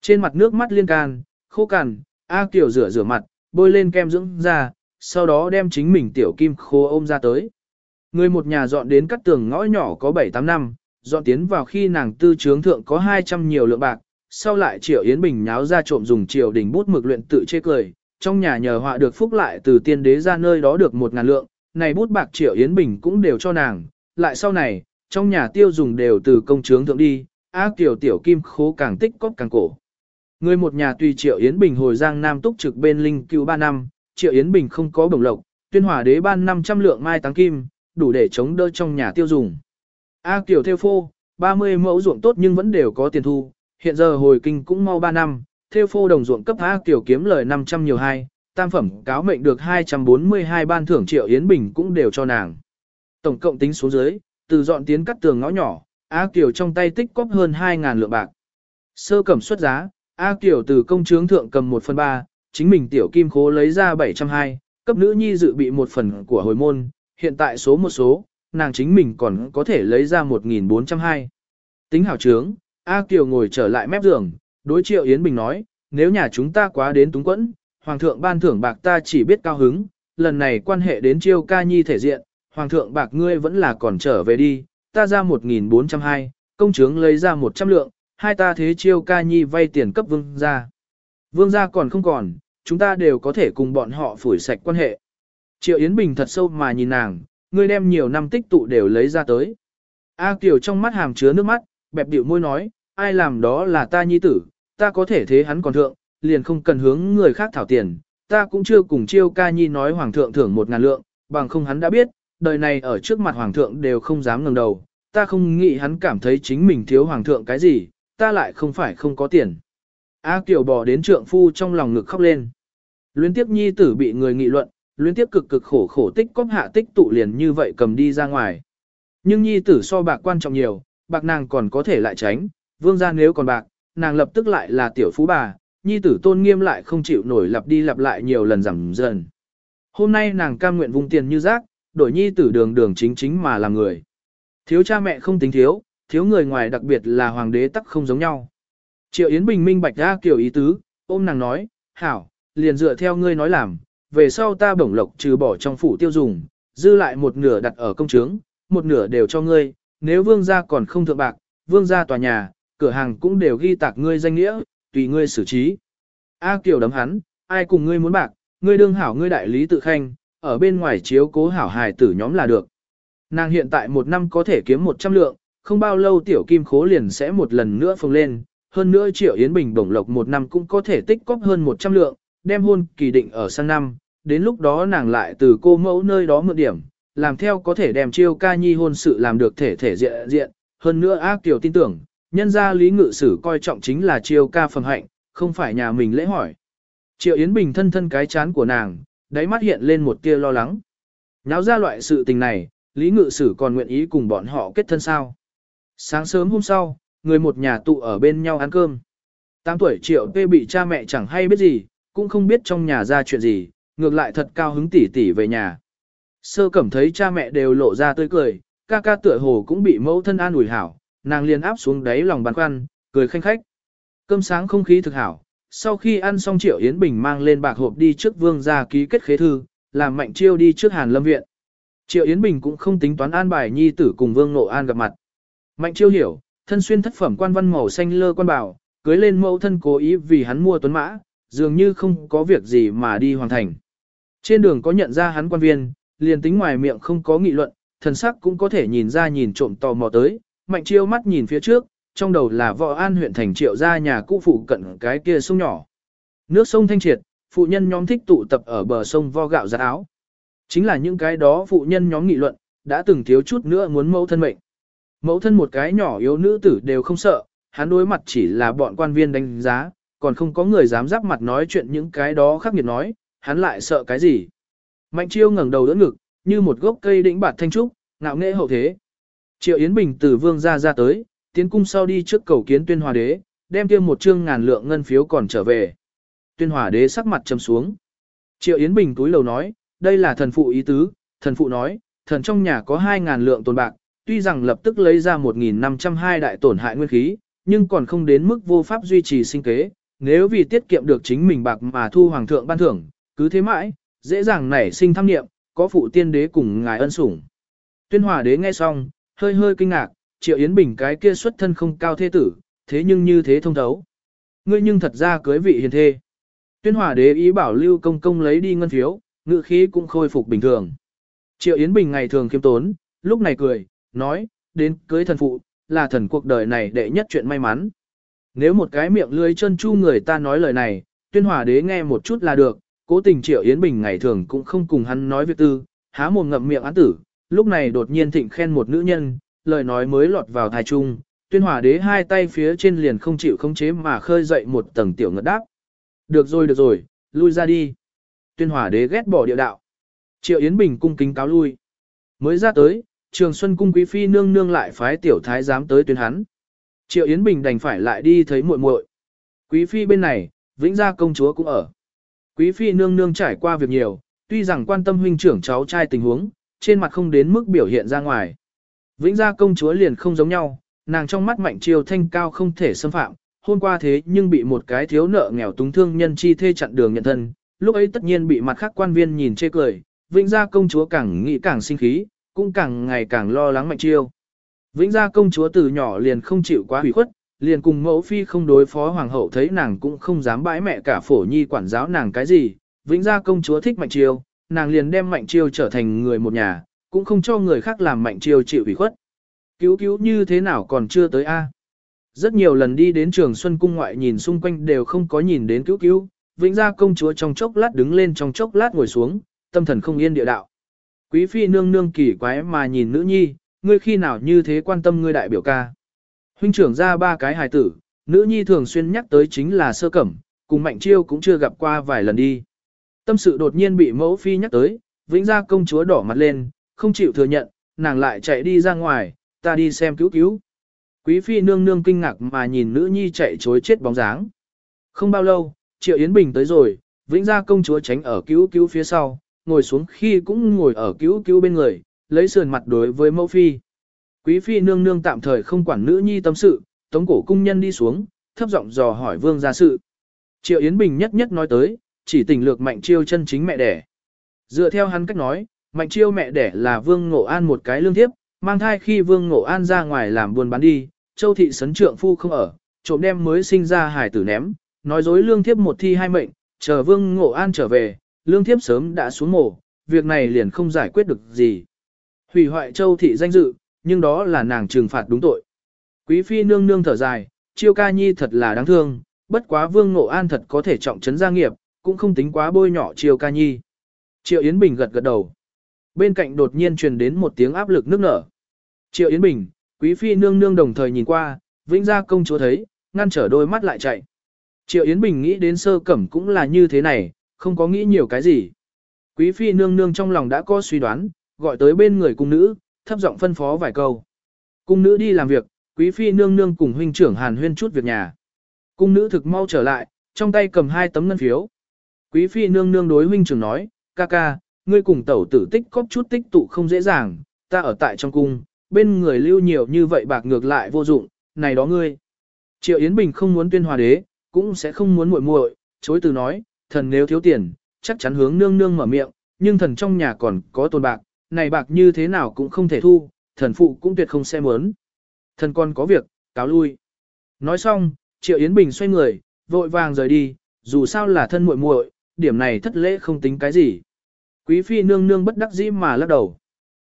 Trên mặt nước mắt liên can, khô cằn, A Kiều rửa rửa mặt, bôi lên kem dưỡng da, sau đó đem chính mình tiểu kim khô ôm ra tới. Người một nhà dọn đến cắt tường ngõ nhỏ có 7-8 năm, dọn tiến vào khi nàng tư trướng thượng có 200 nhiều lượng bạc, sau lại Triệu Yến Bình nháo ra trộm dùng triều đình bút mực luyện tự chê cười, trong nhà nhờ họa được phúc lại từ tiên đế ra nơi đó được một ngàn lượng, này bút bạc Triệu Yến Bình cũng đều cho nàng, lại sau này, trong nhà tiêu dùng đều từ công trướng thượng đi, ác tiểu tiểu kim khố càng tích cóp càng cổ. Người một nhà tùy Triệu Yến Bình hồi Giang Nam túc trực bên linh cứu 3 năm, Triệu Yến Bình không có bổng lộc, tuyên hòa đế ban 500 lượng mai táng kim, đủ để chống đỡ trong nhà tiêu dùng. A Kiều theo phô, 30 mẫu ruộng tốt nhưng vẫn đều có tiền thu, hiện giờ hồi kinh cũng mau 3 năm, theo phô đồng ruộng cấp A Kiều kiếm lời 500 nhiều hai, tam phẩm cáo mệnh được 242 ban thưởng Triệu Yến Bình cũng đều cho nàng. Tổng cộng tính số dưới, từ dọn tiến cắt tường ngõ nhỏ, A Kiều trong tay tích cóp hơn 2.000 lượng bạc. Sơ cẩm xuất giá, A Kiều từ công chướng thượng cầm 1 phần 3, chính mình tiểu kim khố lấy ra 720, cấp nữ nhi dự bị một phần của hồi môn, hiện tại số một số, nàng chính mình còn có thể lấy ra 1402. Tính hảo trướng, A Kiều ngồi trở lại mép giường, đối triệu Yến Bình nói, nếu nhà chúng ta quá đến túng quẫn, Hoàng thượng ban thưởng bạc ta chỉ biết cao hứng, lần này quan hệ đến chiêu ca nhi thể diện, Hoàng thượng bạc ngươi vẫn là còn trở về đi, ta ra 1402, công chướng lấy ra 100 lượng, hai ta thế chiêu ca nhi vay tiền cấp vương gia Vương gia còn không còn, chúng ta đều có thể cùng bọn họ phủi sạch quan hệ. Triệu Yến Bình thật sâu mà nhìn nàng, ngươi đem nhiều năm tích tụ đều lấy ra tới. A Kiều trong mắt hàm chứa nước mắt, bẹp điệu môi nói, ai làm đó là ta nhi tử, ta có thể thế hắn còn thượng, liền không cần hướng người khác thảo tiền, ta cũng chưa cùng chiêu ca nhi nói hoàng thượng thưởng một ngàn lượng, bằng không hắn đã biết, đời này ở trước mặt hoàng thượng đều không dám ngẩng đầu, ta không nghĩ hắn cảm thấy chính mình thiếu hoàng thượng cái gì, ta lại không phải không có tiền. A Kiều bò đến trượng phu trong lòng ngực khóc lên. Luyến tiếp nhi tử bị người nghị luận, luyến tiếp cực cực khổ khổ tích cóp hạ tích tụ liền như vậy cầm đi ra ngoài. Nhưng nhi tử so bạc quan trọng nhiều, bạc nàng còn có thể lại tránh, vương gia nếu còn bạc, nàng lập tức lại là tiểu phú bà, nhi tử tôn nghiêm lại không chịu nổi lặp đi lặp lại nhiều lần giảm dần. Hôm nay nàng cam nguyện vung tiền như rác, đổi nhi tử đường đường chính chính mà làm người. Thiếu cha mẹ không tính thiếu, thiếu người ngoài đặc biệt là hoàng đế tắc không giống nhau. Triệu Yến Bình minh bạch ra kiểu ý tứ, ôm nàng nói, hảo, liền dựa theo ngươi nói làm, về sau ta bổng lộc trừ bỏ trong phủ tiêu dùng, dư lại một nửa đặt ở công trướng, một nửa đều cho ngươi, nếu vương gia còn không thượng bạc, vương gia tòa nhà, cửa hàng cũng đều ghi tạc ngươi danh nghĩa, tùy ngươi xử trí. A Kiều đấm hắn, ai cùng ngươi muốn bạc, ngươi đương hảo ngươi đại lý tự khanh, ở bên ngoài chiếu cố hảo hài tử nhóm là được. Nàng hiện tại một năm có thể kiếm 100 lượng, không bao lâu tiểu kim khố liền sẽ một lần nữa phồng lên, hơn nữa triệu Yến Bình bổng lộc một năm cũng có thể tích cóp hơn 100 lượng, đem hôn kỳ định ở sang năm, đến lúc đó nàng lại từ cô mẫu nơi đó mượn điểm, làm theo có thể đem chiêu ca nhi hôn sự làm được thể thể diện diện, hơn nữa ác tiểu tin tưởng, nhân ra lý ngự sử coi trọng chính là chiêu ca phần hạnh, không phải nhà mình lễ hỏi. Triệu Yến Bình thân thân cái chán của nàng, đáy mắt hiện lên một tia lo lắng. Náo ra loại sự tình này, Lý Ngự Sử còn nguyện ý cùng bọn họ kết thân sao. Sáng sớm hôm sau, người một nhà tụ ở bên nhau ăn cơm. Tám tuổi Triệu tê bị cha mẹ chẳng hay biết gì, cũng không biết trong nhà ra chuyện gì, ngược lại thật cao hứng tỉ tỉ về nhà. Sơ cẩm thấy cha mẹ đều lộ ra tươi cười, ca ca tựa hồ cũng bị mẫu thân an ủi hảo, nàng liền áp xuống đáy lòng bàn khoăn, cười khanh khách. Cơm sáng không khí thực hảo, sau khi ăn xong Triệu Yến Bình mang lên bạc hộp đi trước vương gia ký kết khế thư, làm Mạnh Chiêu đi trước Hàn Lâm Viện. Triệu Yến Bình cũng không tính toán an bài nhi tử cùng vương nộ an gặp mặt. Mạnh Chiêu hiểu, thân xuyên thất phẩm quan văn màu xanh lơ quan bảo, cưới lên mẫu thân cố ý vì hắn mua tuấn mã, dường như không có việc gì mà đi hoàn thành. Trên đường có nhận ra hắn quan viên, liền tính ngoài miệng không có nghị luận, thần sắc cũng có thể nhìn ra nhìn trộm tò mò tới, mạnh chiêu mắt nhìn phía trước, trong đầu là võ an huyện thành triệu gia nhà cũ phụ cận cái kia sông nhỏ. Nước sông thanh triệt, phụ nhân nhóm thích tụ tập ở bờ sông vo gạo giặt áo. Chính là những cái đó phụ nhân nhóm nghị luận, đã từng thiếu chút nữa muốn mẫu thân mệnh. Mẫu thân một cái nhỏ yếu nữ tử đều không sợ, hắn đối mặt chỉ là bọn quan viên đánh giá, còn không có người dám giáp mặt nói chuyện những cái đó khắc nghiệt nói, hắn lại sợ cái gì. Mạnh chiêu ngẩng đầu đỡ ngực, như một gốc cây đĩnh bạt thanh trúc, ngạo nghệ hậu thế. Triệu Yến Bình từ vương ra ra tới, tiến cung sau đi trước cầu kiến tuyên hòa đế, đem tiêu một trương ngàn lượng ngân phiếu còn trở về. Tuyên hòa đế sắc mặt trầm xuống. Triệu Yến Bình túi lầu nói, đây là thần phụ ý tứ, thần phụ nói, thần trong nhà có hai ngàn lượng tồn bạc, tuy rằng lập tức lấy ra 1.502 đại tổn hại nguyên khí, nhưng còn không đến mức vô pháp duy trì sinh kế, nếu vì tiết kiệm được chính mình bạc mà thu hoàng thượng ban thưởng, cứ thế mãi, dễ dàng nảy sinh tham niệm, có phụ tiên đế cùng ngài ân sủng. Tuyên hòa đế nghe xong, hơi hơi kinh ngạc, triệu Yến Bình cái kia xuất thân không cao thế tử, thế nhưng như thế thông thấu. Ngươi nhưng thật ra cưới vị hiền thê. Tuyên hòa đế ý bảo lưu công công lấy đi ngân phiếu, ngự khí cũng khôi phục bình thường. Triệu Yến Bình ngày thường khiêm tốn, lúc này cười, nói, đến cưới thần phụ, là thần cuộc đời này đệ nhất chuyện may mắn. Nếu một cái miệng lưới chân chu người ta nói lời này, tuyên hòa đế nghe một chút là được, cố tình Triệu Yến Bình ngày thường cũng không cùng hắn nói việc tư, há mồm ngậm miệng án tử, lúc này đột nhiên thịnh khen một nữ nhân, lời nói mới lọt vào thai trung, tuyên hòa đế hai tay phía trên liền không chịu khống chế mà khơi dậy một tầng tiểu ngật đáp. Được rồi được rồi, lui ra đi. Tuyên hòa đế ghét bỏ địa đạo. Triệu Yến Bình cung kính cáo lui. Mới ra tới, trường xuân cung quý phi nương nương lại phái tiểu thái giám tới tuyên hắn. Triệu Yến Bình đành phải lại đi thấy muội muội. Quý phi bên này, vĩnh gia công chúa cũng ở. Quý phi nương nương trải qua việc nhiều, tuy rằng quan tâm huynh trưởng cháu trai tình huống, trên mặt không đến mức biểu hiện ra ngoài. Vĩnh gia công chúa liền không giống nhau, nàng trong mắt mạnh chiều thanh cao không thể xâm phạm, hôm qua thế nhưng bị một cái thiếu nợ nghèo túng thương nhân chi thê chặn đường nhận thân, lúc ấy tất nhiên bị mặt khác quan viên nhìn chê cười, Vĩnh gia công chúa càng nghĩ càng sinh khí, cũng càng ngày càng lo lắng mạnh chiêu. Vĩnh gia công chúa từ nhỏ liền không chịu quá hủy khuất, liền cùng mẫu phi không đối phó hoàng hậu thấy nàng cũng không dám bãi mẹ cả phổ nhi quản giáo nàng cái gì. Vĩnh gia công chúa thích mạnh chiêu, nàng liền đem mạnh chiêu trở thành người một nhà, cũng không cho người khác làm mạnh chiêu chịu hủy khuất. Cứu cứu như thế nào còn chưa tới a? Rất nhiều lần đi đến trường Xuân Cung ngoại nhìn xung quanh đều không có nhìn đến cứu cứu, vĩnh gia công chúa trong chốc lát đứng lên trong chốc lát ngồi xuống, tâm thần không yên địa đạo. Quý phi nương nương kỳ quái mà nhìn nữ nhi, ngươi khi nào như thế quan tâm ngươi đại biểu ca. Huynh trưởng ra ba cái hài tử, nữ nhi thường xuyên nhắc tới chính là sơ cẩm, cùng mạnh chiêu cũng chưa gặp qua vài lần đi. Tâm sự đột nhiên bị mẫu phi nhắc tới, vĩnh gia công chúa đỏ mặt lên, không chịu thừa nhận, nàng lại chạy đi ra ngoài, ta đi xem cứu cứu. Quý phi nương nương kinh ngạc mà nhìn nữ nhi chạy chối chết bóng dáng. Không bao lâu, Triệu Yến Bình tới rồi, vĩnh gia công chúa tránh ở cứu cứu phía sau, ngồi xuống khi cũng ngồi ở cứu cứu bên người, lấy sườn mặt đối với mẫu phi. Quý phi nương nương tạm thời không quản nữ nhi tâm sự, tống cổ cung nhân đi xuống, thấp giọng dò hỏi vương gia sự. Triệu Yến Bình nhất nhất nói tới, chỉ tình lược mạnh chiêu chân chính mẹ đẻ. Dựa theo hắn cách nói, mạnh chiêu mẹ đẻ là vương ngộ an một cái lương thiếp, mang thai khi vương ngộ an ra ngoài làm buôn bán đi, châu thị sấn trượng phu không ở, trộm đem mới sinh ra hải tử ném, nói dối lương thiếp một thi hai mệnh, chờ vương ngộ an trở về, lương thiếp sớm đã xuống mổ, việc này liền không giải quyết được gì. Hủy hoại châu thị danh dự, nhưng đó là nàng trừng phạt đúng tội. Quý phi nương nương thở dài, chiêu ca nhi thật là đáng thương, bất quá vương ngộ an thật có thể trọng trấn gia nghiệp, cũng không tính quá bôi nhỏ chiêu ca nhi. Triệu Yến Bình gật gật đầu. Bên cạnh đột nhiên truyền đến một tiếng áp lực nước nở. Triệu Yến Bình, quý phi nương nương đồng thời nhìn qua, vĩnh gia công chúa thấy, ngăn trở đôi mắt lại chạy. Triệu Yến Bình nghĩ đến sơ cẩm cũng là như thế này, không có nghĩ nhiều cái gì. Quý phi nương nương trong lòng đã có suy đoán, gọi tới bên người cung nữ, thấp giọng phân phó vài câu. Cung nữ đi làm việc, quý phi nương nương cùng huynh trưởng hàn huyên chút việc nhà. Cung nữ thực mau trở lại, trong tay cầm hai tấm ngân phiếu. Quý phi nương nương đối huynh trưởng nói, ca ca, ngươi cùng tẩu tử tích cóp chút tích tụ không dễ dàng, ta ở tại trong cung, bên người lưu nhiều như vậy bạc ngược lại vô dụng, này đó ngươi. Triệu Yến Bình không muốn tuyên hòa đế, cũng sẽ không muốn muội muội, chối từ nói, thần nếu thiếu tiền, chắc chắn hướng nương nương mở miệng, nhưng thần trong nhà còn có tồn bạc, này bạc như thế nào cũng không thể thu, thần phụ cũng tuyệt không sẽ muốn. Thần còn có việc, cáo lui. Nói xong, Triệu Yến Bình xoay người, vội vàng rời đi, dù sao là thân muội muội, điểm này thất lễ không tính cái gì. Quý phi nương nương bất đắc dĩ mà lắc đầu.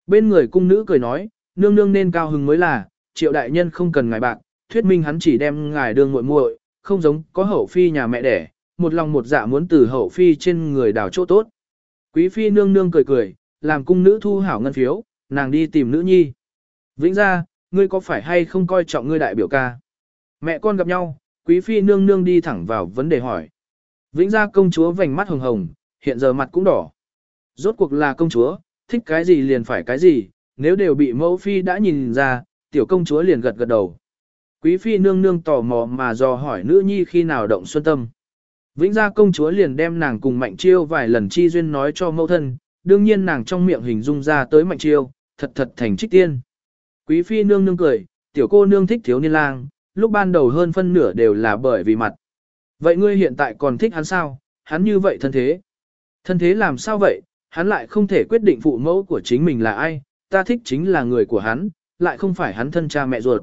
Bên người cung nữ cười nói, nương nương nên cao hứng mới là, triệu đại nhân không cần ngài bạc, thuyết minh hắn chỉ đem ngài đương muội muội, không giống có hậu phi nhà mẹ đẻ, một lòng một dạ muốn từ hậu phi trên người đào chỗ tốt. Quý phi nương nương cười cười, làm cung nữ thu hảo ngân phiếu, nàng đi tìm nữ nhi. Vĩnh ra, ngươi có phải hay không coi trọng ngươi đại biểu ca? Mẹ con gặp nhau, quý phi nương nương đi thẳng vào vấn đề hỏi. Vĩnh gia công chúa vành mắt hồng hồng, hiện giờ mặt cũng đỏ. Rốt cuộc là công chúa, thích cái gì liền phải cái gì, nếu đều bị mẫu phi đã nhìn ra, tiểu công chúa liền gật gật đầu. Quý phi nương nương tò mò mà dò hỏi nữ nhi khi nào động xuân tâm. Vĩnh gia công chúa liền đem nàng cùng mạnh chiêu vài lần chi duyên nói cho mẫu thân, đương nhiên nàng trong miệng hình dung ra tới mạnh chiêu, thật thật thành trích tiên. Quý phi nương nương cười, tiểu cô nương thích thiếu niên lang, lúc ban đầu hơn phân nửa đều là bởi vì mặt. Vậy ngươi hiện tại còn thích hắn sao, hắn như vậy thân thế. Thân thế làm sao vậy, hắn lại không thể quyết định phụ mẫu của chính mình là ai, ta thích chính là người của hắn, lại không phải hắn thân cha mẹ ruột.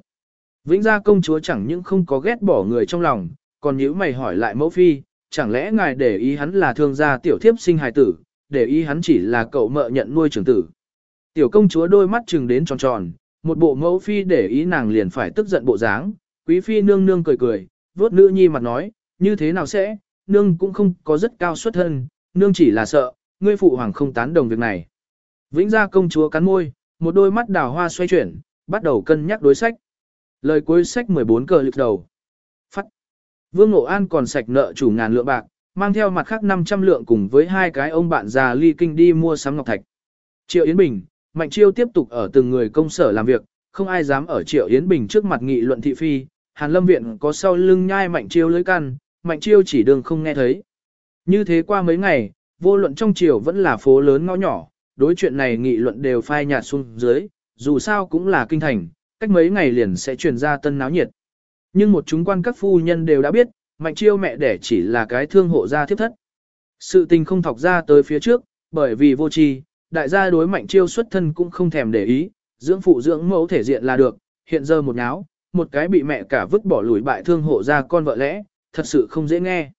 Vĩnh gia công chúa chẳng những không có ghét bỏ người trong lòng, còn nhíu mày hỏi lại mẫu phi, chẳng lẽ ngài để ý hắn là thương gia tiểu thiếp sinh hài tử, để ý hắn chỉ là cậu mợ nhận nuôi trưởng tử. Tiểu công chúa đôi mắt trừng đến tròn tròn, một bộ mẫu phi để ý nàng liền phải tức giận bộ dáng, quý phi nương nương cười cười, vốt nữ nhi mặt nói, như thế nào sẽ, nương cũng không có rất cao xuất thân, nương chỉ là sợ, ngươi phụ hoàng không tán đồng việc này. Vĩnh gia công chúa cắn môi, một đôi mắt đào hoa xoay chuyển, bắt đầu cân nhắc đối sách. Lời cuối sách 14 cờ lực đầu. Vương Ngộ An còn sạch nợ chủ ngàn lượng bạc, mang theo mặt khác 500 lượng cùng với hai cái ông bạn già ly kinh đi mua sắm ngọc thạch. Triệu Yến Bình, Mạnh Chiêu tiếp tục ở từng người công sở làm việc, không ai dám ở Triệu Yến Bình trước mặt nghị luận thị phi, Hàn Lâm Viện có sau lưng nhai Mạnh Chiêu lưới căn, Mạnh Chiêu chỉ đường không nghe thấy. Như thế qua mấy ngày, vô luận trong triều vẫn là phố lớn ngõ nhỏ, đối chuyện này nghị luận đều phai nhạt xuống dưới, dù sao cũng là kinh thành, cách mấy ngày liền sẽ truyền ra tân náo nhiệt. Nhưng một chúng quan các phu nhân đều đã biết, Mạnh Chiêu mẹ đẻ chỉ là cái thương hộ gia thiếp thất. Sự tình không thọc ra tới phía trước, bởi vì vô tri, đại gia đối Mạnh Chiêu xuất thân cũng không thèm để ý, dưỡng phụ dưỡng mẫu thể diện là được, hiện giờ một náo, một cái bị mẹ cả vứt bỏ lùi bại thương hộ gia con vợ lẽ, thật sự không dễ nghe.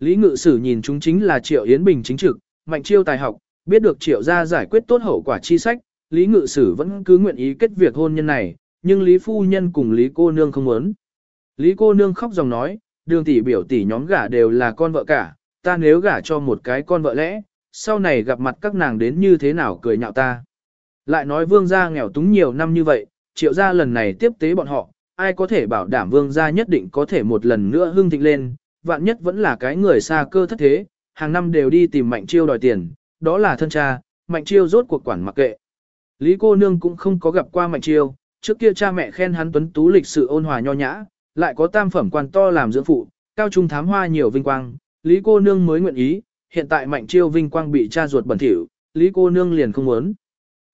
Lý Ngự Sử nhìn chúng chính là Triệu Yến Bình chính trực, Mạnh Chiêu tài học, biết được Triệu gia giải quyết tốt hậu quả chi sách, Lý Ngự Sử vẫn cứ nguyện ý kết việc hôn nhân này, nhưng Lý Phu Nhân cùng Lý Cô Nương không muốn. Lý cô nương khóc dòng nói, đường tỷ biểu tỷ nhóm gả đều là con vợ cả, ta nếu gả cho một cái con vợ lẽ, sau này gặp mặt các nàng đến như thế nào cười nhạo ta. Lại nói vương gia nghèo túng nhiều năm như vậy, triệu gia lần này tiếp tế bọn họ, ai có thể bảo đảm vương gia nhất định có thể một lần nữa hưng thịnh lên, vạn nhất vẫn là cái người xa cơ thất thế, hàng năm đều đi tìm mạnh chiêu đòi tiền, đó là thân cha, mạnh chiêu rốt cuộc quản mặc kệ. Lý cô nương cũng không có gặp qua mạnh chiêu, trước kia cha mẹ khen hắn tuấn tú lịch sự ôn hòa nho nhã, lại có tam phẩm quan to làm dưỡng phụ, cao trung thám hoa nhiều vinh quang, Lý cô nương mới nguyện ý, hiện tại mạnh chiêu vinh quang bị cha ruột bẩn thỉu, Lý cô nương liền không muốn.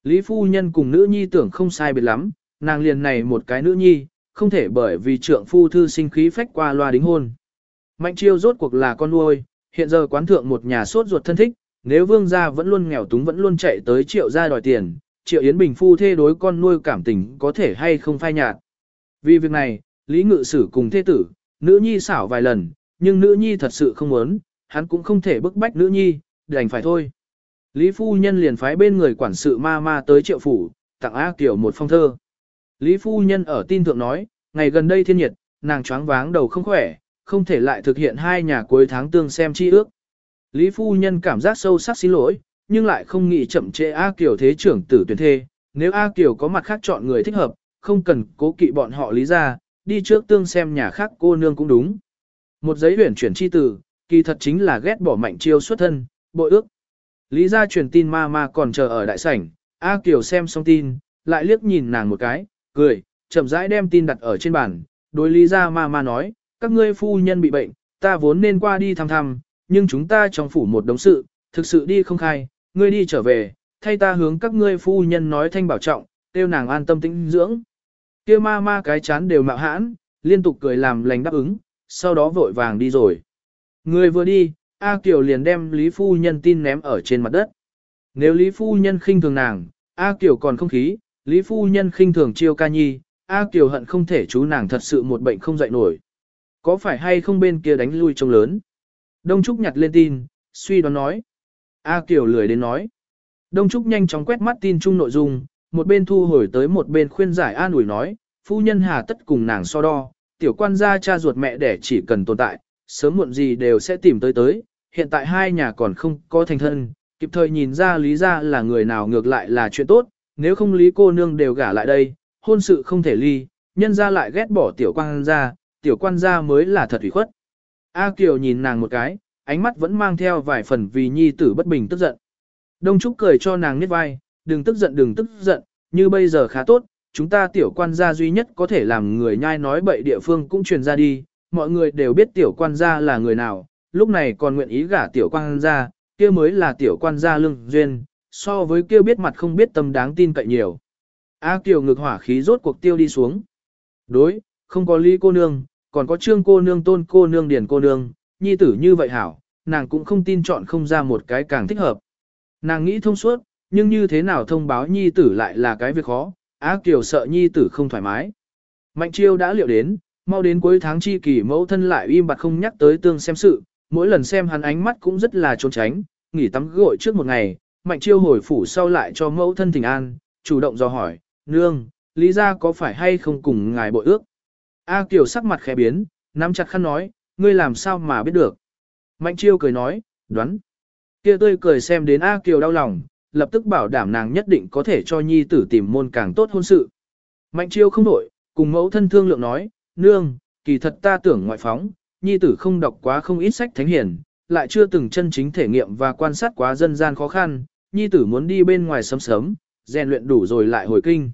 Lý phu nhân cùng nữ nhi tưởng không sai biệt lắm, nàng liền này một cái nữ nhi, không thể bởi vì trượng phu thư sinh khí phách qua loa đính hôn. Mạnh chiêu rốt cuộc là con nuôi, hiện giờ quán thượng một nhà sốt ruột thân thích, nếu vương gia vẫn luôn nghèo túng vẫn luôn chạy tới triệu gia đòi tiền, triệu Yến Bình phu thê đối con nuôi cảm tình có thể hay không phai nhạt. Vì việc này, Lý Ngự Sử cùng thê tử, nữ nhi xảo vài lần, nhưng nữ nhi thật sự không muốn, hắn cũng không thể bức bách nữ nhi, đành phải thôi. Lý phu nhân liền phái bên người quản sự ma ma tới triệu phủ, tặng A Kiều một phong thơ. Lý phu nhân ở tin thượng nói, ngày gần đây thiên nhiệt, nàng choáng váng đầu không khỏe, không thể lại thực hiện hai nhà cuối tháng tương xem chi ước. Lý phu nhân cảm giác sâu sắc xin lỗi, nhưng lại không nghĩ chậm trễ A Kiều thế trưởng tử tuyển thê, nếu A Kiều có mặt khác chọn người thích hợp, không cần cố kỵ bọn họ lý ra, đi trước tương xem nhà khác cô nương cũng đúng. Một giấy huyển chuyển chi tử, kỳ thật chính là ghét bỏ mạnh chiêu xuất thân, bội ước. Lý ra truyền tin ma ma còn chờ ở đại sảnh, A Kiều xem xong tin, lại liếc nhìn nàng một cái, cười, chậm rãi đem tin đặt ở trên bàn, đối Lý ra ma ma nói, các ngươi phu nhân bị bệnh, ta vốn nên qua đi thăm thăm, nhưng chúng ta trong phủ một đống sự, thực sự đi không khai, ngươi đi trở về, thay ta hướng các ngươi phu nhân nói thanh bảo trọng, tiêu nàng an tâm tĩnh dưỡng. Kia ma ma cái chán đều mạo hãn, liên tục cười làm lành đáp ứng, sau đó vội vàng đi rồi. Người vừa đi, A Kiều liền đem Lý Phu Nhân tin ném ở trên mặt đất. Nếu Lý Phu Nhân khinh thường nàng, A Kiều còn không khí, Lý Phu Nhân khinh thường chiêu ca nhi, A Kiều hận không thể chú nàng thật sự một bệnh không dậy nổi. Có phải hay không bên kia đánh lui trông lớn? Đông Trúc nhặt lên tin, suy đoán nói. A Kiều lười đến nói. Đông Trúc nhanh chóng quét mắt tin chung nội dung, một bên thu hồi tới một bên khuyên giải an ủi nói, phu nhân hà tất cùng nàng so đo, tiểu quan gia cha ruột mẹ đẻ chỉ cần tồn tại, sớm muộn gì đều sẽ tìm tới tới, hiện tại hai nhà còn không có thành thân, kịp thời nhìn ra lý ra là người nào ngược lại là chuyện tốt, nếu không lý cô nương đều gả lại đây, hôn sự không thể ly, nhân ra lại ghét bỏ tiểu quan gia, tiểu quan gia mới là thật ủy khuất. A Kiều nhìn nàng một cái, ánh mắt vẫn mang theo vài phần vì nhi tử bất bình tức giận. Đông Trúc cười cho nàng nhếch vai, đừng tức giận đừng tức giận, như bây giờ khá tốt, chúng ta tiểu quan gia duy nhất có thể làm người nhai nói bậy địa phương cũng truyền ra đi, mọi người đều biết tiểu quan gia là người nào, lúc này còn nguyện ý gả tiểu quan gia, kia mới là tiểu quan gia lương duyên, so với kia biết mặt không biết tâm đáng tin cậy nhiều. A Tiểu ngực hỏa khí rốt cuộc tiêu đi xuống. Đối, không có lý cô nương, còn có trương cô nương tôn cô nương điển cô nương, nhi tử như vậy hảo, nàng cũng không tin chọn không ra một cái càng thích hợp. Nàng nghĩ thông suốt, nhưng như thế nào thông báo nhi tử lại là cái việc khó, Á Kiều sợ nhi tử không thoải mái. Mạnh chiêu đã liệu đến, mau đến cuối tháng chi kỳ mẫu thân lại im bặt không nhắc tới tương xem sự, mỗi lần xem hắn ánh mắt cũng rất là trốn tránh, nghỉ tắm gội trước một ngày, mạnh chiêu hồi phủ sau lại cho mẫu thân thỉnh an, chủ động dò hỏi, nương, lý ra có phải hay không cùng ngài bội ước? A Kiều sắc mặt khẽ biến, nắm chặt khăn nói, ngươi làm sao mà biết được? Mạnh chiêu cười nói, đoán. Kia tươi cười xem đến A Kiều đau lòng, lập tức bảo đảm nàng nhất định có thể cho nhi tử tìm môn càng tốt hôn sự. Mạnh chiêu không đổi, cùng mẫu thân thương lượng nói, nương, kỳ thật ta tưởng ngoại phóng, nhi tử không đọc quá không ít sách thánh hiển, lại chưa từng chân chính thể nghiệm và quan sát quá dân gian khó khăn, nhi tử muốn đi bên ngoài sớm sớm, rèn luyện đủ rồi lại hồi kinh.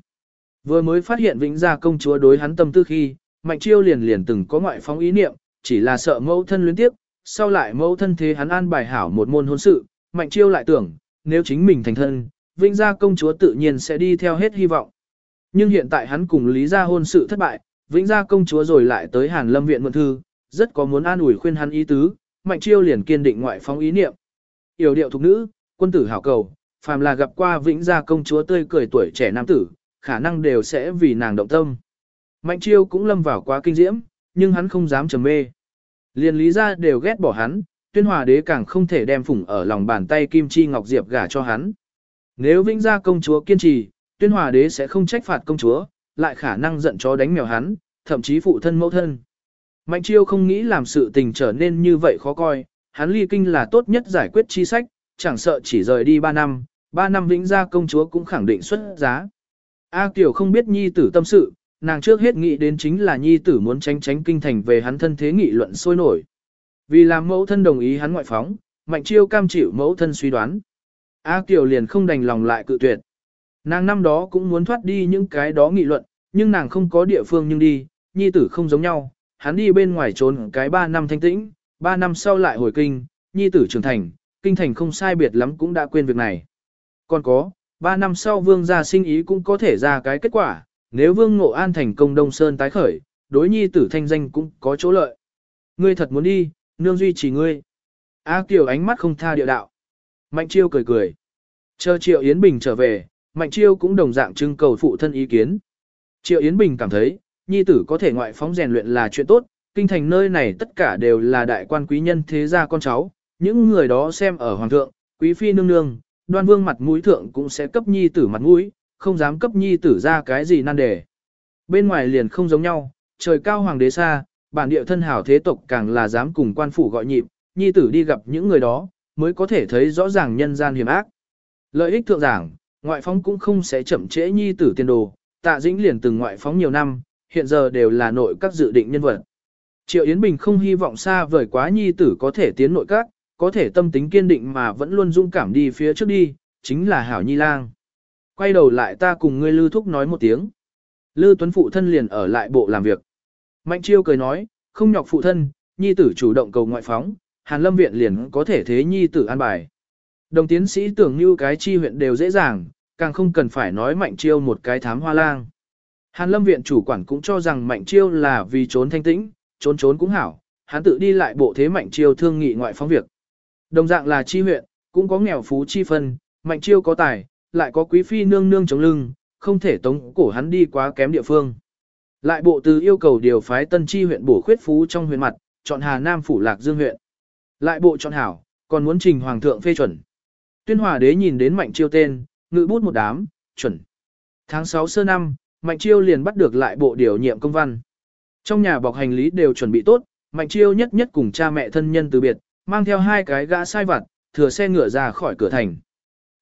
Vừa mới phát hiện vĩnh gia công chúa đối hắn tâm tư khi, mạnh chiêu liền liền từng có ngoại phóng ý niệm, chỉ là sợ mẫu thân luyến tiếp, sau lại mẫu thân thế hắn an bài hảo một môn hôn sự, mạnh chiêu lại tưởng, nếu chính mình thành thân, vĩnh gia công chúa tự nhiên sẽ đi theo hết hy vọng. Nhưng hiện tại hắn cùng lý gia hôn sự thất bại, vĩnh gia công chúa rồi lại tới hàn lâm viện mượn thư, rất có muốn an ủi khuyên hắn ý tứ, mạnh chiêu liền kiên định ngoại phóng ý niệm. Yểu điệu thục nữ, quân tử hảo cầu, phàm là gặp qua vĩnh gia công chúa tươi cười tuổi trẻ nam tử, khả năng đều sẽ vì nàng động tâm. Mạnh chiêu cũng lâm vào quá kinh diễm, nhưng hắn không dám trầm mê. liền lý gia đều ghét bỏ hắn, tuyên hòa đế càng không thể đem phủng ở lòng bàn tay kim chi ngọc diệp gả cho hắn. Nếu vĩnh gia công chúa kiên trì, tuyên hòa đế sẽ không trách phạt công chúa, lại khả năng giận chó đánh mèo hắn, thậm chí phụ thân mẫu thân. Mạnh chiêu không nghĩ làm sự tình trở nên như vậy khó coi, hắn ly kinh là tốt nhất giải quyết chi sách, chẳng sợ chỉ rời đi 3 năm, 3 năm vĩnh gia công chúa cũng khẳng định xuất giá. A Kiều không biết nhi tử tâm sự, nàng trước hết nghĩ đến chính là nhi tử muốn tránh tránh kinh thành về hắn thân thế nghị luận sôi nổi. Vì làm mẫu thân đồng ý hắn ngoại phóng, mạnh chiêu cam chịu mẫu thân suy đoán. A Kiều liền không đành lòng lại cự tuyệt. Nàng năm đó cũng muốn thoát đi những cái đó nghị luận, nhưng nàng không có địa phương nhưng đi, nhi tử không giống nhau, hắn đi bên ngoài trốn cái 3 năm thanh tĩnh, 3 năm sau lại hồi kinh, nhi tử trưởng thành, kinh thành không sai biệt lắm cũng đã quên việc này. Còn có, 3 năm sau vương gia sinh ý cũng có thể ra cái kết quả, nếu vương ngộ an thành công Đông Sơn tái khởi, đối nhi tử thanh danh cũng có chỗ lợi. Ngươi thật muốn đi, nương duy trì ngươi. A Kiều ánh mắt không tha địa đạo. Mạnh chiêu cười cười. Chờ Triệu Yến Bình trở về, Mạnh chiêu cũng đồng dạng trưng cầu phụ thân ý kiến. Triệu Yến Bình cảm thấy, nhi tử có thể ngoại phóng rèn luyện là chuyện tốt, kinh thành nơi này tất cả đều là đại quan quý nhân thế gia con cháu, những người đó xem ở hoàng thượng, quý phi nương nương, đoan vương mặt mũi thượng cũng sẽ cấp nhi tử mặt mũi, không dám cấp nhi tử ra cái gì nan đề. Bên ngoài liền không giống nhau, trời cao hoàng đế xa, bản địa thân hảo thế tộc càng là dám cùng quan phủ gọi nhịp, nhi tử đi gặp những người đó, mới có thể thấy rõ ràng nhân gian hiểm ác. Lợi ích thượng giảng, ngoại phóng cũng không sẽ chậm trễ nhi tử tiền đồ, tạ dĩnh liền từng ngoại phóng nhiều năm, hiện giờ đều là nội các dự định nhân vật. Triệu Yến Bình không hy vọng xa vời quá nhi tử có thể tiến nội các, có thể tâm tính kiên định mà vẫn luôn dũng cảm đi phía trước đi, chính là Hảo Nhi Lang. Quay đầu lại ta cùng ngươi Lư Thúc nói một tiếng. Lư Tuấn phụ thân liền ở lại bộ làm việc. Mạnh Chiêu cười nói, không nhọc phụ thân, nhi tử chủ động cầu ngoại phóng, Hàn Lâm viện liền có thể thế nhi tử an bài. Đồng tiến sĩ tưởng như cái chi huyện đều dễ dàng, càng không cần phải nói Mạnh Chiêu một cái thám hoa lang. Hàn Lâm viện chủ quản cũng cho rằng Mạnh Chiêu là vì trốn thanh tĩnh, trốn trốn cũng hảo, hắn tự đi lại bộ thế Mạnh Chiêu thương nghị ngoại phóng việc. Đồng dạng là chi huyện, cũng có nghèo phú chi phân, Mạnh Chiêu có tài, lại có quý phi nương nương chống lưng, không thể tống cổ hắn đi quá kém địa phương. Lại bộ từ yêu cầu điều phái tân chi huyện bổ khuyết phú trong huyện mặt, chọn Hà Nam phủ Lạc Dương huyện. Lại bộ chọn hảo, còn muốn trình hoàng thượng phê chuẩn. Tuyên Hòa đế nhìn đến Mạnh Chiêu tên, ngự bút một đám, chuẩn. Tháng 6 sơ năm, Mạnh Chiêu liền bắt được lại bộ điều nhiệm công văn. Trong nhà bọc hành lý đều chuẩn bị tốt, Mạnh Chiêu nhất nhất cùng cha mẹ thân nhân từ biệt, mang theo hai cái gã sai vặt, thừa xe ngựa ra khỏi cửa thành.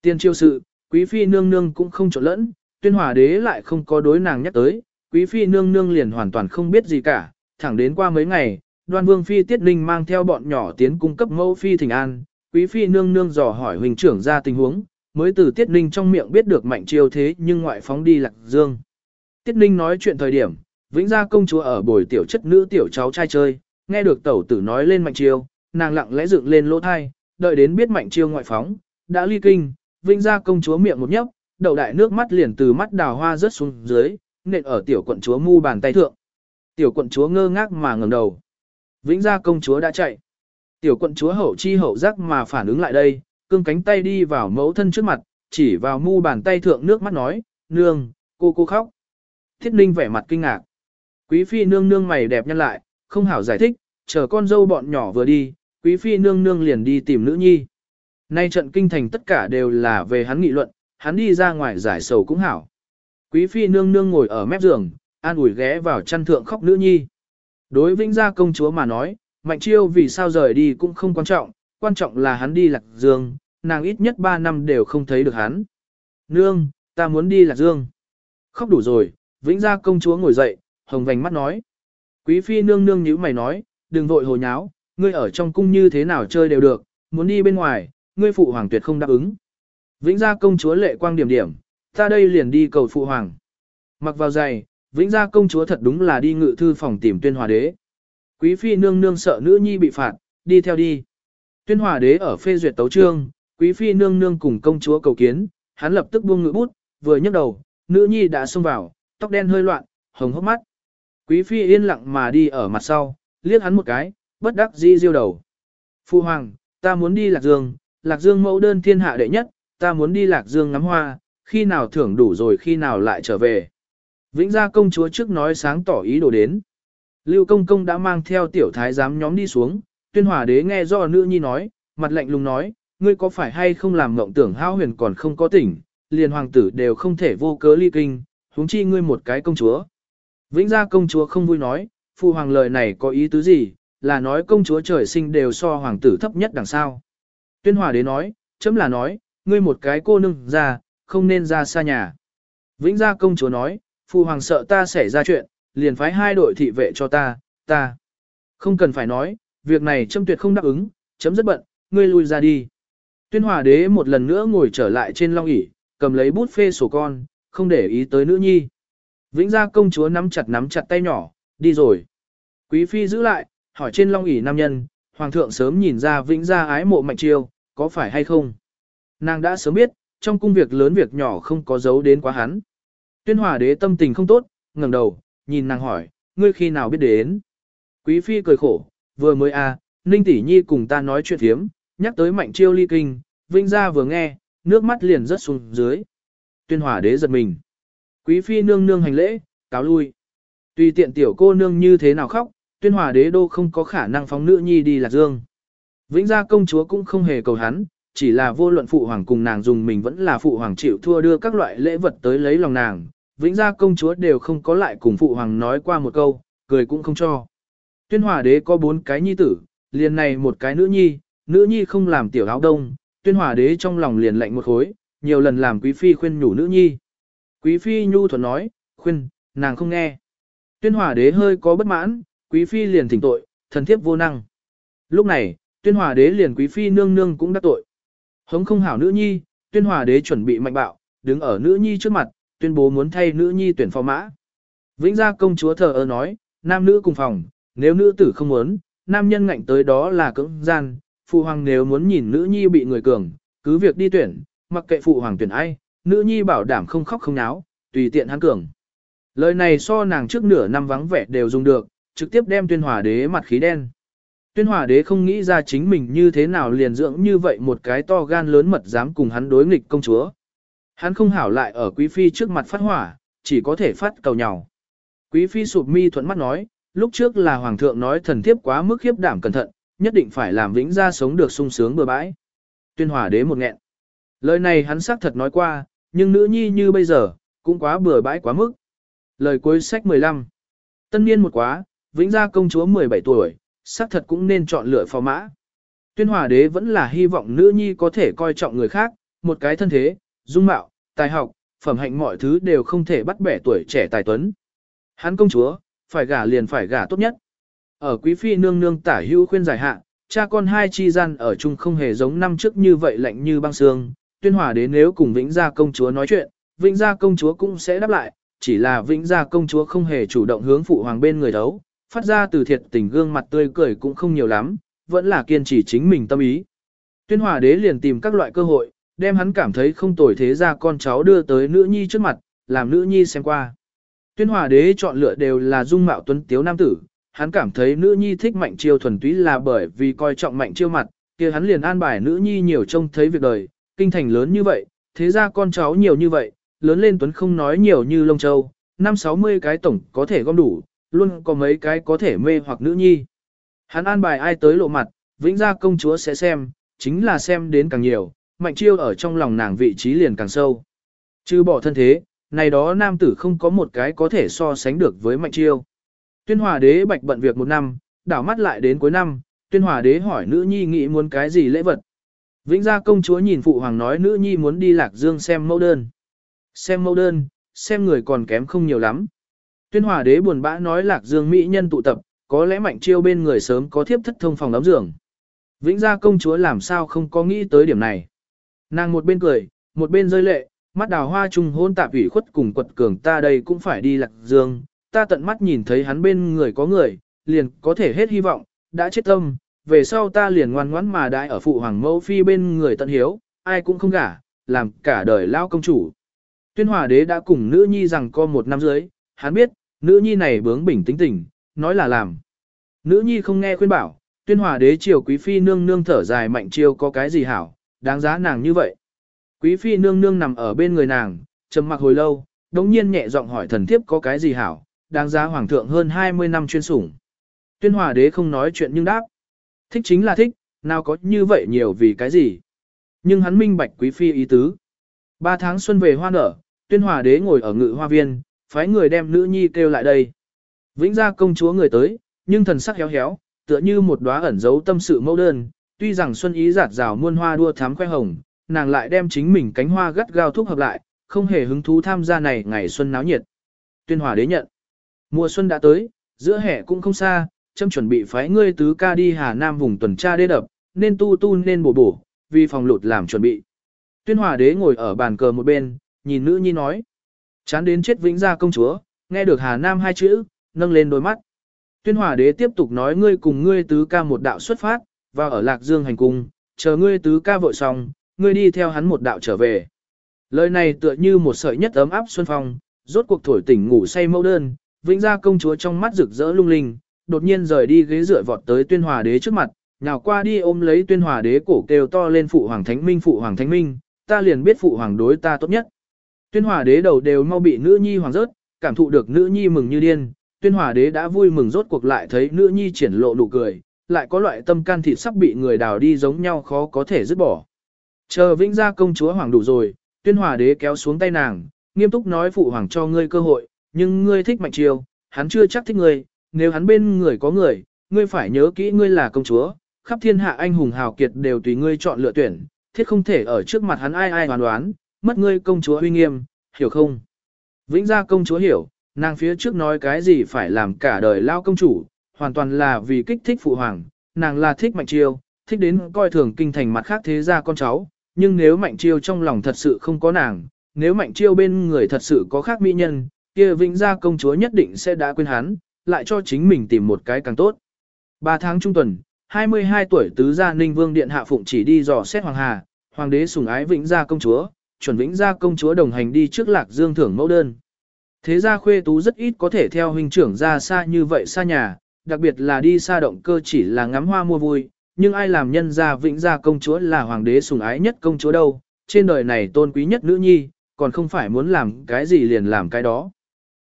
Tiên chiêu sự, quý phi nương nương cũng không trộn lẫn, tuyên hòa đế lại không có đối nàng nhắc tới, quý phi nương nương liền hoàn toàn không biết gì cả, thẳng đến qua mấy ngày, đoan vương phi tiết ninh mang theo bọn nhỏ tiến cung cấp mẫu phi thỉnh an, quý phi nương nương dò hỏi huynh trưởng ra tình huống, mới từ Tiết Ninh trong miệng biết được mạnh chiêu thế nhưng ngoại phóng đi lạc dương. Tiết Ninh nói chuyện thời điểm, vĩnh gia công chúa ở bồi tiểu chất nữ tiểu cháu trai chơi, nghe được tẩu tử nói lên mạnh chiêu, nàng lặng lẽ dựng lên lỗ thai, đợi đến biết mạnh chiêu ngoại phóng, đã ly kinh, vĩnh gia công chúa miệng một nhấp, đầu đại nước mắt liền từ mắt đào hoa rớt xuống dưới, nện ở tiểu quận chúa mu bàn tay thượng. Tiểu quận chúa ngơ ngác mà ngẩng đầu. Vĩnh gia công chúa đã chạy. Tiểu quận chúa hậu chi hậu giác mà phản ứng lại đây, cương cánh tay đi vào mẫu thân trước mặt, chỉ vào mu bàn tay thượng nước mắt nói, nương, cô cô khóc. Thiết ninh vẻ mặt kinh ngạc. Quý phi nương nương mày đẹp nhân lại, không hảo giải thích, chờ con dâu bọn nhỏ vừa đi, quý phi nương nương liền đi tìm nữ nhi. Nay trận kinh thành tất cả đều là về hắn nghị luận, hắn đi ra ngoài giải sầu cũng hảo. Quý phi nương nương ngồi ở mép giường, an ủi ghé vào chăn thượng khóc nữ nhi. Đối vĩnh gia công chúa mà nói, mạnh chiêu vì sao rời đi cũng không quan trọng, quan trọng là hắn đi lạc dương, nàng ít nhất 3 năm đều không thấy được hắn. Nương, ta muốn đi lạc dương. Khóc đủ rồi, vĩnh gia công chúa ngồi dậy, hồng vành mắt nói. Quý phi nương nương như mày nói, đừng vội hồ nháo, ngươi ở trong cung như thế nào chơi đều được, muốn đi bên ngoài, ngươi phụ hoàng tuyệt không đáp ứng. Vĩnh gia công chúa lệ quang điểm điểm, ta đây liền đi cầu phụ hoàng. Mặc vào giày, vĩnh gia công chúa thật đúng là đi ngự thư phòng tìm tuyên hòa đế. Quý phi nương nương sợ nữ nhi bị phạt, đi theo đi. Tuyên hòa đế ở phê duyệt tấu trương, quý phi nương nương cùng công chúa cầu kiến, hắn lập tức buông ngự bút, vừa nhấc đầu, nữ nhi đã xông vào, tóc đen hơi loạn, hồng hốc mắt. Quý phi yên lặng mà đi ở mặt sau, liếc hắn một cái, bất đắc dĩ diêu đầu. Phu hoàng, ta muốn đi Lạc Dương, Lạc Dương mẫu đơn thiên hạ đệ nhất, ta muốn đi Lạc Dương ngắm hoa, khi nào thưởng đủ rồi khi nào lại trở về. Vĩnh gia công chúa trước nói sáng tỏ ý đồ đến. Lưu công công đã mang theo tiểu thái giám nhóm đi xuống, tuyên hòa đế nghe do nữ nhi nói, mặt lạnh lùng nói, ngươi có phải hay không làm ngộng tưởng hao huyền còn không có tỉnh, liền hoàng tử đều không thể vô cớ ly kinh, huống chi ngươi một cái công chúa. Vĩnh gia công chúa không vui nói, phụ hoàng lời này có ý tứ gì, là nói công chúa trời sinh đều so hoàng tử thấp nhất đằng sau. Tuyên hòa đế nói, chấm là nói, ngươi một cái cô nương ra, không nên ra xa nhà. Vĩnh gia công chúa nói, phụ hoàng sợ ta xảy ra chuyện, liền phái hai đội thị vệ cho ta, ta. Không cần phải nói, việc này châm tuyệt không đáp ứng, chấm rất bận, ngươi lui ra đi. Tuyên hòa đế một lần nữa ngồi trở lại trên long ỷ cầm lấy bút phê sổ con, không để ý tới nữ nhi. Vĩnh gia công chúa nắm chặt nắm chặt tay nhỏ, đi rồi. Quý phi giữ lại, hỏi trên long ỷ nam nhân, hoàng thượng sớm nhìn ra vĩnh gia ái mộ mạnh chiêu, có phải hay không? Nàng đã sớm biết, trong cung việc lớn việc nhỏ không có giấu đến quá hắn. Tuyên hòa đế tâm tình không tốt, ngẩng đầu, nhìn nàng hỏi, ngươi khi nào biết đến? Quý phi cười khổ, vừa mới a, à, Ninh tỷ nhi cùng ta nói chuyện thiếm, nhắc tới mạnh chiêu ly kinh, vinh gia vừa nghe, nước mắt liền rớt xuống dưới. Tuyên hòa đế giật mình. Quý phi nương nương hành lễ, cáo lui. Tùy tiện tiểu cô nương như thế nào khóc, tuyên hòa đế đô không có khả năng phóng nữ nhi đi lạc dương. Vĩnh gia công chúa cũng không hề cầu hắn, chỉ là vô luận phụ hoàng cùng nàng dùng mình vẫn là phụ hoàng chịu thua đưa các loại lễ vật tới lấy lòng nàng. Vĩnh gia công chúa đều không có lại cùng phụ hoàng nói qua một câu, cười cũng không cho. Tuyên hòa đế có bốn cái nhi tử, liền này một cái nữ nhi, nữ nhi không làm tiểu áo đông, tuyên hòa đế trong lòng liền lạnh một khối, nhiều lần làm quý phi khuyên nhủ nữ nhi. Quý phi nhu thuận nói, khuyên, nàng không nghe. Tuyên hòa đế hơi có bất mãn, quý phi liền thỉnh tội, thần thiếp vô năng. Lúc này, tuyên hòa đế liền quý phi nương nương cũng đắc tội. Hống không hảo nữ nhi, tuyên hòa đế chuẩn bị mạnh bạo, đứng ở nữ nhi trước mặt, tuyên bố muốn thay nữ nhi tuyển phò mã. Vĩnh gia công chúa thờ ơ nói, nam nữ cùng phòng, nếu nữ tử không muốn, nam nhân ngạnh tới đó là cưỡng gian, phụ hoàng nếu muốn nhìn nữ nhi bị người cường, cứ việc đi tuyển, mặc kệ phụ hoàng tuyển ai, nữ nhi bảo đảm không khóc không náo, tùy tiện hắn cường. Lời này so nàng trước nửa năm vắng vẻ đều dùng được, trực tiếp đem tuyên hòa đế mặt khí đen. Tuyên hòa đế không nghĩ ra chính mình như thế nào liền dưỡng như vậy một cái to gan lớn mật dám cùng hắn đối nghịch công chúa. Hắn không hảo lại ở quý phi trước mặt phát hỏa, chỉ có thể phát cầu nhào. Quý phi sụp mi thuận mắt nói, lúc trước là hoàng thượng nói thần thiếp quá mức khiếp đảm cẩn thận, nhất định phải làm vĩnh gia sống được sung sướng bừa bãi. Tuyên hòa đế một nghẹn. Lời này hắn xác thật nói qua, nhưng nữ nhi như bây giờ, cũng quá bừa bãi quá mức. Lời cuối sách 15. Tân niên một quá, vĩnh gia công chúa 17 tuổi, xác thật cũng nên chọn lựa phò mã. Tuyên hòa đế vẫn là hy vọng nữ nhi có thể coi trọng người khác, một cái thân thế, dung mạo, tài học, phẩm hạnh mọi thứ đều không thể bắt bẻ tuổi trẻ tài tuấn. Hắn công chúa, phải gả liền phải gả tốt nhất. Ở quý phi nương nương tả hữu khuyên giải hạ, cha con hai chi gian ở chung không hề giống năm trước như vậy lạnh như băng sương. Tuyên hòa đến nếu cùng Vĩnh Gia công chúa nói chuyện, Vĩnh Gia công chúa cũng sẽ đáp lại, chỉ là Vĩnh Gia công chúa không hề chủ động hướng phụ hoàng bên người đấu, phát ra từ thiệt tình gương mặt tươi cười cũng không nhiều lắm, vẫn là kiên trì chính mình tâm ý. Tuyên hòa đế liền tìm các loại cơ hội, đem hắn cảm thấy không tồi thế ra con cháu đưa tới nữ nhi trước mặt, làm nữ nhi xem qua. Tuyên hòa đế chọn lựa đều là dung mạo tuấn tiếu nam tử, hắn cảm thấy nữ nhi thích mạnh chiêu thuần túy là bởi vì coi trọng mạnh chiêu mặt, kia hắn liền an bài nữ nhi nhiều trông thấy việc đời, kinh thành lớn như vậy, thế ra con cháu nhiều như vậy, lớn lên tuấn không nói nhiều như lông châu, năm sáu mươi cái tổng có thể gom đủ, luôn có mấy cái có thể mê hoặc nữ nhi. Hắn an bài ai tới lộ mặt, vĩnh gia công chúa sẽ xem, chính là xem đến càng nhiều, mạnh chiêu ở trong lòng nàng vị trí liền càng sâu. Chứ bỏ thân thế, này đó nam tử không có một cái có thể so sánh được với mạnh chiêu. Tuyên hòa đế bạch bận việc một năm, đảo mắt lại đến cuối năm, tuyên hòa đế hỏi nữ nhi nghĩ muốn cái gì lễ vật. Vĩnh gia công chúa nhìn phụ hoàng nói nữ nhi muốn đi lạc dương xem mẫu đơn. Xem mẫu đơn, xem người còn kém không nhiều lắm. Tuyên hòa đế buồn bã nói lạc dương mỹ nhân tụ tập, có lẽ mạnh chiêu bên người sớm có thiếp thất thông phòng đóng giường. Vĩnh gia công chúa làm sao không có nghĩ tới điểm này. Nàng một bên cười, một bên rơi lệ, mắt đào hoa trùng hôn tạp ủy khuất cùng quật cường ta đây cũng phải đi lạc dương, ta tận mắt nhìn thấy hắn bên người có người, liền có thể hết hy vọng, đã chết tâm, về sau ta liền ngoan ngoãn mà đại ở phụ hoàng mẫu phi bên người tận hiếu, ai cũng không gả, làm cả đời lao công chủ. Tuyên hòa đế đã cùng nữ nhi rằng co một năm dưới, hắn biết, nữ nhi này bướng bỉnh tính tình, nói là làm. Nữ nhi không nghe khuyên bảo, tuyên hòa đế triều quý phi nương nương thở dài mạnh chiêu có cái gì hảo, đáng giá nàng như vậy. Quý phi nương nương nằm ở bên người nàng, trầm mặc hồi lâu, đống nhiên nhẹ giọng hỏi thần thiếp có cái gì hảo, đáng giá hoàng thượng hơn 20 năm chuyên sủng. Tuyên hòa đế không nói chuyện nhưng đáp. Thích chính là thích, nào có như vậy nhiều vì cái gì. Nhưng hắn minh bạch quý phi ý tứ. Ba tháng xuân về hoa nở, tuyên hòa đế ngồi ở ngự hoa viên, phái người đem nữ nhi kêu lại đây. Vĩnh gia công chúa người tới, nhưng thần sắc héo héo, tựa như một đóa ẩn giấu tâm sự mẫu đơn, tuy rằng xuân ý giạt rào muôn hoa đua thắm khoe hồng, nàng lại đem chính mình cánh hoa gắt gao thúc hợp lại, không hề hứng thú tham gia này ngày xuân náo nhiệt. Tuyên hòa đế nhận. Mùa xuân đã tới, giữa hè cũng không xa, châm chuẩn bị phái ngươi tứ ca đi Hà Nam vùng tuần tra đê đập, nên tu tu nên bổ bổ, vì phòng lụt làm chuẩn bị. Tuyên hòa đế ngồi ở bàn cờ một bên, nhìn nữ nhi nói. Chán đến chết vĩnh gia công chúa, nghe được Hà Nam hai chữ, nâng lên đôi mắt. Tuyên hòa đế tiếp tục nói ngươi cùng ngươi tứ ca một đạo xuất phát, và ở Lạc Dương hành cung, chờ ngươi tứ ca vội xong, ngươi đi theo hắn một đạo trở về. Lời này tựa như một sợi nhất ấm áp xuân phong, rốt cuộc thổi tỉnh ngủ say mẫu đơn, vĩnh gia công chúa trong mắt rực rỡ lung linh, đột nhiên rời đi ghế dựa vọt tới tuyên hòa đế trước mặt, nhào qua đi ôm lấy tuyên hòa đế cổ kêu to lên phụ hoàng thánh minh phụ hoàng thánh minh, ta liền biết phụ hoàng đối ta tốt nhất. Tuyên hòa đế đầu đều mau bị nữ nhi hoàng rớt, cảm thụ được nữ nhi mừng như điên, tuyên hòa đế đã vui mừng rốt cuộc lại thấy nữ nhi triển lộ nụ cười, lại có loại tâm can thịt sắp bị người đào đi giống nhau khó có thể dứt bỏ. Chờ vĩnh gia công chúa hoàng đủ rồi, tuyên hòa đế kéo xuống tay nàng, nghiêm túc nói phụ hoàng cho ngươi cơ hội, nhưng ngươi thích mạnh triều, hắn chưa chắc thích ngươi, nếu hắn bên người có người, ngươi phải nhớ kỹ ngươi là công chúa, khắp thiên hạ anh hùng hào kiệt đều tùy ngươi chọn lựa tuyển, thiết không thể ở trước mặt hắn ai ai hoàn đoán, mất ngươi công chúa uy nghiêm, hiểu không? Vĩnh gia công chúa hiểu, nàng phía trước nói cái gì phải làm cả đời lao công chủ, hoàn toàn là vì kích thích phụ hoàng, nàng là thích mạnh chiêu, thích đến coi thường kinh thành mặt khác thế gia con cháu, nhưng nếu mạnh chiêu trong lòng thật sự không có nàng, nếu mạnh chiêu bên người thật sự có khác mỹ nhân, kia vĩnh gia công chúa nhất định sẽ đã quên hắn, lại cho chính mình tìm một cái càng tốt. Ba tháng trung tuần, 22 tuổi tứ gia ninh vương điện hạ phụng chỉ đi dò xét hoàng hà, hoàng đế sủng ái vĩnh gia công chúa, chuẩn vĩnh gia công chúa đồng hành đi trước lạc dương thưởng mẫu đơn. Thế gia khuê tú rất ít có thể theo huynh trưởng ra xa như vậy xa nhà, đặc biệt là đi xa động cơ chỉ là ngắm hoa mua vui, nhưng ai làm nhân gia vĩnh gia công chúa là hoàng đế sủng ái nhất công chúa đâu, trên đời này tôn quý nhất nữ nhi, còn không phải muốn làm cái gì liền làm cái đó.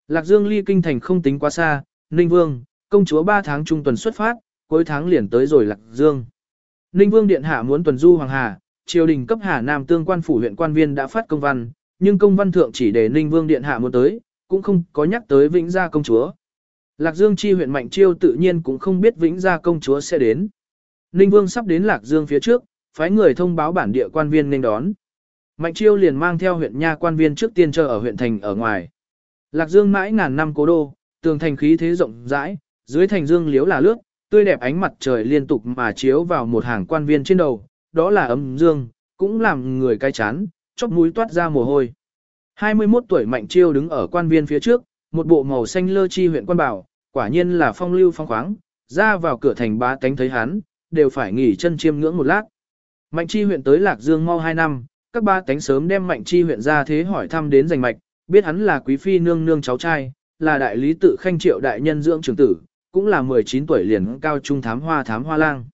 Lạc Dương ly kinh thành không tính quá xa, Ninh Vương, công chúa 3 tháng trung tuần xuất phát, cuối tháng liền tới rồi Lạc Dương. Ninh Vương Điện Hạ muốn tuần du Hoàng Hà, triều đình cấp Hà Nam tương quan phủ huyện quan viên đã phát công văn, nhưng công văn thượng chỉ để Ninh Vương Điện Hạ muốn tới, cũng không có nhắc tới Vĩnh Gia công chúa. Lạc Dương chi huyện Mạnh Chiêu tự nhiên cũng không biết Vĩnh Gia công chúa sẽ đến. Ninh Vương sắp đến Lạc Dương phía trước, phái người thông báo bản địa quan viên nên đón. Mạnh Chiêu liền mang theo huyện nha quan viên trước tiên chờ ở huyện thành ở ngoài. Lạc Dương mãi ngàn năm cố đô, tường thành khí thế rộng rãi, dưới thành dương liếu là lướt, tươi đẹp ánh mặt trời liên tục mà chiếu vào một hàng quan viên trên đầu, đó là ấm dương, cũng làm người cay chán, chóc mũi toát ra mồ hôi. 21 tuổi Mạnh Chiêu đứng ở quan viên phía trước, một bộ màu xanh lơ chi huyện quan bảo, quả nhiên là phong lưu phong khoáng, ra vào cửa thành bá tánh thấy hắn, đều phải nghỉ chân chiêm ngưỡng một lát. Mạnh chi huyện tới Lạc Dương mau 2 năm, các ba tánh sớm đem Mạnh chi huyện ra thế hỏi thăm đến giành mạch, biết hắn là quý phi nương nương cháu trai, là đại lý tự khanh triệu đại nhân dưỡng trưởng tử, cũng là 19 tuổi liền cao trung thám hoa thám hoa lang.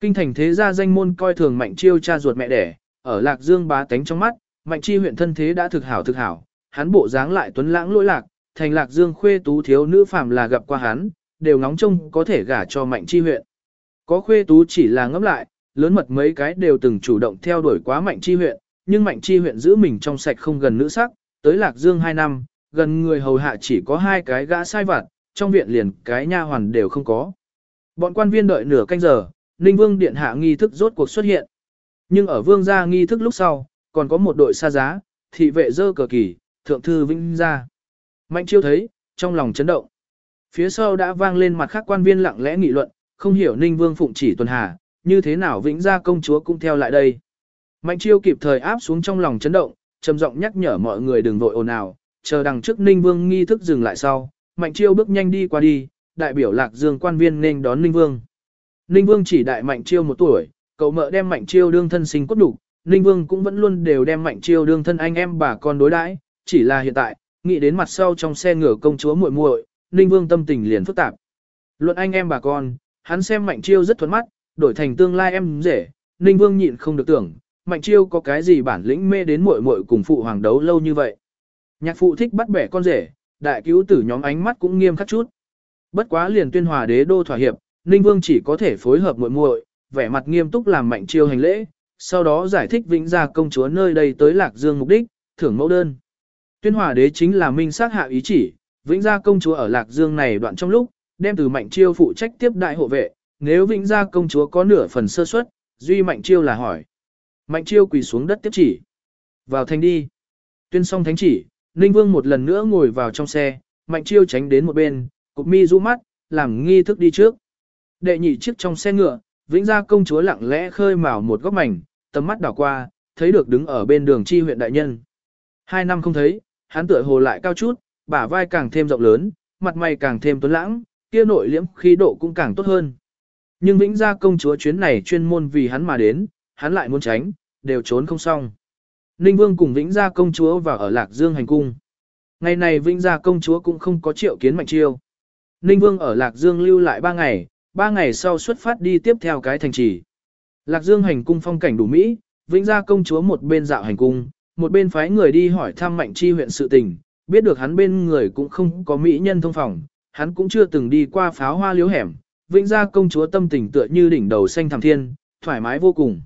Kinh thành thế gia danh môn coi thường mạnh chiêu cha ruột mẹ đẻ, ở lạc dương bá tánh trong mắt, mạnh chi huyện thân thế đã thực hảo thực hảo, hắn bộ dáng lại tuấn lãng lỗi lạc, thành lạc dương khuê tú thiếu nữ phàm là gặp qua hắn, đều ngóng trông có thể gả cho mạnh chi huyện. Có khuê tú chỉ là ngẫm lại, lớn mật mấy cái đều từng chủ động theo đuổi quá mạnh chi huyện, nhưng mạnh chi huyện giữ mình trong sạch không gần nữ sắc, tới lạc dương 2 năm, gần người hầu hạ chỉ có hai cái gã sai vặt, trong viện liền cái nha hoàn đều không có. Bọn quan viên đợi nửa canh giờ, Ninh Vương điện hạ nghi thức rốt cuộc xuất hiện. Nhưng ở vương gia nghi thức lúc sau, còn có một đội xa giá, thị vệ dơ cờ kỳ, thượng thư vinh gia. Mạnh chiêu thấy, trong lòng chấn động. Phía sau đã vang lên mặt khác quan viên lặng lẽ nghị luận, không hiểu Ninh Vương phụng chỉ tuần hà, như thế nào vĩnh gia công chúa cũng theo lại đây. Mạnh chiêu kịp thời áp xuống trong lòng chấn động, trầm giọng nhắc nhở mọi người đừng vội ồn ào, chờ đằng trước Ninh Vương nghi thức dừng lại sau, Mạnh Chiêu bước nhanh đi qua đi, đại biểu Lạc Dương quan viên nên đón Ninh Vương. Ninh Vương chỉ đại Mạnh Chiêu một tuổi, cậu mợ đem Mạnh Chiêu đương thân sinh cốt đủ, Ninh Vương cũng vẫn luôn đều đem Mạnh Chiêu đương thân anh em bà con đối đãi, chỉ là hiện tại, nghĩ đến mặt sau trong xe ngựa công chúa muội muội, Ninh Vương tâm tình liền phức tạp. Luận anh em bà con, hắn xem Mạnh Chiêu rất thuận mắt, đổi thành tương lai em rể, Ninh Vương nhịn không được tưởng, Mạnh Chiêu có cái gì bản lĩnh mê đến muội muội cùng phụ hoàng đấu lâu như vậy. Nhạc phụ thích bắt bẻ con rể, đại cứu tử nhóm ánh mắt cũng nghiêm khắc chút. Bất quá liền tuyên hòa đế đô thỏa hiệp, Ninh Vương chỉ có thể phối hợp muội muội, vẻ mặt nghiêm túc làm mạnh chiêu hành lễ, sau đó giải thích vĩnh gia công chúa nơi đây tới Lạc Dương mục đích, thưởng mẫu đơn. Tuyên hòa đế chính là minh sát hạ ý chỉ, Vĩnh Gia công chúa ở Lạc Dương này đoạn trong lúc, đem từ Mạnh Chiêu phụ trách tiếp đại hộ vệ, nếu Vĩnh Gia công chúa có nửa phần sơ suất, duy Mạnh Chiêu là hỏi. Mạnh Chiêu quỳ xuống đất tiếp chỉ. Vào thành đi. Tuyên xong thánh chỉ, Ninh Vương một lần nữa ngồi vào trong xe, Mạnh Chiêu tránh đến một bên, cục mi rũ mắt, làm nghi thức đi trước. Đệ nhị chiếc trong xe ngựa, Vĩnh Gia công chúa lặng lẽ khơi mào một góc mảnh, tầm mắt đảo qua, thấy được đứng ở bên đường chi huyện đại nhân. Hai năm không thấy, hắn tựa hồ lại cao chút, bả vai càng thêm rộng lớn, mặt mày càng thêm tuấn lãng, kia nội liễm khí độ cũng càng tốt hơn. Nhưng Vĩnh Gia công chúa chuyến này chuyên môn vì hắn mà đến, hắn lại muốn tránh, đều trốn không xong. Ninh Vương cùng Vĩnh Gia công chúa vào ở Lạc Dương hành cung. Ngày này Vĩnh Gia công chúa cũng không có triệu kiến Mạnh Chiêu. Ninh Vương ở Lạc Dương lưu lại ba ngày, ba ngày sau xuất phát đi tiếp theo cái thành trì. Lạc Dương hành cung phong cảnh đủ Mỹ, Vĩnh Gia công chúa một bên dạo hành cung, một bên phái người đi hỏi thăm Mạnh Chi huyện sự tình, biết được hắn bên người cũng không có mỹ nhân thông phòng, hắn cũng chưa từng đi qua pháo hoa liếu hẻm, Vĩnh Gia công chúa tâm tình tựa như đỉnh đầu xanh thẳm thiên, thoải mái vô cùng.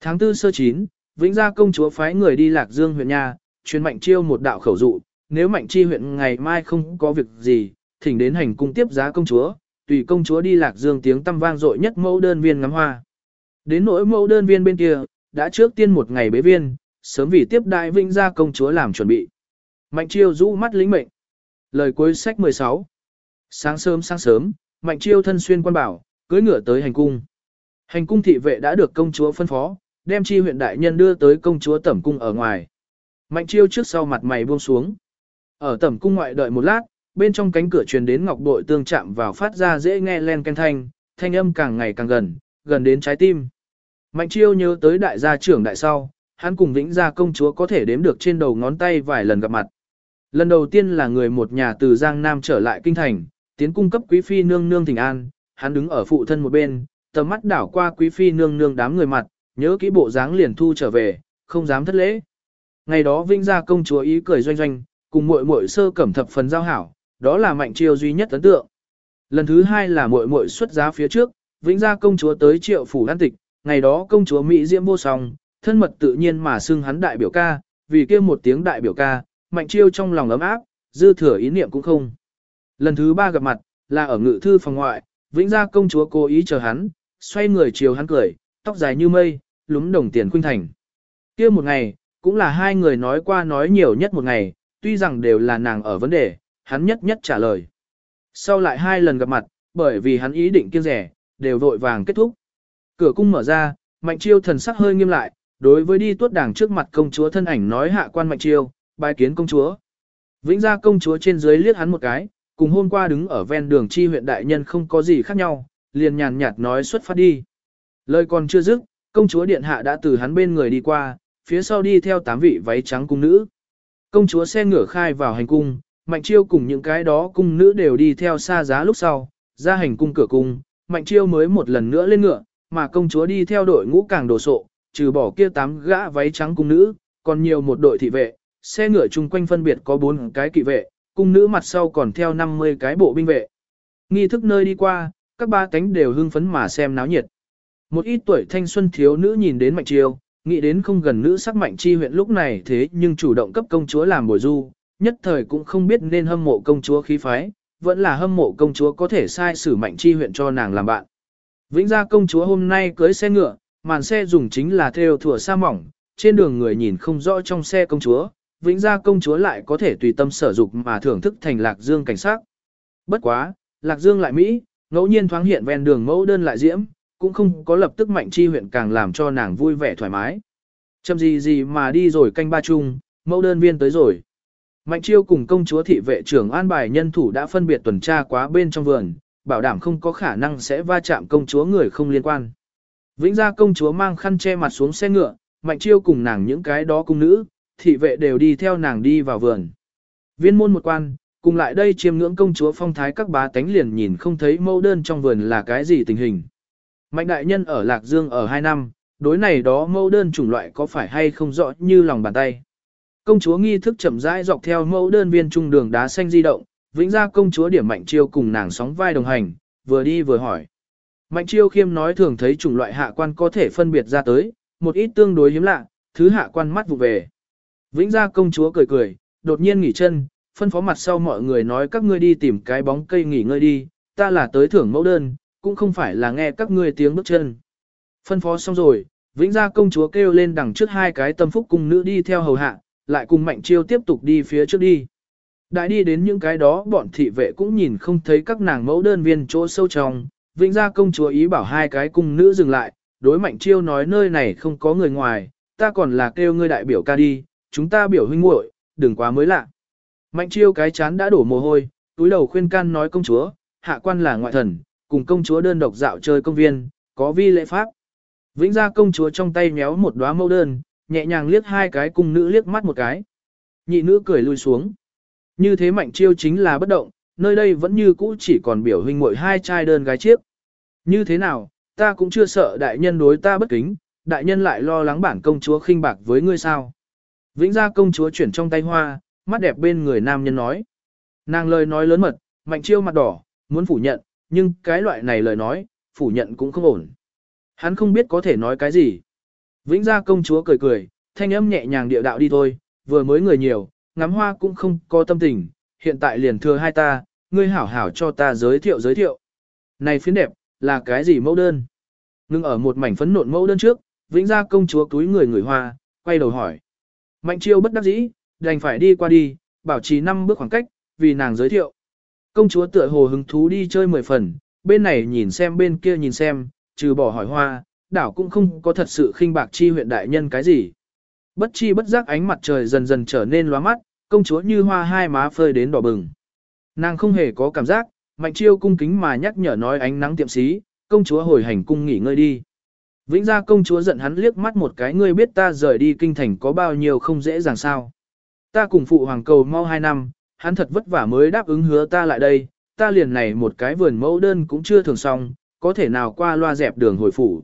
Tháng tư sơ chín, Vĩnh Gia công chúa phái người đi Lạc Dương huyện nhà, truyền Mạnh Chiêu một đạo khẩu dụ, nếu Mạnh Chi huyện ngày mai không có việc gì, thỉnh đến hành cung tiếp giá công chúa, tùy công chúa đi Lạc Dương tiếng tâm vang dội nhất mẫu đơn viên ngắm hoa. Đến nỗi mẫu đơn viên bên kia, đã trước tiên một ngày bế viên, sớm vì tiếp đại vinh gia công chúa làm chuẩn bị. Mạnh chiêu rũ mắt lính mệnh. Lời cuối sách 16. Sáng sớm sáng sớm, Mạnh chiêu thân xuyên quan bảo, cưỡi ngựa tới hành cung. Hành cung thị vệ đã được công chúa phân phó, đem chi huyện đại nhân đưa tới công chúa tẩm cung ở ngoài. Mạnh chiêu trước sau mặt mày buông xuống. Ở tẩm cung ngoại đợi một lát, bên trong cánh cửa truyền đến ngọc bội tương chạm vào phát ra dễ nghe len ken thanh, thanh âm càng ngày càng gần, gần đến trái tim. Mạnh chiêu nhớ tới đại gia trưởng đại sau, hắn cùng vĩnh gia công chúa có thể đếm được trên đầu ngón tay vài lần gặp mặt. Lần đầu tiên là người một nhà từ Giang Nam trở lại kinh thành, tiến cung cấp quý phi nương nương thỉnh an, hắn đứng ở phụ thân một bên, tầm mắt đảo qua quý phi nương nương đám người mặt, nhớ kỹ bộ dáng liền thu trở về, không dám thất lễ. Ngày đó vĩnh gia công chúa ý cười doanh doanh, cùng muội muội sơ cẩm thập phần giao hảo, đó là mạnh chiêu duy nhất ấn tượng. Lần thứ hai là muội muội xuất giá phía trước, vĩnh gia công chúa tới triệu phủ an tịch, ngày đó công chúa Mỹ diễm vô song, thân mật tự nhiên mà xưng hắn đại biểu ca, vì kia một tiếng đại biểu ca, mạnh chiêu trong lòng ấm áp, dư thừa ý niệm cũng không. Lần thứ ba gặp mặt, là ở ngự thư phòng ngoại, vĩnh gia công chúa cố ý chờ hắn, xoay người chiều hắn cười, tóc dài như mây, lúm đồng tiền khuynh thành. kia một ngày, cũng là hai người nói qua nói nhiều nhất một ngày, tuy rằng đều là nàng ở vấn đề, hắn nhất nhất trả lời. Sau lại hai lần gặp mặt, bởi vì hắn ý định kiêng rẻ, đều vội vàng kết thúc. Cửa cung mở ra, Mạnh Chiêu thần sắc hơi nghiêm lại, đối với đi tuốt đảng trước mặt công chúa thân ảnh nói hạ quan Mạnh Chiêu, bài kiến công chúa. Vĩnh gia công chúa trên dưới liếc hắn một cái, cùng hôm qua đứng ở ven đường chi huyện đại nhân không có gì khác nhau, liền nhàn nhạt nói xuất phát đi. Lời còn chưa dứt, công chúa điện hạ đã từ hắn bên người đi qua, phía sau đi theo tám vị váy trắng cung nữ. Công chúa xe ngửa khai vào hành cung, Mạnh Chiêu cùng những cái đó cung nữ đều đi theo xa giá lúc sau, ra hành cung cửa cung, Mạnh Chiêu mới một lần nữa lên ngựa, mà công chúa đi theo đội ngũ càng đồ sộ, trừ bỏ kia tám gã váy trắng cung nữ, còn nhiều một đội thị vệ, xe ngựa chung quanh phân biệt có bốn cái kỵ vệ, cung nữ mặt sau còn theo 50 cái bộ binh vệ. Nghi thức nơi đi qua, các ba cánh đều hưng phấn mà xem náo nhiệt. Một ít tuổi thanh xuân thiếu nữ nhìn đến Mạnh Chiêu, nghĩ đến không gần nữ sắc Mạnh Chi huyện lúc này thế nhưng chủ động cấp công chúa làm bồi du, nhất thời cũng không biết nên hâm mộ công chúa khí phái, vẫn là hâm mộ công chúa có thể sai sử Mạnh Chi huyện cho nàng làm bạn. Vĩnh gia công chúa hôm nay cưới xe ngựa, màn xe dùng chính là theo thủa sa mỏng, trên đường người nhìn không rõ trong xe công chúa, Vĩnh gia công chúa lại có thể tùy tâm sở dục mà thưởng thức thành Lạc Dương cảnh sát. Bất quá, Lạc Dương lại Mỹ, ngẫu nhiên thoáng hiện ven đường mẫu đơn lại diễm, cũng không có lập tức mạnh chi huyện càng làm cho nàng vui vẻ thoải mái. Chầm gì gì mà đi rồi canh ba chung, mẫu đơn viên tới rồi. Mạnh chiêu cùng công chúa thị vệ trưởng an bài nhân thủ đã phân biệt tuần tra quá bên trong vườn, bảo đảm không có khả năng sẽ va chạm công chúa người không liên quan. Vĩnh gia công chúa mang khăn che mặt xuống xe ngựa, mạnh chiêu cùng nàng những cái đó cung nữ, thị vệ đều đi theo nàng đi vào vườn. Viên môn một quan, cùng lại đây chiêm ngưỡng công chúa phong thái các bá tánh liền nhìn không thấy mẫu đơn trong vườn là cái gì tình hình. Mạnh đại nhân ở Lạc Dương ở 2 năm, đối này đó mẫu đơn chủng loại có phải hay không rõ như lòng bàn tay. Công chúa nghi thức chậm rãi dọc theo mẫu đơn viên trung đường đá xanh di động, vĩnh gia công chúa điểm mạnh chiêu cùng nàng sóng vai đồng hành, vừa đi vừa hỏi. Mạnh chiêu khiêm nói thường thấy chủng loại hạ quan có thể phân biệt ra tới, một ít tương đối hiếm lạ, thứ hạ quan mắt vụ về. Vĩnh gia công chúa cười cười, đột nhiên nghỉ chân, phân phó mặt sau mọi người nói các ngươi đi tìm cái bóng cây nghỉ ngơi đi, ta là tới thưởng mẫu đơn, cũng không phải là nghe các ngươi tiếng bước chân. Phân phó xong rồi, Vĩnh Gia công chúa kêu lên đằng trước hai cái tâm phúc cung nữ đi theo hầu hạ, lại cùng Mạnh Chiêu tiếp tục đi phía trước đi. Đại đi đến những cái đó bọn thị vệ cũng nhìn không thấy các nàng mẫu đơn viên chỗ sâu trong, Vĩnh Gia công chúa ý bảo hai cái cung nữ dừng lại, đối Mạnh Chiêu nói nơi này không có người ngoài, ta còn là kêu ngươi đại biểu ca đi, chúng ta biểu huynh muội, đừng quá mới lạ. Mạnh Chiêu cái chán đã đổ mồ hôi, túi đầu khuyên can nói công chúa, hạ quan là ngoại thần, cùng công chúa đơn độc dạo chơi công viên, có vi lễ pháp. Vĩnh gia công chúa trong tay méo một đóa mẫu đơn, nhẹ nhàng liếc hai cái cung nữ liếc mắt một cái. Nhị nữ cười lui xuống. Như thế mạnh chiêu chính là bất động, nơi đây vẫn như cũ chỉ còn biểu huynh muội hai trai đơn gái chiếc. Như thế nào, ta cũng chưa sợ đại nhân đối ta bất kính, đại nhân lại lo lắng bản công chúa khinh bạc với ngươi sao. Vĩnh gia công chúa chuyển trong tay hoa, mắt đẹp bên người nam nhân nói. Nàng lời nói lớn mật, mạnh chiêu mặt đỏ, muốn phủ nhận, nhưng cái loại này lời nói, phủ nhận cũng không ổn. Hắn không biết có thể nói cái gì. Vĩnh gia công chúa cười cười, thanh âm nhẹ nhàng điệu đạo đi thôi, vừa mới người nhiều, ngắm hoa cũng không có tâm tình, hiện tại liền thừa hai ta, ngươi hảo hảo cho ta giới thiệu giới thiệu. Này phiến đẹp, là cái gì mẫu đơn? Ngưng ở một mảnh phấn nộn mẫu đơn trước, vĩnh gia công chúa túi người người hoa, quay đầu hỏi. Mạnh chiêu bất đắc dĩ, đành phải đi qua đi, bảo trì năm bước khoảng cách, vì nàng giới thiệu. Công chúa tựa hồ hứng thú đi chơi mười phần, bên này nhìn xem bên kia nhìn xem, trừ bỏ hỏi hoa, đảo cũng không có thật sự khinh bạc chi huyện đại nhân cái gì. Bất chi bất giác ánh mặt trời dần dần trở nên lóa mắt, công chúa như hoa hai má phơi đến đỏ bừng. Nàng không hề có cảm giác, mạnh chiêu cung kính mà nhắc nhở nói ánh nắng tiệm xí, công chúa hồi hành cung nghỉ ngơi đi. Vĩnh gia công chúa giận hắn liếc mắt một cái ngươi biết ta rời đi kinh thành có bao nhiêu không dễ dàng sao. Ta cùng phụ hoàng cầu mau hai năm, hắn thật vất vả mới đáp ứng hứa ta lại đây, ta liền này một cái vườn mẫu đơn cũng chưa thường xong, có thể nào qua loa dẹp đường hồi phủ.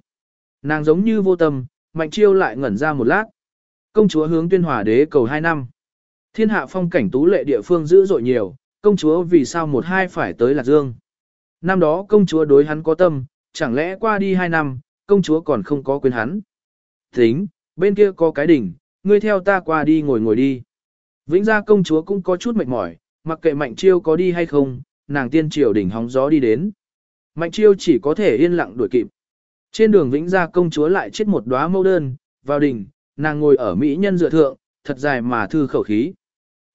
Nàng giống như vô tâm, mạnh chiêu lại ngẩn ra một lát. Công chúa hướng tuyên hòa đế cầu hai năm. Thiên hạ phong cảnh tú lệ địa phương dữ dội nhiều, công chúa vì sao một hai phải tới Lạc Dương. Năm đó công chúa đối hắn có tâm, chẳng lẽ qua đi hai năm, công chúa còn không có quyền hắn. Tính, bên kia có cái đỉnh, ngươi theo ta qua đi ngồi ngồi đi. Vĩnh gia công chúa cũng có chút mệt mỏi, mặc kệ mạnh chiêu có đi hay không, nàng tiên triều đỉnh hóng gió đi đến. Mạnh chiêu chỉ có thể yên lặng đuổi kịp. Trên đường Vĩnh gia công chúa lại chết một đóa mâu đơn, vào đỉnh, nàng ngồi ở mỹ nhân dựa thượng, thật dài mà thư khẩu khí.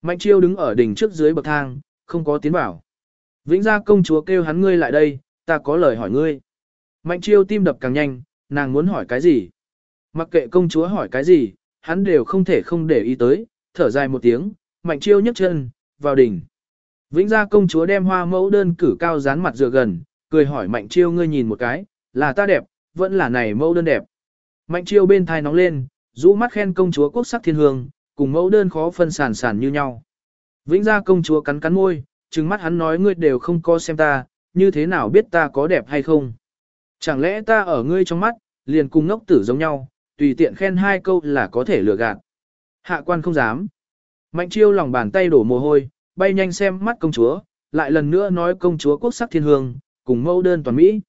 Mạnh chiêu đứng ở đỉnh trước dưới bậc thang, không có tiến bảo. Vĩnh gia công chúa kêu hắn ngươi lại đây, ta có lời hỏi ngươi. Mạnh chiêu tim đập càng nhanh, nàng muốn hỏi cái gì? Mặc kệ công chúa hỏi cái gì, hắn đều không thể không để ý tới, thở dài một tiếng, mạnh chiêu nhấc chân, vào đỉnh. Vĩnh gia công chúa đem hoa mẫu đơn cử cao dán mặt dựa gần, cười hỏi mạnh chiêu ngươi nhìn một cái, là ta đẹp, vẫn là này mẫu đơn đẹp. Mạnh chiêu bên thai nóng lên, rũ mắt khen công chúa quốc sắc thiên hương, cùng mẫu đơn khó phân sản sản như nhau. Vĩnh gia công chúa cắn cắn môi, trừng mắt hắn nói ngươi đều không có xem ta, như thế nào biết ta có đẹp hay không. Chẳng lẽ ta ở ngươi trong mắt, liền cùng ngốc tử giống nhau, tùy tiện khen hai câu là có thể lừa gạt. Hạ quan không dám. Mạnh chiêu lòng bàn tay đổ mồ hôi, bay nhanh xem mắt công chúa, lại lần nữa nói công chúa quốc sắc thiên hương, cùng mẫu đơn toàn Mỹ.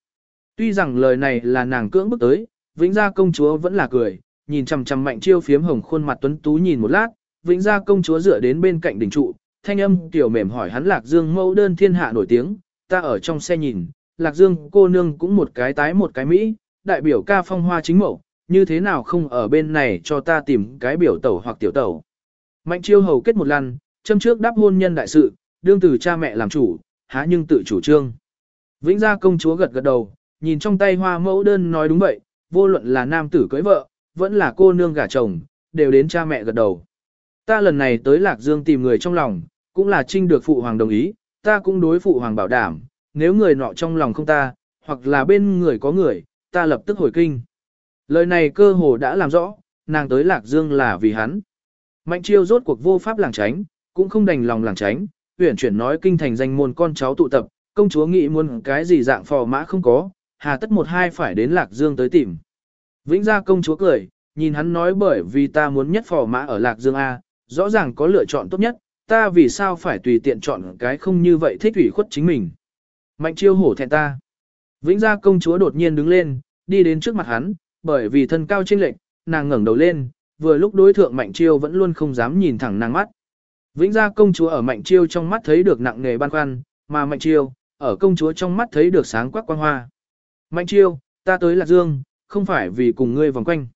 Tuy rằng lời này là nàng cưỡng bức tới, vĩnh gia công chúa vẫn là cười, nhìn chằm chằm mạnh chiêu phiếm hồng khuôn mặt tuấn tú nhìn một lát, vĩnh gia công chúa dựa đến bên cạnh đỉnh trụ, thanh âm tiểu mềm hỏi hắn lạc dương mẫu đơn thiên hạ nổi tiếng, ta ở trong xe nhìn, lạc dương cô nương cũng một cái tái một cái Mỹ, đại biểu ca phong hoa chính mẫu, như thế nào không ở bên này cho ta tìm cái biểu tẩu hoặc tiểu tẩu. Mạnh chiêu hầu kết một lần, châm trước đáp hôn nhân đại sự, đương từ cha mẹ làm chủ, há nhưng tự chủ trương. Vĩnh gia công chúa gật gật đầu, nhìn trong tay hoa mẫu đơn nói đúng vậy, vô luận là nam tử cưới vợ, vẫn là cô nương gả chồng, đều đến cha mẹ gật đầu. Ta lần này tới Lạc Dương tìm người trong lòng, cũng là trinh được phụ hoàng đồng ý, ta cũng đối phụ hoàng bảo đảm, nếu người nọ trong lòng không ta, hoặc là bên người có người, ta lập tức hồi kinh. Lời này cơ hồ đã làm rõ, nàng tới Lạc Dương là vì hắn. Mạnh chiêu rốt cuộc vô pháp làng tránh, cũng không đành lòng làng tránh, huyển chuyển nói kinh thành danh môn con cháu tụ tập, công chúa nghĩ muốn cái gì dạng phò mã không có, hà tất một hai phải đến Lạc Dương tới tìm. Vĩnh gia công chúa cười, nhìn hắn nói bởi vì ta muốn nhất phò mã ở Lạc Dương A, rõ ràng có lựa chọn tốt nhất, ta vì sao phải tùy tiện chọn cái không như vậy thích ủy khuất chính mình. Mạnh chiêu hổ thẹn ta. Vĩnh gia công chúa đột nhiên đứng lên, đi đến trước mặt hắn, bởi vì thân cao trên lệch, nàng ngẩng đầu lên, vừa lúc đối thượng mạnh chiêu vẫn luôn không dám nhìn thẳng nàng mắt. Vĩnh gia công chúa ở Mạnh Chiêu trong mắt thấy được nặng nề ban khoăn, mà Mạnh Chiêu, ở công chúa trong mắt thấy được sáng quắc quang hoa. Mạnh Chiêu, ta tới Lạc Dương, không phải vì cùng ngươi vòng quanh.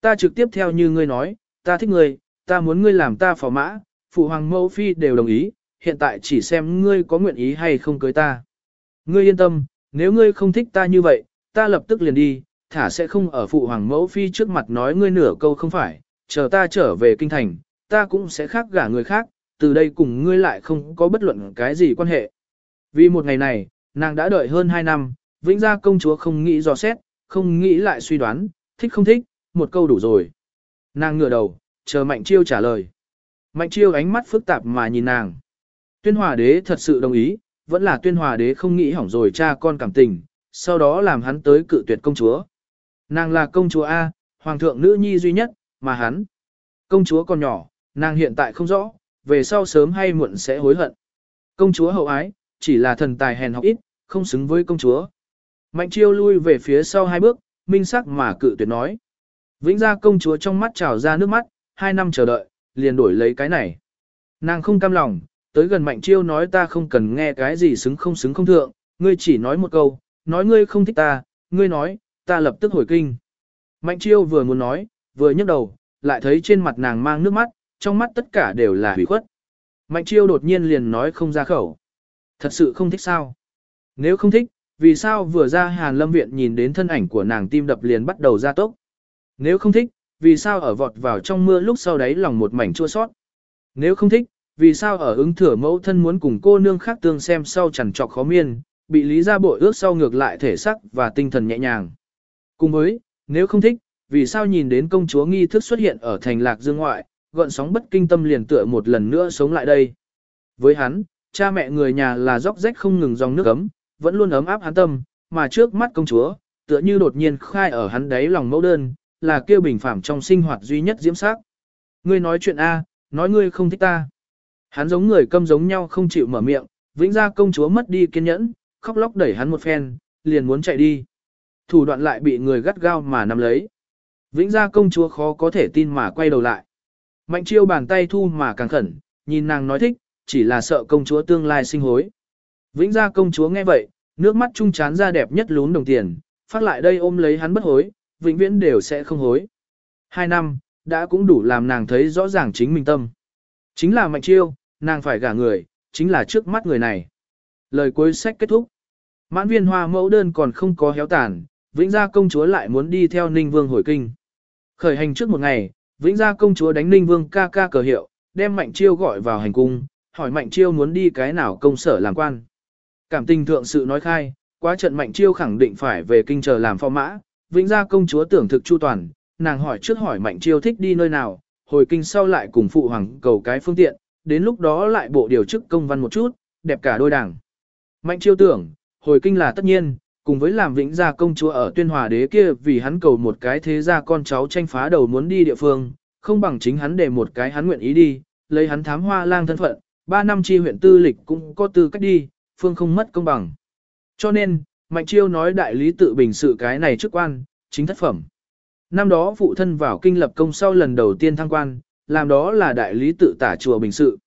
Ta trực tiếp theo như ngươi nói, ta thích ngươi, ta muốn ngươi làm ta phò mã, phụ hoàng mẫu phi đều đồng ý, hiện tại chỉ xem ngươi có nguyện ý hay không cưới ta. Ngươi yên tâm, nếu ngươi không thích ta như vậy, ta lập tức liền đi, thả sẽ không ở phụ hoàng mẫu phi trước mặt nói ngươi nửa câu không phải, chờ ta trở về kinh thành, ta cũng sẽ khác gả người khác, từ đây cùng ngươi lại không có bất luận cái gì quan hệ. Vì một ngày này, nàng đã đợi hơn 2 năm, vĩnh gia công chúa không nghĩ dò xét, không nghĩ lại suy đoán, thích không thích, một câu đủ rồi. Nàng ngửa đầu, chờ Mạnh Chiêu trả lời. Mạnh Chiêu ánh mắt phức tạp mà nhìn nàng. Tuyên hòa đế thật sự đồng ý, vẫn là tuyên hòa đế không nghĩ hỏng rồi cha con cảm tình, sau đó làm hắn tới cự tuyệt công chúa. Nàng là công chúa A, hoàng thượng nữ nhi duy nhất, mà hắn. Công chúa còn nhỏ, nàng hiện tại không rõ, về sau sớm hay muộn sẽ hối hận. Công chúa hậu ái, chỉ là thần tài hèn học ít, không xứng với công chúa. Mạnh chiêu lui về phía sau hai bước, minh sắc mà cự tuyệt nói. Vĩnh gia công chúa trong mắt trào ra nước mắt, hai năm chờ đợi, liền đổi lấy cái này. Nàng không cam lòng, tới gần mạnh chiêu nói ta không cần nghe cái gì xứng không xứng không thượng, ngươi chỉ nói một câu, nói ngươi không thích ta, ngươi nói, ta lập tức hồi kinh. Mạnh chiêu vừa muốn nói, vừa nhấc đầu, lại thấy trên mặt nàng mang nước mắt, trong mắt tất cả đều là hủy khuất. Mạnh chiêu đột nhiên liền nói không ra khẩu. Thật sự không thích sao? Nếu không thích, vì sao vừa ra Hàn Lâm Viện nhìn đến thân ảnh của nàng tim đập liền bắt đầu ra tốc? Nếu không thích, vì sao ở vọt vào trong mưa lúc sau đấy lòng một mảnh chua sót? Nếu không thích, vì sao ở ứng thừa mẫu thân muốn cùng cô nương khác tương xem sau chẳng trọc khó miên, bị lý ra bội ước sau ngược lại thể sắc và tinh thần nhẹ nhàng? Cùng với, nếu không thích, vì sao nhìn đến công chúa nghi thức xuất hiện ở thành lạc dương ngoại, gợn sóng bất kinh tâm liền tựa một lần nữa sống lại đây. Với hắn, cha mẹ người nhà là róc rách không ngừng dòng nước ấm, vẫn luôn ấm áp hắn tâm, mà trước mắt công chúa, tựa như đột nhiên khai ở hắn đáy lòng mẫu đơn, là kêu bình phẳng trong sinh hoạt duy nhất diễm sắc. Ngươi nói chuyện A, nói ngươi không thích ta. Hắn giống người câm giống nhau không chịu mở miệng, vĩnh ra công chúa mất đi kiên nhẫn, khóc lóc đẩy hắn một phen, liền muốn chạy đi. Thủ đoạn lại bị người gắt gao mà nắm lấy. Vĩnh gia công chúa khó có thể tin mà quay đầu lại. Mạnh chiêu bàn tay thu mà càng khẩn, nhìn nàng nói thích, chỉ là sợ công chúa tương lai sinh hối. Vĩnh gia công chúa nghe vậy, nước mắt trung chán ra đẹp nhất lún đồng tiền, phát lại đây ôm lấy hắn bất hối, vĩnh viễn đều sẽ không hối. Hai năm, đã cũng đủ làm nàng thấy rõ ràng chính mình tâm. Chính là mạnh chiêu, nàng phải gả người, chính là trước mắt người này. Lời cuối sách kết thúc. Mãn viên hoa mẫu đơn còn không có héo tàn, Vĩnh Gia công chúa lại muốn đi theo Ninh Vương hồi kinh. Khởi hành trước một ngày, Vĩnh Gia công chúa đánh Ninh Vương ca ca cờ hiệu, đem Mạnh Chiêu gọi vào hành cung, hỏi Mạnh Chiêu muốn đi cái nào công sở làm quan. Cảm tình thượng sự nói khai, quá trận Mạnh Chiêu khẳng định phải về kinh chờ làm phò mã, Vĩnh Gia công chúa tưởng thực chu toàn, nàng hỏi trước hỏi Mạnh Chiêu thích đi nơi nào, hồi kinh sau lại cùng phụ hoàng cầu cái phương tiện, đến lúc đó lại bộ điều chức công văn một chút, đẹp cả đôi đảng. Mạnh Chiêu tưởng, hồi kinh là tất nhiên, cùng với làm vĩnh gia công chúa ở tuyên hòa đế kia vì hắn cầu một cái thế gia con cháu tranh phá đầu muốn đi địa phương, không bằng chính hắn để một cái hắn nguyện ý đi, lấy hắn thám hoa lang thân phận, ba năm chi huyện tư lịch cũng có tư cách đi, phương không mất công bằng. Cho nên, Mạnh Chiêu nói đại lý tự bình sự cái này chức quan, chính thất phẩm. Năm đó phụ thân vào kinh lập công sau lần đầu tiên thăng quan, làm đó là đại lý tự tả chùa bình sự.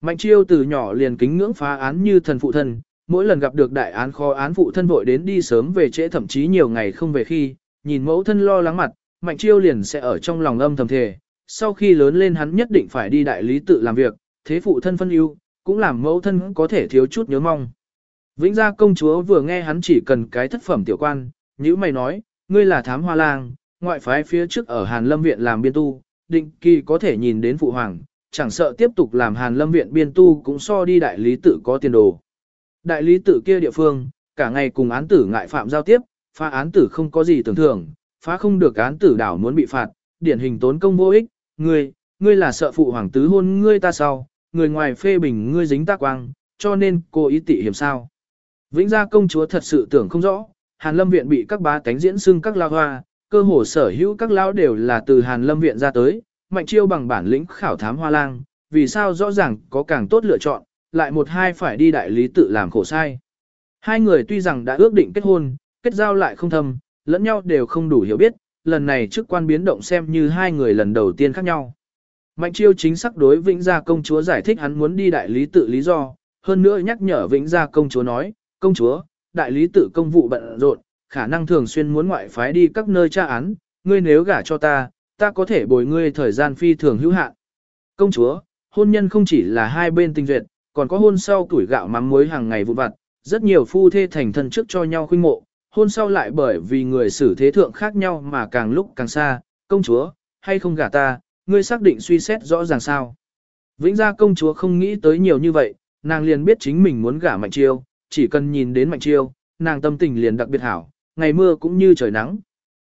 Mạnh Chiêu từ nhỏ liền kính ngưỡng phá án như thần phụ thân, mỗi lần gặp được đại án khó án phụ thân vội đến đi sớm về trễ thậm chí nhiều ngày không về khi, nhìn mẫu thân lo lắng mặt, mạnh chiêu liền sẽ ở trong lòng âm thầm thề. Sau khi lớn lên hắn nhất định phải đi đại lý tự làm việc, thế phụ thân phân ưu, cũng làm mẫu thân có thể thiếu chút nhớ mong. Vĩnh gia công chúa vừa nghe hắn chỉ cần cái thất phẩm tiểu quan, như mày nói, ngươi là thám hoa lang, ngoại phái phía trước ở Hàn Lâm Viện làm biên tu, định kỳ có thể nhìn đến phụ hoàng, chẳng sợ tiếp tục làm Hàn Lâm Viện biên tu cũng so đi đại lý tự có tiền đồ. Đại lý tự kia địa phương, cả ngày cùng án tử ngại phạm giao tiếp, phá án tử không có gì tưởng thưởng, phá không được án tử đảo muốn bị phạt, điển hình tốn công vô ích, ngươi, ngươi là sợ phụ hoàng tứ hôn ngươi ta sau, người ngoài phê bình ngươi dính ta quang, cho nên cô ý tị hiểm sao. Vĩnh gia công chúa thật sự tưởng không rõ, Hàn Lâm Viện bị các bá tánh diễn xưng các lao hoa, cơ hồ sở hữu các lão đều là từ Hàn Lâm Viện ra tới, mạnh chiêu bằng bản lĩnh khảo thám hoa lang, vì sao rõ ràng có càng tốt lựa chọn, lại một hai phải đi đại lý tự làm khổ sai. Hai người tuy rằng đã ước định kết hôn, kết giao lại không thâm, lẫn nhau đều không đủ hiểu biết, lần này trước quan biến động xem như hai người lần đầu tiên khác nhau. Mạnh chiêu chính xác đối Vĩnh Gia công chúa giải thích hắn muốn đi đại lý tự lý do, hơn nữa nhắc nhở Vĩnh Gia công chúa nói, công chúa, đại lý tự công vụ bận rộn, khả năng thường xuyên muốn ngoại phái đi các nơi tra án, ngươi nếu gả cho ta, ta có thể bồi ngươi thời gian phi thường hữu hạn. Công chúa, hôn nhân không chỉ là hai bên tình duyệt, còn có hôn sau tuổi gạo mắm muối hàng ngày vụn vặt, rất nhiều phu thê thành thân trước cho nhau khuynh mộ, hôn sau lại bởi vì người xử thế thượng khác nhau mà càng lúc càng xa, công chúa, hay không gả ta, ngươi xác định suy xét rõ ràng sao. Vĩnh gia công chúa không nghĩ tới nhiều như vậy, nàng liền biết chính mình muốn gả Mạnh Chiêu, chỉ cần nhìn đến Mạnh Chiêu, nàng tâm tình liền đặc biệt hảo, ngày mưa cũng như trời nắng.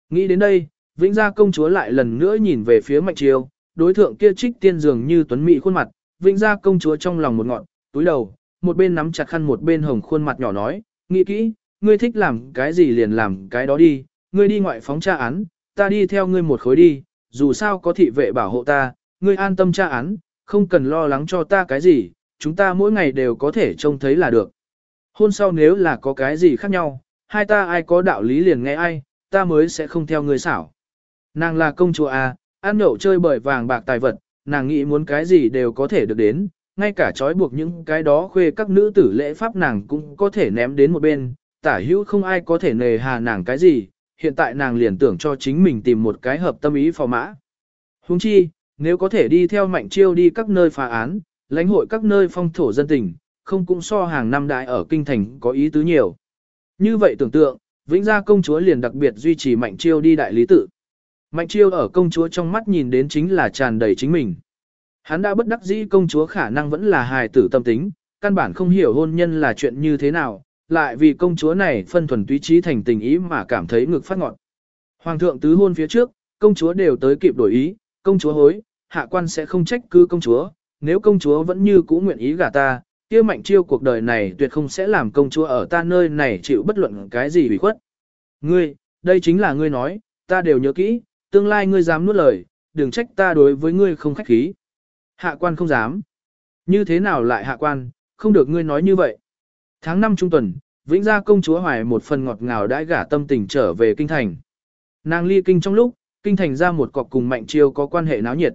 Nghĩ đến đây, Vĩnh gia công chúa lại lần nữa nhìn về phía Mạnh Chiêu, đối thượng kia trích tiên dường như tuấn mỹ khuôn mặt, Vĩnh gia công chúa trong lòng một ngọn, túi đầu, một bên nắm chặt khăn một bên hồng khuôn mặt nhỏ nói, nghĩ kỹ, ngươi thích làm cái gì liền làm cái đó đi, ngươi đi ngoại phóng tra án, ta đi theo ngươi một khối đi, dù sao có thị vệ bảo hộ ta, ngươi an tâm tra án, không cần lo lắng cho ta cái gì, chúng ta mỗi ngày đều có thể trông thấy là được. Hôn sau nếu là có cái gì khác nhau, hai ta ai có đạo lý liền nghe ai, ta mới sẽ không theo ngươi xảo. Nàng là công chúa à, ăn nhậu chơi bởi vàng bạc tài vật, nàng nghĩ muốn cái gì đều có thể được đến, ngay cả trói buộc những cái đó khuê các nữ tử lễ pháp nàng cũng có thể ném đến một bên, tả hữu không ai có thể nề hà nàng cái gì, hiện tại nàng liền tưởng cho chính mình tìm một cái hợp tâm ý phò mã. Huống chi, nếu có thể đi theo mạnh chiêu đi các nơi phá án, lãnh hội các nơi phong thổ dân tình, không cũng so hàng năm đại ở kinh thành có ý tứ nhiều. Như vậy tưởng tượng, Vĩnh Gia công chúa liền đặc biệt duy trì mạnh chiêu đi đại lý tự. Mạnh chiêu ở công chúa trong mắt nhìn đến chính là tràn đầy chính mình. Hắn đã bất đắc dĩ công chúa khả năng vẫn là hài tử tâm tính, căn bản không hiểu hôn nhân là chuyện như thế nào, lại vì công chúa này phân thuần túy trí thành tình ý mà cảm thấy ngực phát ngọn. Hoàng thượng tứ hôn phía trước, công chúa đều tới kịp đổi ý, công chúa hối, hạ quan sẽ không trách cứ công chúa, nếu công chúa vẫn như cũ nguyện ý gả ta, kia mạnh chiêu cuộc đời này tuyệt không sẽ làm công chúa ở ta nơi này chịu bất luận cái gì bị khuất. Ngươi, đây chính là ngươi nói, ta đều nhớ kỹ, tương lai ngươi dám nuốt lời, đừng trách ta đối với ngươi không khách khí. Hạ quan không dám. Như thế nào lại hạ quan, không được ngươi nói như vậy. Tháng 5 trung tuần, Vĩnh Gia công chúa hoài một phần ngọt ngào đãi gả tâm tình trở về kinh thành. Nàng ly kinh trong lúc, kinh thành ra một cọc cùng mạnh chiêu có quan hệ náo nhiệt.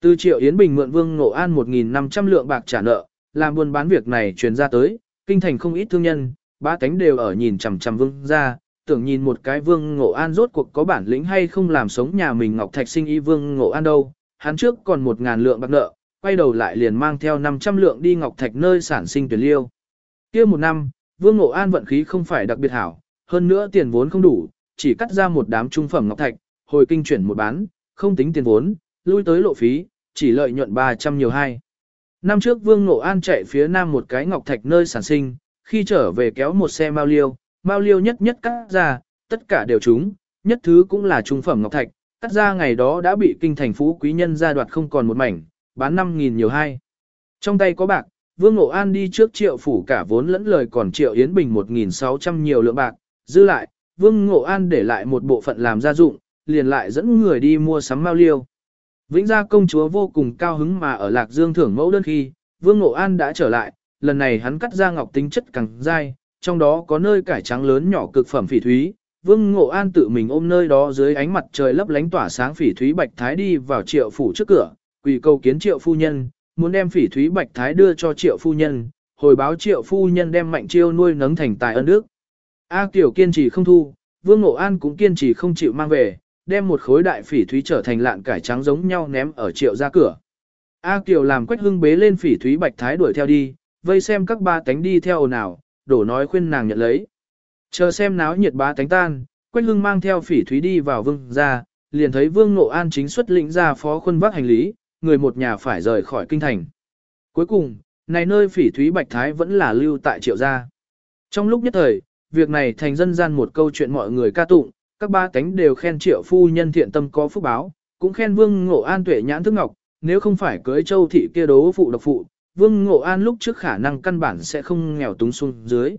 Từ triệu Yến Bình mượn Vương Ngộ An 1.500 lượng bạc trả nợ, làm buôn bán việc này truyền ra tới, kinh thành không ít thương nhân, ba cánh đều ở nhìn chằm chằm Vương ra, tưởng nhìn một cái Vương Ngộ An rốt cuộc có bản lĩnh hay không làm sống nhà mình Ngọc Thạch sinh y Vương Ngộ An đâu, hắn trước còn 1.000 lượng bạc nợ, quay đầu lại liền mang theo 500 lượng đi Ngọc Thạch nơi sản sinh tuyển liêu kia một năm, Vương Ngộ An vận khí không phải đặc biệt hảo, hơn nữa tiền vốn không đủ, chỉ cắt ra một đám trung phẩm Ngọc Thạch, hồi kinh chuyển một bán, không tính tiền vốn, lui tới lộ phí, chỉ lợi nhuận 300 nhiều hai. Năm trước Vương Ngộ An chạy phía nam một cái Ngọc Thạch nơi sản sinh, khi trở về kéo một xe mao liêu, mao liêu nhất nhất cắt ra, tất cả đều trúng, nhất thứ cũng là trung phẩm Ngọc Thạch, cắt ra ngày đó đã bị kinh thành phú quý nhân gia đoạt không còn một mảnh, bán 5.000 nhiều hai. Trong tay có bạc, Vương Ngộ An đi trước triệu phủ cả vốn lẫn lời còn triệu Yến Bình 1.600 nhiều lượng bạc, dư lại, Vương Ngộ An để lại một bộ phận làm gia dụng, liền lại dẫn người đi mua sắm mao liêu. Vĩnh gia công chúa vô cùng cao hứng mà ở Lạc Dương thưởng mẫu đơn khi, Vương Ngộ An đã trở lại, lần này hắn cắt ra ngọc tính chất càng dai, trong đó có nơi cải trắng lớn nhỏ cực phẩm phỉ thúy. Vương Ngộ An tự mình ôm nơi đó dưới ánh mặt trời lấp lánh tỏa sáng phỉ thúy bạch thái đi vào triệu phủ trước cửa, quỳ cầu kiến triệu phu nhân, muốn đem phỉ thúy bạch thái đưa cho triệu phu nhân, hồi báo triệu phu nhân đem mạnh chiêu nuôi nấng thành tài ân đức. A Kiều kiên trì không thu, Vương Ngộ An cũng kiên trì không chịu mang về, đem một khối đại phỉ thúy trở thành lạn cải trắng giống nhau ném ở triệu ra cửa. A Kiều làm quách hưng bế lên phỉ thúy bạch thái đuổi theo đi, vây xem các ba tánh đi theo nào, đổ nói khuyên nàng nhận lấy. Chờ xem náo nhiệt ba tánh tan, quách hưng mang theo phỉ thúy đi vào vương ra, liền thấy vương ngộ an chính xuất lĩnh ra phó khuân vác hành lý, người một nhà phải rời khỏi kinh thành. Cuối cùng, này nơi phỉ thúy bạch thái vẫn là lưu tại triệu gia. Trong lúc nhất thời, việc này thành dân gian một câu chuyện mọi người ca tụng, các ba cánh đều khen triệu phu nhân thiện tâm có phúc báo, cũng khen vương ngộ an tuệ nhãn thức ngọc, nếu không phải cưới châu thị kia đố phụ độc phụ, vương ngộ an lúc trước khả năng căn bản sẽ không nghèo túng xuống dưới.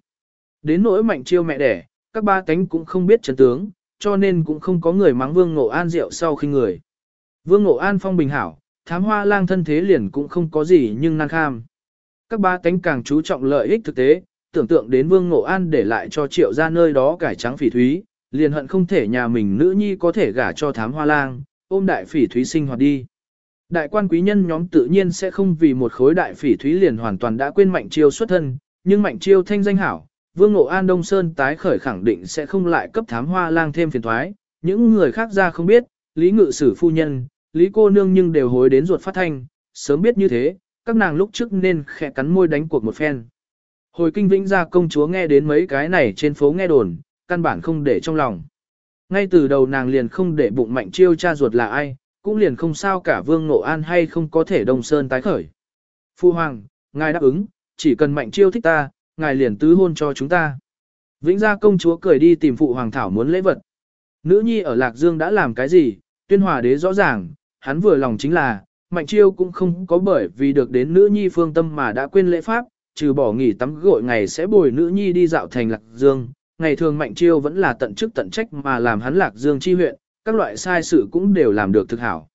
Đến nỗi mạnh chiêu mẹ đẻ, các ba cánh cũng không biết chấn tướng, cho nên cũng không có người mắng vương ngộ an rượu sau khi người. Vương ngộ an phong bình hảo, thám hoa lang thân thế liền cũng không có gì nhưng năng kham. Các ba cánh càng chú trọng lợi ích thực tế, tưởng tượng đến vương ngộ an để lại cho triệu ra nơi đó cải trắng phỉ thúy, liền hận không thể nhà mình nữ nhi có thể gả cho thám hoa lang, ôm đại phỉ thúy sinh hoạt đi. Đại quan quý nhân nhóm tự nhiên sẽ không vì một khối đại phỉ thúy liền hoàn toàn đã quên mạnh chiêu xuất thân, nhưng mạnh chiêu thanh danh hảo, Vương Ngộ An Đông Sơn tái khởi khẳng định sẽ không lại cấp thám hoa lang thêm phiền thoái, những người khác ra không biết, Lý Ngự Sử phu nhân, Lý cô nương nhưng đều hối đến ruột phát thanh, sớm biết như thế, các nàng lúc trước nên khẽ cắn môi đánh cuộc một phen. Hồi kinh vĩnh ra công chúa nghe đến mấy cái này trên phố nghe đồn, căn bản không để trong lòng. Ngay từ đầu nàng liền không để bụng mạnh chiêu cha ruột là ai, cũng liền không sao cả vương ngộ an hay không có thể đồng sơn tái khởi. Phu hoàng, ngài đáp ứng, chỉ cần mạnh chiêu thích ta, ngài liền tứ hôn cho chúng ta. Vĩnh gia công chúa cười đi tìm phụ hoàng thảo muốn lễ vật. Nữ nhi ở Lạc Dương đã làm cái gì, tuyên hòa đế rõ ràng, hắn vừa lòng chính là, mạnh chiêu cũng không có bởi vì được đến nữ nhi phương tâm mà đã quên lễ pháp, trừ bỏ nghỉ tắm gội ngày sẽ bồi nữ nhi đi dạo thành Lạc Dương. Ngày thường mạnh chiêu vẫn là tận chức tận trách mà làm hắn Lạc Dương chi huyện, các loại sai sự cũng đều làm được thực hảo.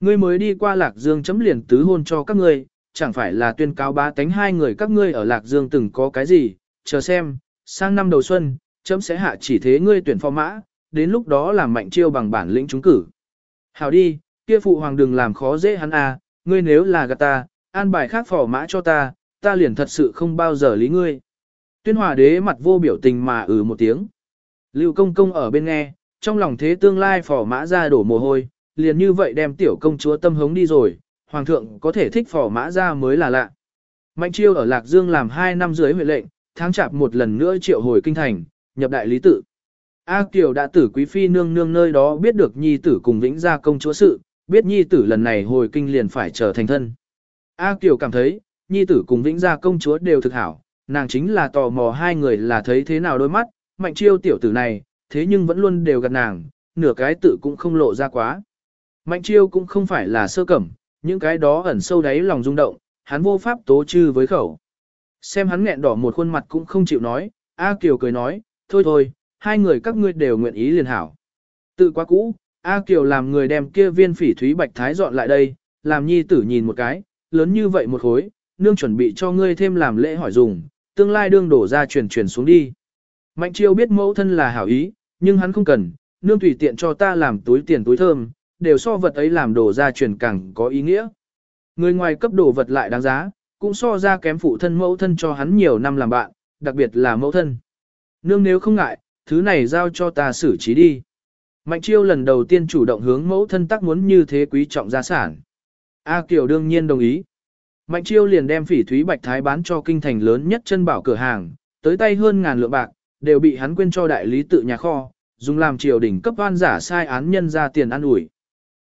Ngươi mới đi qua Lạc Dương chấm liền tứ hôn cho các ngươi, chẳng phải là tuyên cáo ba tánh hai người các ngươi ở Lạc Dương từng có cái gì, chờ xem, sang năm đầu xuân, chấm sẽ hạ chỉ thế ngươi tuyển phò mã, đến lúc đó làm mạnh chiêu bằng bản lĩnh trúng cử. Hảo đi, kia phụ hoàng đừng làm khó dễ hắn à, ngươi nếu là gạt ta, an bài khác phò mã cho ta, ta liền thật sự không bao giờ lý ngươi. Tuyên hòa đế mặt vô biểu tình mà ừ một tiếng. Lưu công công ở bên nghe, trong lòng thế tương lai phò mã ra đổ mồ hôi, liền như vậy đem tiểu công chúa tâm hống đi rồi, hoàng thượng có thể thích phò mã ra mới là lạ. Mạnh chiêu ở Lạc Dương làm 2 năm dưới huệ lệnh, tháng chạp một lần nữa triệu hồi kinh thành, nhập đại lý tự. A Kiều đã tử quý phi nương nương nơi đó biết được nhi tử cùng vĩnh gia công chúa sự, biết nhi tử lần này hồi kinh liền phải trở thành thân. A Kiều cảm thấy, nhi tử cùng vĩnh gia công chúa đều thực hảo, nàng chính là tò mò hai người là thấy thế nào đôi mắt, mạnh chiêu tiểu tử này, thế nhưng vẫn luôn đều gặp nàng, nửa cái tự cũng không lộ ra quá. Mạnh chiêu cũng không phải là sơ cẩm, những cái đó ẩn sâu đáy lòng rung động, hắn vô pháp tố chư với khẩu. Xem hắn nghẹn đỏ một khuôn mặt cũng không chịu nói, A Kiều cười nói, thôi thôi, hai người các ngươi đều nguyện ý liền hảo. Tự quá cũ, A Kiều làm người đem kia viên phỉ thúy bạch thái dọn lại đây, làm nhi tử nhìn một cái, lớn như vậy một khối, nương chuẩn bị cho ngươi thêm làm lễ hỏi dùng, tương lai đương đổ ra truyền truyền xuống đi. Mạnh chiêu biết mẫu thân là hảo ý, nhưng hắn không cần, nương tùy tiện cho ta làm túi tiền túi thơm, đều so vật ấy làm đổ ra truyền càng có ý nghĩa. Người ngoài cấp đồ vật lại đáng giá, cũng so ra kém phụ thân mẫu thân cho hắn nhiều năm làm bạn, đặc biệt là mẫu thân. Nương nếu không ngại, thứ này giao cho ta xử trí đi. Mạnh chiêu lần đầu tiên chủ động hướng mẫu thân tác muốn như thế quý trọng gia sản. A Kiều đương nhiên đồng ý. Mạnh chiêu liền đem phỉ thúy bạch thái bán cho kinh thành lớn nhất chân bảo cửa hàng, tới tay hơn ngàn lượng bạc, đều bị hắn quên cho đại lý tự nhà kho, dùng làm triều đình cấp oan giả sai án nhân ra tiền ăn ủi.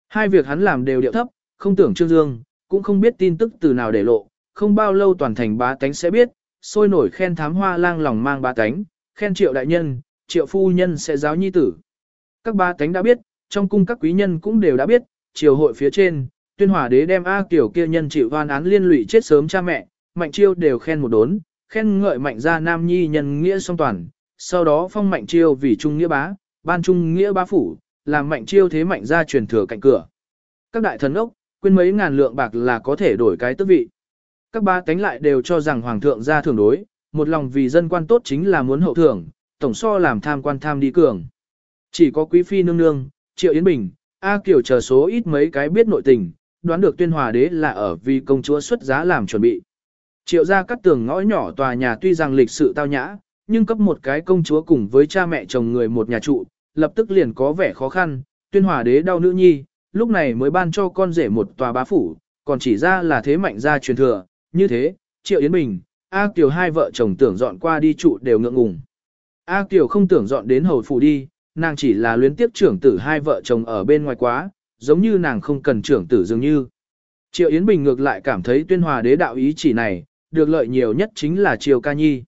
Hai việc hắn làm đều điệu thấp, không tưởng Trương Dương, cũng không biết tin tức từ nào để lộ, không bao lâu toàn thành bá tánh sẽ biết, sôi nổi khen thám hoa lang lòng mang bá tánh, khen triệu đại nhân, triệu phu nhân sẽ giáo nhi tử. Các ba tánh đã biết, trong cung các quý nhân cũng đều đã biết, triều hội phía trên, tuyên hòa đế đem A Kiều kia nhân chịu hoan án liên lụy chết sớm cha mẹ, mạnh chiêu đều khen một đốn, khen ngợi mạnh gia nam nhi nhân nghĩa song toàn, sau đó phong mạnh chiêu vì trung nghĩa bá, ban trung nghĩa bá phủ, làm mạnh chiêu thế mạnh gia truyền thừa cạnh cửa. Các đại thần ốc, quên mấy ngàn lượng bạc là có thể đổi cái tước vị. Các ba tánh lại đều cho rằng hoàng thượng ra thường đối, một lòng vì dân quan tốt chính là muốn hậu thưởng, tổng so làm tham quan tham đi cường. Chỉ có quý phi nương nương, triệu Yến Bình, A Kiều chờ số ít mấy cái biết nội tình, đoán được tuyên hòa đế là ở vì công chúa xuất giá làm chuẩn bị. Triệu gia cắt tường ngõ nhỏ tòa nhà tuy rằng lịch sự tao nhã, nhưng cấp một cái công chúa cùng với cha mẹ chồng người một nhà trụ, lập tức liền có vẻ khó khăn, tuyên hòa đế đau nữ nhi, lúc này mới ban cho con rể một tòa bá phủ, còn chỉ ra là thế mạnh gia truyền thừa, như thế, Triệu Yến Bình, A Kiều hai vợ chồng tưởng dọn qua đi trụ đều ngượng ngùng. A Kiều không tưởng dọn đến hầu phủ đi, nàng chỉ là luyến tiếp trưởng tử hai vợ chồng ở bên ngoài quá, giống như nàng không cần trưởng tử dường như. Triệu Yến Bình ngược lại cảm thấy tuyên hòa đế đạo ý chỉ này, được lợi nhiều nhất chính là Triều Ca Nhi.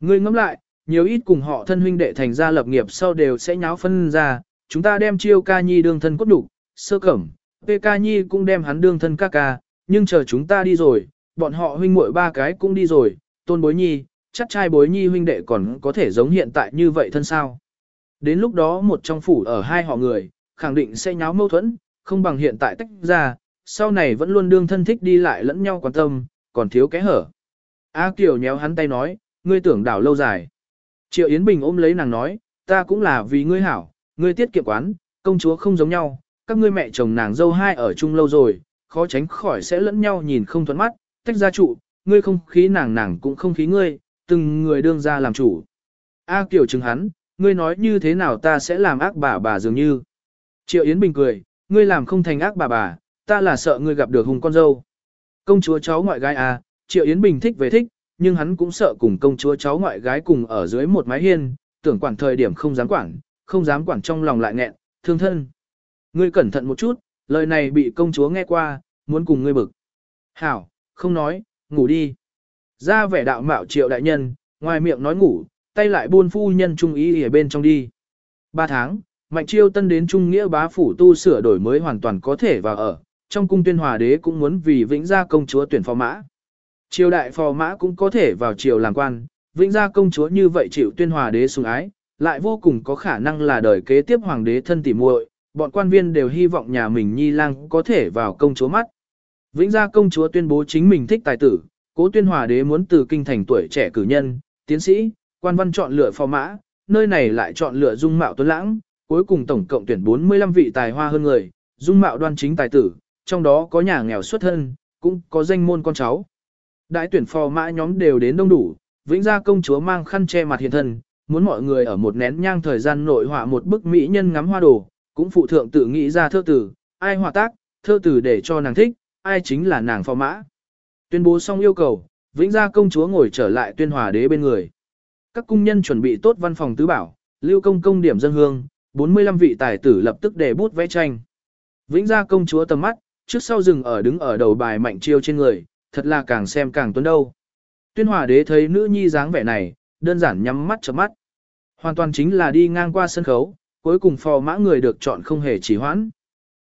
Ngươi ngẫm lại, nhiều ít cùng họ thân huynh đệ thành gia lập nghiệp sau đều sẽ nháo phân ra, chúng ta đem Triều Ca Nhi đương thân cốt đủ, sơ cẩm, PK Nhi cũng đem hắn đương thân ca ca, nhưng chờ chúng ta đi rồi, bọn họ huynh muội ba cái cũng đi rồi, tôn bối nhi, chắc trai bối nhi huynh đệ còn có thể giống hiện tại như vậy thân sao. Đến lúc đó một trong phủ ở hai họ người, khẳng định sẽ nháo mâu thuẫn, không bằng hiện tại tách ra, sau này vẫn luôn đương thân thích đi lại lẫn nhau quan tâm, còn thiếu kẽ hở. A Kiều nhéo hắn tay nói, ngươi tưởng đảo lâu dài. Triệu Yến Bình ôm lấy nàng nói, ta cũng là vì ngươi hảo, ngươi tiết kiệm quán, công chúa không giống nhau, các ngươi mẹ chồng nàng dâu hai ở chung lâu rồi, khó tránh khỏi sẽ lẫn nhau nhìn không thuận mắt, tách ra trụ, ngươi không khí nàng nàng cũng không khí ngươi, từng người đương ra làm chủ. A Kiều chừng hắn, ngươi nói như thế nào ta sẽ làm ác bà bà dường như. Triệu Yến Bình cười, ngươi làm không thành ác bà bà, ta là sợ ngươi gặp được hùng con dâu. Công chúa cháu ngoại gái à, Triệu Yến Bình thích về thích, nhưng hắn cũng sợ cùng công chúa cháu ngoại gái cùng ở dưới một mái hiên, tưởng quản thời điểm không dám quản, không dám quản trong lòng lại nghẹn, thương thân. Ngươi cẩn thận một chút, lời này bị công chúa nghe qua, muốn cùng ngươi bực. Hảo, không nói, ngủ đi. Ra vẻ đạo mạo triệu đại nhân, ngoài miệng nói ngủ, tay lại buôn phu nhân trung ý ở bên trong đi. Ba tháng, Mạnh Chiêu Tân đến Trung Nghĩa bá phủ tu sửa đổi mới hoàn toàn có thể vào ở, trong cung tuyên hòa đế cũng muốn vì vĩnh gia công chúa tuyển phò mã. Triều đại phò mã cũng có thể vào triều làm quan, vĩnh gia công chúa như vậy chịu tuyên hòa đế sủng ái, lại vô cùng có khả năng là đời kế tiếp hoàng đế thân tỉ muội, bọn quan viên đều hy vọng nhà mình nhi lang có thể vào công chúa mắt. Vĩnh gia công chúa tuyên bố chính mình thích tài tử, cố tuyên hòa đế muốn từ kinh thành tuổi trẻ cử nhân, tiến sĩ, quan văn chọn lựa phò mã, nơi này lại chọn lựa dung mạo tuấn lãng, cuối cùng tổng cộng tuyển 45 vị tài hoa hơn người, dung mạo đoan chính tài tử, trong đó có nhà nghèo xuất thân, cũng có danh môn con cháu. Đại tuyển phò mã nhóm đều đến đông đủ, vĩnh gia công chúa mang khăn che mặt hiện thân, muốn mọi người ở một nén nhang thời gian nội họa một bức mỹ nhân ngắm hoa đồ, cũng phụ thượng tự nghĩ ra thơ tử, ai họa tác, thơ tử để cho nàng thích, ai chính là nàng phò mã. Tuyên bố xong yêu cầu, vĩnh gia công chúa ngồi trở lại tuyên hòa đế bên người. Các cung nhân chuẩn bị tốt văn phòng tứ bảo, lưu công công điểm dân hương, 45 vị tài tử lập tức để bút vẽ tranh. Vĩnh gia công chúa tầm mắt, trước sau rừng ở đứng ở đầu bài mạnh chiêu trên người, thật là càng xem càng tuấn đâu. Tuyên hòa đế thấy nữ nhi dáng vẻ này, đơn giản nhắm mắt chớp mắt. Hoàn toàn chính là đi ngang qua sân khấu, cuối cùng phò mã người được chọn không hề chỉ hoãn.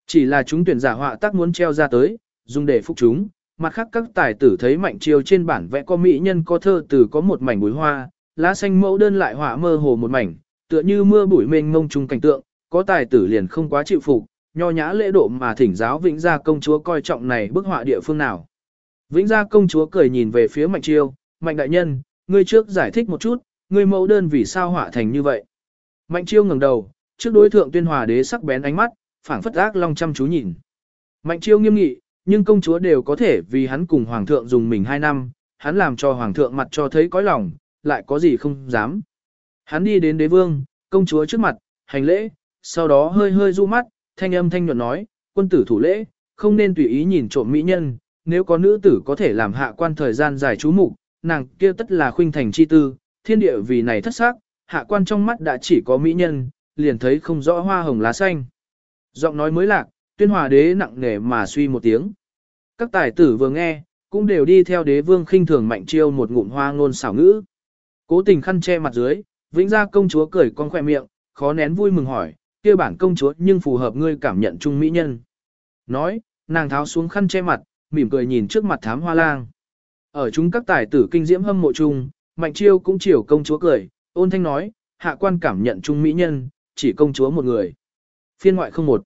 Chỉ là chúng tuyển giả họa tác muốn treo ra tới, dùng để phục chúng, mặt khác các tài tử thấy mạnh chiêu trên bản vẽ có mỹ nhân có thơ từ có một mảnh bùi hoa, lá xanh mẫu đơn lại họa mơ hồ một mảnh, tựa như mưa bụi mênh mông chung cảnh tượng, có tài tử liền không quá chịu phục, nho nhã lễ độ mà thỉnh giáo Vĩnh Gia công chúa coi trọng này bức họa địa phương nào. Vĩnh Gia công chúa cười nhìn về phía Mạnh Chiêu, Mạnh đại nhân, ngươi trước giải thích một chút, ngươi mẫu đơn vì sao họa thành như vậy. Mạnh Chiêu ngẩng đầu, trước đối thượng tuyên hòa đế sắc bén ánh mắt, phảng phất ác long chăm chú nhìn. Mạnh Chiêu nghiêm nghị, nhưng công chúa đều có thể vì hắn cùng hoàng thượng dùng mình hai năm, hắn làm cho hoàng thượng mặt cho thấy cõi lòng, lại có gì không dám. Hắn đi đến đế vương, công chúa trước mặt, hành lễ, sau đó hơi hơi du mắt, thanh âm thanh nhuận nói, quân tử thủ lễ, không nên tùy ý nhìn trộm mỹ nhân, nếu có nữ tử có thể làm hạ quan thời gian dài chú mục, nàng kia tất là khuynh thành chi tư, thiên địa vì này thất xác, hạ quan trong mắt đã chỉ có mỹ nhân, liền thấy không rõ hoa hồng lá xanh. Giọng nói mới lạc, tuyên hòa đế nặng nề mà suy một tiếng. Các tài tử vừa nghe, cũng đều đi theo đế vương khinh thường mạnh chiêu một ngụm hoa ngôn xảo ngữ. Cố tình khăn che mặt dưới, vĩnh gia công chúa cười con khoe miệng, khó nén vui mừng hỏi, kia bản công chúa nhưng phù hợp ngươi cảm nhận chung mỹ nhân. Nói, nàng tháo xuống khăn che mặt, mỉm cười nhìn trước mặt thám hoa lang. Ở chúng các tài tử kinh diễm hâm mộ chung, mạnh chiêu cũng chiều công chúa cười, ôn thanh nói, hạ quan cảm nhận chung mỹ nhân, chỉ công chúa một người. Phiên ngoại không một.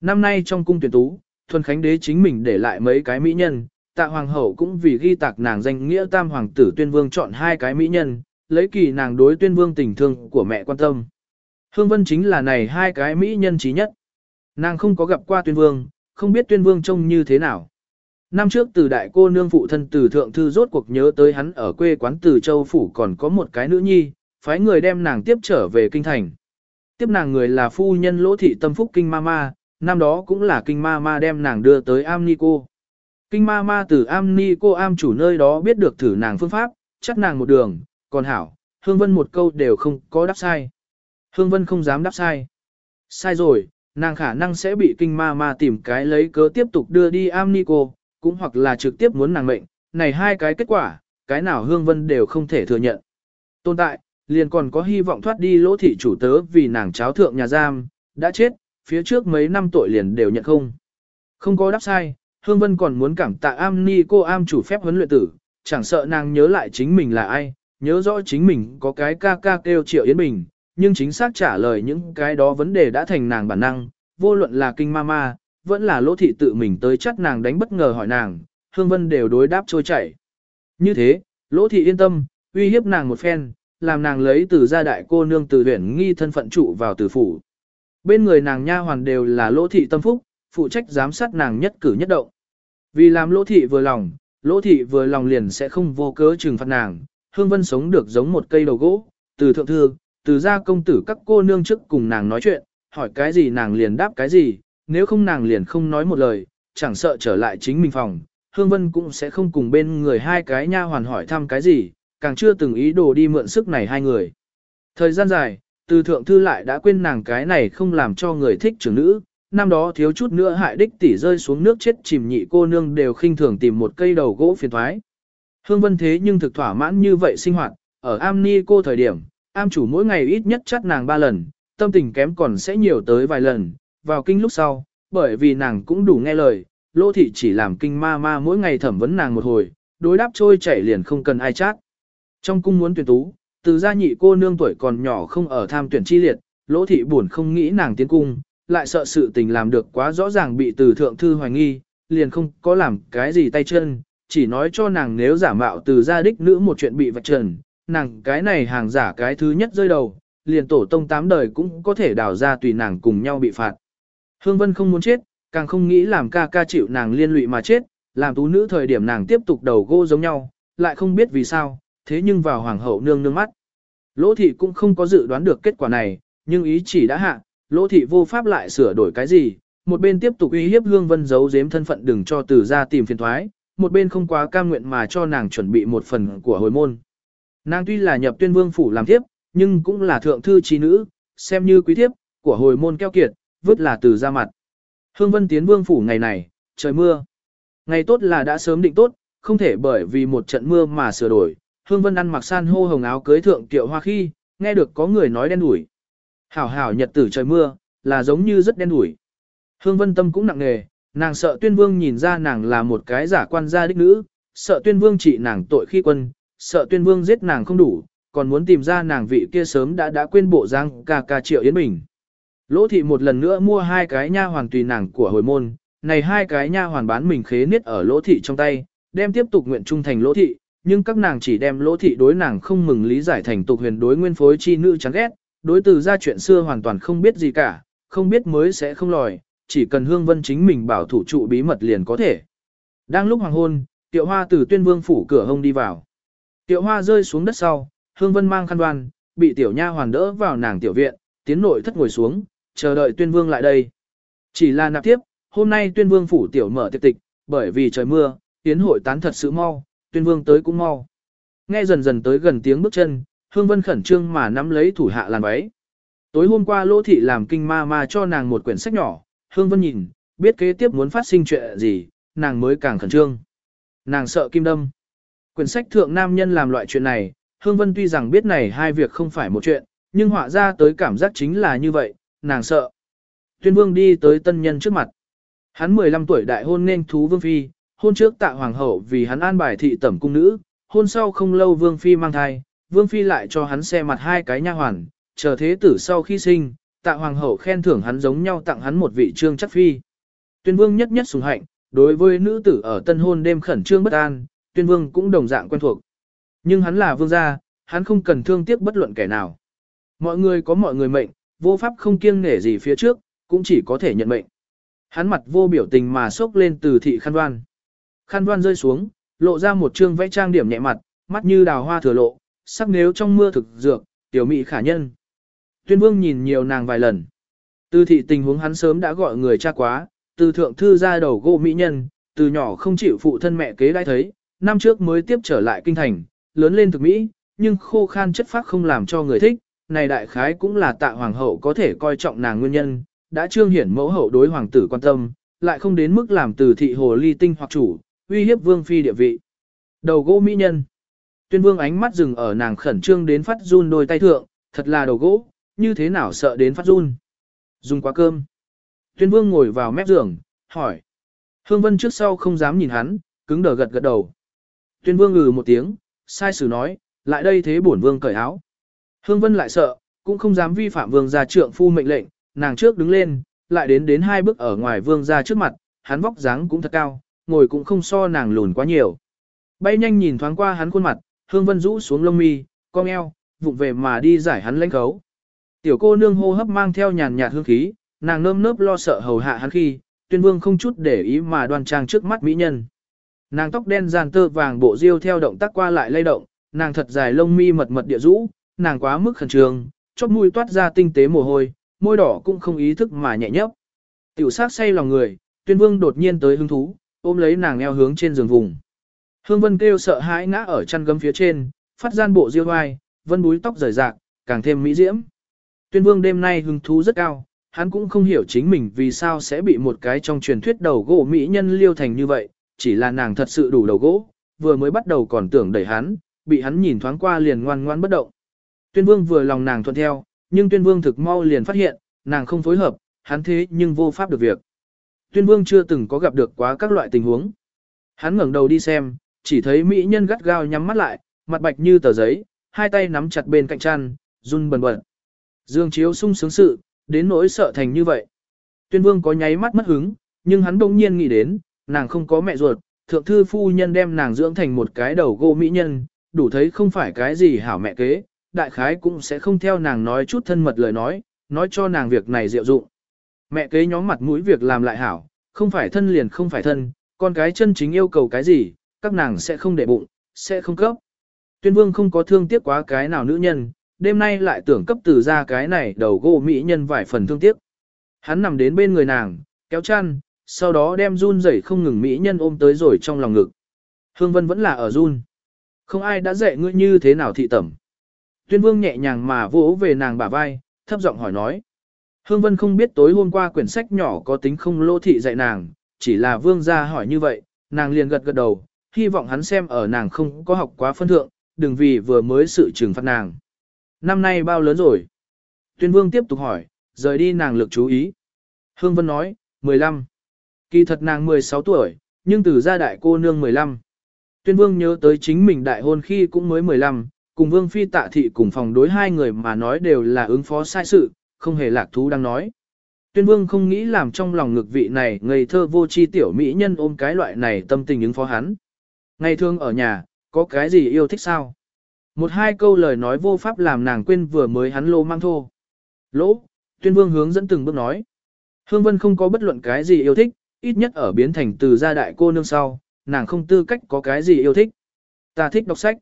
Năm nay trong cung tuyển tú, thuần khánh đế chính mình để lại mấy cái mỹ nhân, tạ hoàng hậu cũng vì ghi tạc nàng danh nghĩa tam hoàng tử tuyên vương chọn hai cái mỹ nhân, lấy kỳ nàng đối tuyên vương tình thương của mẹ quan tâm. Hương Vân chính là này hai cái mỹ nhân trí nhất. Nàng không có gặp qua tuyên vương, không biết tuyên vương trông như thế nào. Năm trước từ đại cô nương phụ thân từ thượng thư rốt cuộc nhớ tới hắn ở quê quán từ châu phủ còn có một cái nữ nhi, phái người đem nàng tiếp trở về kinh thành. Tiếp nàng người là phu nhân lỗ thị tâm phúc kinh ma ma, năm đó cũng là kinh ma ma đem nàng đưa tới am ni cô. Kinh ma ma từ am ni cô am chủ nơi đó biết được thử nàng phương pháp, chắc nàng một đường, còn hảo, Hương Vân một câu đều không có đáp sai. Hương Vân không dám đáp sai. Sai rồi, nàng khả năng sẽ bị kinh ma ma tìm cái lấy cớ tiếp tục đưa đi am ni cô, cũng hoặc là trực tiếp muốn nàng mệnh, này hai cái kết quả, cái nào Hương Vân đều không thể thừa nhận. Tồn tại, liền còn có hy vọng thoát đi lỗ thị chủ tớ vì nàng cháo thượng nhà giam, đã chết, phía trước mấy năm tội liền đều nhận không. Không có đáp sai, Hương Vân còn muốn cảm tạ am ni cô am chủ phép huấn luyện tử, chẳng sợ nàng nhớ lại chính mình là ai, nhớ rõ chính mình có cái ca ca kêu triệu Yến Bình, nhưng chính xác trả lời những cái đó vấn đề đã thành nàng bản năng, vô luận là kinh ma ma, vẫn là lỗ thị tự mình tới chắc nàng đánh bất ngờ hỏi nàng, Hương Vân đều đối đáp trôi chảy. Như thế, lỗ thị yên tâm, uy hiếp nàng một phen, làm nàng lấy từ gia đại cô nương từ huyện nghi thân phận trụ vào tử phủ. Bên người nàng nha hoàn đều là lỗ thị tâm phúc, phụ trách giám sát nàng nhất cử nhất động. Vì làm lỗ thị vừa lòng, lỗ thị vừa lòng liền sẽ không vô cớ trừng phạt nàng, Hương Vân sống được giống một cây đầu gỗ, từ thượng thư, từ gia công tử các cô nương trước cùng nàng nói chuyện, hỏi cái gì nàng liền đáp cái gì, nếu không nàng liền không nói một lời, chẳng sợ trở lại chính mình phòng, Hương Vân cũng sẽ không cùng bên người hai cái nha hoàn hỏi thăm cái gì, càng chưa từng ý đồ đi mượn sức này hai người. Thời gian dài, từ thượng thư lại đã quên nàng cái này không làm cho người thích trưởng nữ, năm đó thiếu chút nữa hại đích tỷ rơi xuống nước chết chìm nhị cô nương đều khinh thường tìm một cây đầu gỗ phiền thoái. Hương Vân thế nhưng thực thỏa mãn như vậy sinh hoạt, ở am ni cô thời điểm, am chủ mỗi ngày ít nhất chắt nàng ba lần, tâm tình kém còn sẽ nhiều tới vài lần, vào kinh lúc sau, bởi vì nàng cũng đủ nghe lời, lô thị chỉ làm kinh ma ma mỗi ngày thẩm vấn nàng một hồi, đối đáp trôi chảy liền không cần ai chát. Trong cung muốn tuyển tú, từ gia nhị cô nương tuổi còn nhỏ không ở tham tuyển chi liệt, lỗ thị buồn không nghĩ nàng tiến cung, lại sợ sự tình làm được quá rõ ràng bị từ thượng thư hoài nghi, liền không có làm cái gì tay chân, chỉ nói cho nàng nếu giả mạo từ gia đích nữ một chuyện bị vạch trần, nàng cái này hàng giả cái thứ nhất rơi đầu, liền tổ tông tám đời cũng có thể đào ra tùy nàng cùng nhau bị phạt. Hương Vân không muốn chết, càng không nghĩ làm ca ca chịu nàng liên lụy mà chết, làm tú nữ thời điểm nàng tiếp tục đầu gô giống nhau, lại không biết vì sao, thế nhưng vào hoàng hậu nương nương mắt. Lỗ thị cũng không có dự đoán được kết quả này, nhưng ý chỉ đã hạ, lỗ thị vô pháp lại sửa đổi cái gì, một bên tiếp tục uy hiếp Hương Vân giấu giếm thân phận đừng cho từ ra tìm phiền thoái, một bên không quá cam nguyện mà cho nàng chuẩn bị một phần của hồi môn. Nàng tuy là nhập tuyên vương phủ làm thiếp, nhưng cũng là thượng thư trí nữ, xem như quý thiếp, của hồi môn keo kiệt, vứt là từ ra mặt. Hương Vân tiến vương phủ ngày này, trời mưa. Ngày tốt là đã sớm định tốt, không thể bởi vì một trận mưa mà sửa đổi. Hương Vân ăn mặc san hô hồng áo cưới thượng tiệu hoa khi, nghe được có người nói đen đủi. Hảo hảo nhật tử trời mưa, là giống như rất đen đủi. Hương Vân tâm cũng nặng nề, nàng sợ tuyên vương nhìn ra nàng là một cái giả quan gia đích nữ, sợ tuyên vương trị nàng tội khi quân, sợ tuyên vương giết nàng không đủ, còn muốn tìm ra nàng vị kia sớm đã đã quên bộ giang ca ca triệu Yến Bình. Lỗ thị một lần nữa mua hai cái nha hoàn tùy nàng của hồi môn, này hai cái nha hoàn bán mình khế niết ở lỗ thị trong tay, đem tiếp tục nguyện trung thành lỗ thị, nhưng các nàng chỉ đem lỗ thị đối nàng không mừng lý giải thành tục huyền đối nguyên phối chi nữ chán ghét, đối từ ra chuyện xưa hoàn toàn không biết gì cả, không biết mới sẽ không lòi, chỉ cần hương vân chính mình bảo thủ trụ bí mật liền có thể. Đang lúc hoàng hôn, tiệu hoa từ tuyên vương phủ cửa hông đi vào. Tiệu hoa rơi xuống đất sau, hương vân mang khăn đoan, bị tiểu nha hoàn đỡ vào nàng tiểu viện, tiến nội thất ngồi xuống, chờ đợi tuyên vương lại đây. Chỉ là nạp tiếp, hôm nay tuyên vương phủ tiểu mở tiệc tịch, bởi vì trời mưa, tiến hội tán thật sự mau, tuyên vương tới cũng mau. Nghe dần dần tới gần tiếng bước chân, hương vân khẩn trương mà nắm lấy thủ hạ làn váy. Tối hôm qua lỗ thị làm kinh ma ma cho nàng một quyển sách nhỏ, hương vân nhìn, biết kế tiếp muốn phát sinh chuyện gì, nàng mới càng khẩn trương. Nàng sợ kim đâm. Quyển sách thượng nam nhân làm loại chuyện này, hương vân tuy rằng biết này hai việc không phải một chuyện, nhưng họa ra tới cảm giác chính là như vậy, nàng sợ. Tuyên vương đi tới tân nhân trước mặt. Hắn 15 tuổi đại hôn nên thú vương phi, hôn trước tạ hoàng hậu vì hắn an bài thị tẩm cung nữ, hôn sau không lâu vương phi mang thai, vương phi lại cho hắn xe mặt hai cái nha hoàn, chờ thế tử sau khi sinh, tạ hoàng hậu khen thưởng hắn giống nhau tặng hắn một vị trương chắc phi. Tuyên vương nhất nhất sùng hạnh, đối với nữ tử ở tân hôn đêm khẩn trương bất an, tuyên vương cũng đồng dạng quen thuộc. Nhưng hắn là vương gia, hắn không cần thương tiếc bất luận kẻ nào. Mọi người có mọi người mệnh, vô pháp không kiêng nể gì phía trước, cũng chỉ có thể nhận mệnh. Hắn mặt vô biểu tình mà sốc lên từ thị khăn đoan. Khăn đoan rơi xuống, lộ ra một trương vẽ trang điểm nhẹ mặt, mắt như đào hoa thừa lộ, sắc nếu trong mưa thực dược, tiểu mị khả nhân. Tuyên vương nhìn nhiều nàng vài lần. Từ thị tình huống hắn sớm đã gọi người cha quá, từ thượng thư ra đầu gỗ mỹ nhân, từ nhỏ không chịu phụ thân mẹ kế đai thấy, năm trước mới tiếp trở lại kinh thành, lớn lên thực mỹ, nhưng khô khan chất phác không làm cho người thích, này đại khái cũng là tạ hoàng hậu có thể coi trọng nàng nguyên nhân, đã trương hiển mẫu hậu đối hoàng tử quan tâm, lại không đến mức làm từ thị hồ ly tinh hoặc chủ, uy hiếp vương phi địa vị. Đầu gỗ mỹ nhân. Tuyên vương ánh mắt dừng ở nàng khẩn trương đến phát run đôi tay thượng, thật là đầu gỗ, như thế nào sợ đến phát run. Dùng quá cơm. Tuyên vương ngồi vào mép giường, hỏi. Hương vân trước sau không dám nhìn hắn, cứng đờ gật gật đầu. Tuyên vương ngừ một tiếng, sai sử nói, lại đây thế bổn vương cởi áo. Hương Vân lại sợ, cũng không dám vi phạm vương gia trượng phu mệnh lệnh, nàng trước đứng lên, lại đến đến hai bước ở ngoài vương gia trước mặt, hắn vóc dáng cũng thật cao, ngồi cũng không so nàng lùn quá nhiều. Bay nhanh nhìn thoáng qua hắn khuôn mặt, Hương Vân rũ xuống lông mi, cong eo, vụng về mà đi giải hắn lãnh khấu. Tiểu cô nương hô hấp mang theo nhàn nhạt hương khí, nàng nơm nớp lo sợ hầu hạ hắn khi, tuyên vương không chút để ý mà đoan trang trước mắt mỹ nhân. Nàng tóc đen giàn tơ vàng bộ diêu theo động tác qua lại lay động, nàng thật dài lông mi mật mật địa rũ, nàng quá mức khẩn trương, chóp mũi toát ra tinh tế mồ hôi, môi đỏ cũng không ý thức mà nhẹ nhấp. Tiểu sát say lòng người, tuyên vương đột nhiên tới hứng thú, ôm lấy nàng eo hướng trên giường vùng. Hương Vân kêu sợ hãi ngã ở chăn gấm phía trên, phát gian bộ diêu vai, vân búi tóc rời rạc, càng thêm mỹ diễm. Tuyên vương đêm nay hứng thú rất cao, hắn cũng không hiểu chính mình vì sao sẽ bị một cái trong truyền thuyết đầu gỗ mỹ nhân liêu thành như vậy, chỉ là nàng thật sự đủ đầu gỗ, vừa mới bắt đầu còn tưởng đẩy hắn, bị hắn nhìn thoáng qua liền ngoan ngoan bất động. Tuyên vương vừa lòng nàng thuận theo, nhưng tuyên vương thực mau liền phát hiện, nàng không phối hợp, hắn thế nhưng vô pháp được việc. Tuyên vương chưa từng có gặp được quá các loại tình huống. Hắn ngẩng đầu đi xem, chỉ thấy mỹ nhân gắt gao nhắm mắt lại, mặt bạch như tờ giấy, hai tay nắm chặt bên cạnh chăn, run bần bật. Dương chiếu sung sướng sự, đến nỗi sợ thành như vậy. Tuyên vương có nháy mắt mất hứng, nhưng hắn đông nhiên nghĩ đến, nàng không có mẹ ruột, thượng thư phu nhân đem nàng dưỡng thành một cái đầu gỗ mỹ nhân, đủ thấy không phải cái gì hảo mẹ kế, đại khái cũng sẽ không theo nàng nói chút thân mật lời nói, nói cho nàng việc này diệu dụng. Mẹ kế nhóm mặt mũi việc làm lại hảo, không phải thân liền không phải thân, con cái chân chính yêu cầu cái gì, các nàng sẽ không để bụng, sẽ không cấp. Tuyên vương không có thương tiếc quá cái nào nữ nhân, đêm nay lại tưởng cấp từ ra cái này đầu gỗ mỹ nhân vài phần thương tiếc. Hắn nằm đến bên người nàng, kéo chăn, sau đó đem run rẩy không ngừng mỹ nhân ôm tới rồi trong lòng ngực. Hương Vân vẫn là ở run. Không ai đã dạy ngươi như thế nào thị tẩm. Tuyên vương nhẹ nhàng mà vỗ về nàng bả vai, thấp giọng hỏi nói. Hương Vân không biết tối hôm qua quyển sách nhỏ có tính không lô thị dạy nàng, chỉ là vương gia hỏi như vậy, nàng liền gật gật đầu, hy vọng hắn xem ở nàng không có học quá phân thượng, đừng vì vừa mới sự trừng phạt nàng. Năm nay bao lớn rồi? Tuyên vương tiếp tục hỏi, rời đi nàng lực chú ý. Hương Vân nói, 15. Kỳ thật nàng 16 tuổi, nhưng từ gia đại cô nương 15. Tuyên vương nhớ tới chính mình đại hôn khi cũng mới 15, cùng vương phi tạ thị cùng phòng đối hai người mà nói đều là ứng phó sai sự, không hề lạc thú đang nói. Tuyên vương không nghĩ làm trong lòng ngực vị này ngây thơ vô chi tiểu mỹ nhân ôm cái loại này tâm tình ứng phó hắn. Ngày thường ở nhà, có cái gì yêu thích sao? Một hai câu lời nói vô pháp làm nàng quên vừa mới hắn lô mang thô. Lỗ, tuyên vương hướng dẫn từng bước nói. Hương Vân không có bất luận cái gì yêu thích, ít nhất ở biến thành từ gia đại cô nương sau, nàng không tư cách có cái gì yêu thích. Ta thích đọc sách.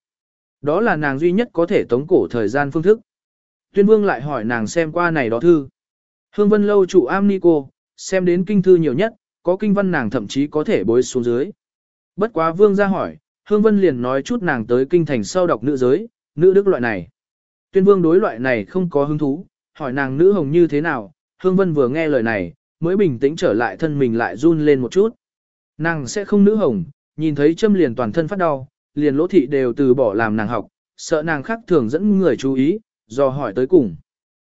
Đó là nàng duy nhất có thể tống cổ thời gian phương thức. Tuyên vương lại hỏi nàng xem qua này đó thư. Hương Vân lâu chủ am ni cô, xem đến kinh thư nhiều nhất, có kinh văn nàng thậm chí có thể bối xuống dưới. Bất quá vương ra hỏi, Hương Vân liền nói chút nàng tới kinh thành sau đọc nữ giới, nữ đức loại này. Tuyên vương đối loại này không có hứng thú, hỏi nàng nữ hồng như thế nào, Hương Vân vừa nghe lời này, mới bình tĩnh trở lại thân mình lại run lên một chút. Nàng sẽ không nữ hồng, nhìn thấy châm liền toàn thân phát đau, liền lỗ thị đều từ bỏ làm nàng học, sợ nàng khác thường dẫn người chú ý, do hỏi tới cùng.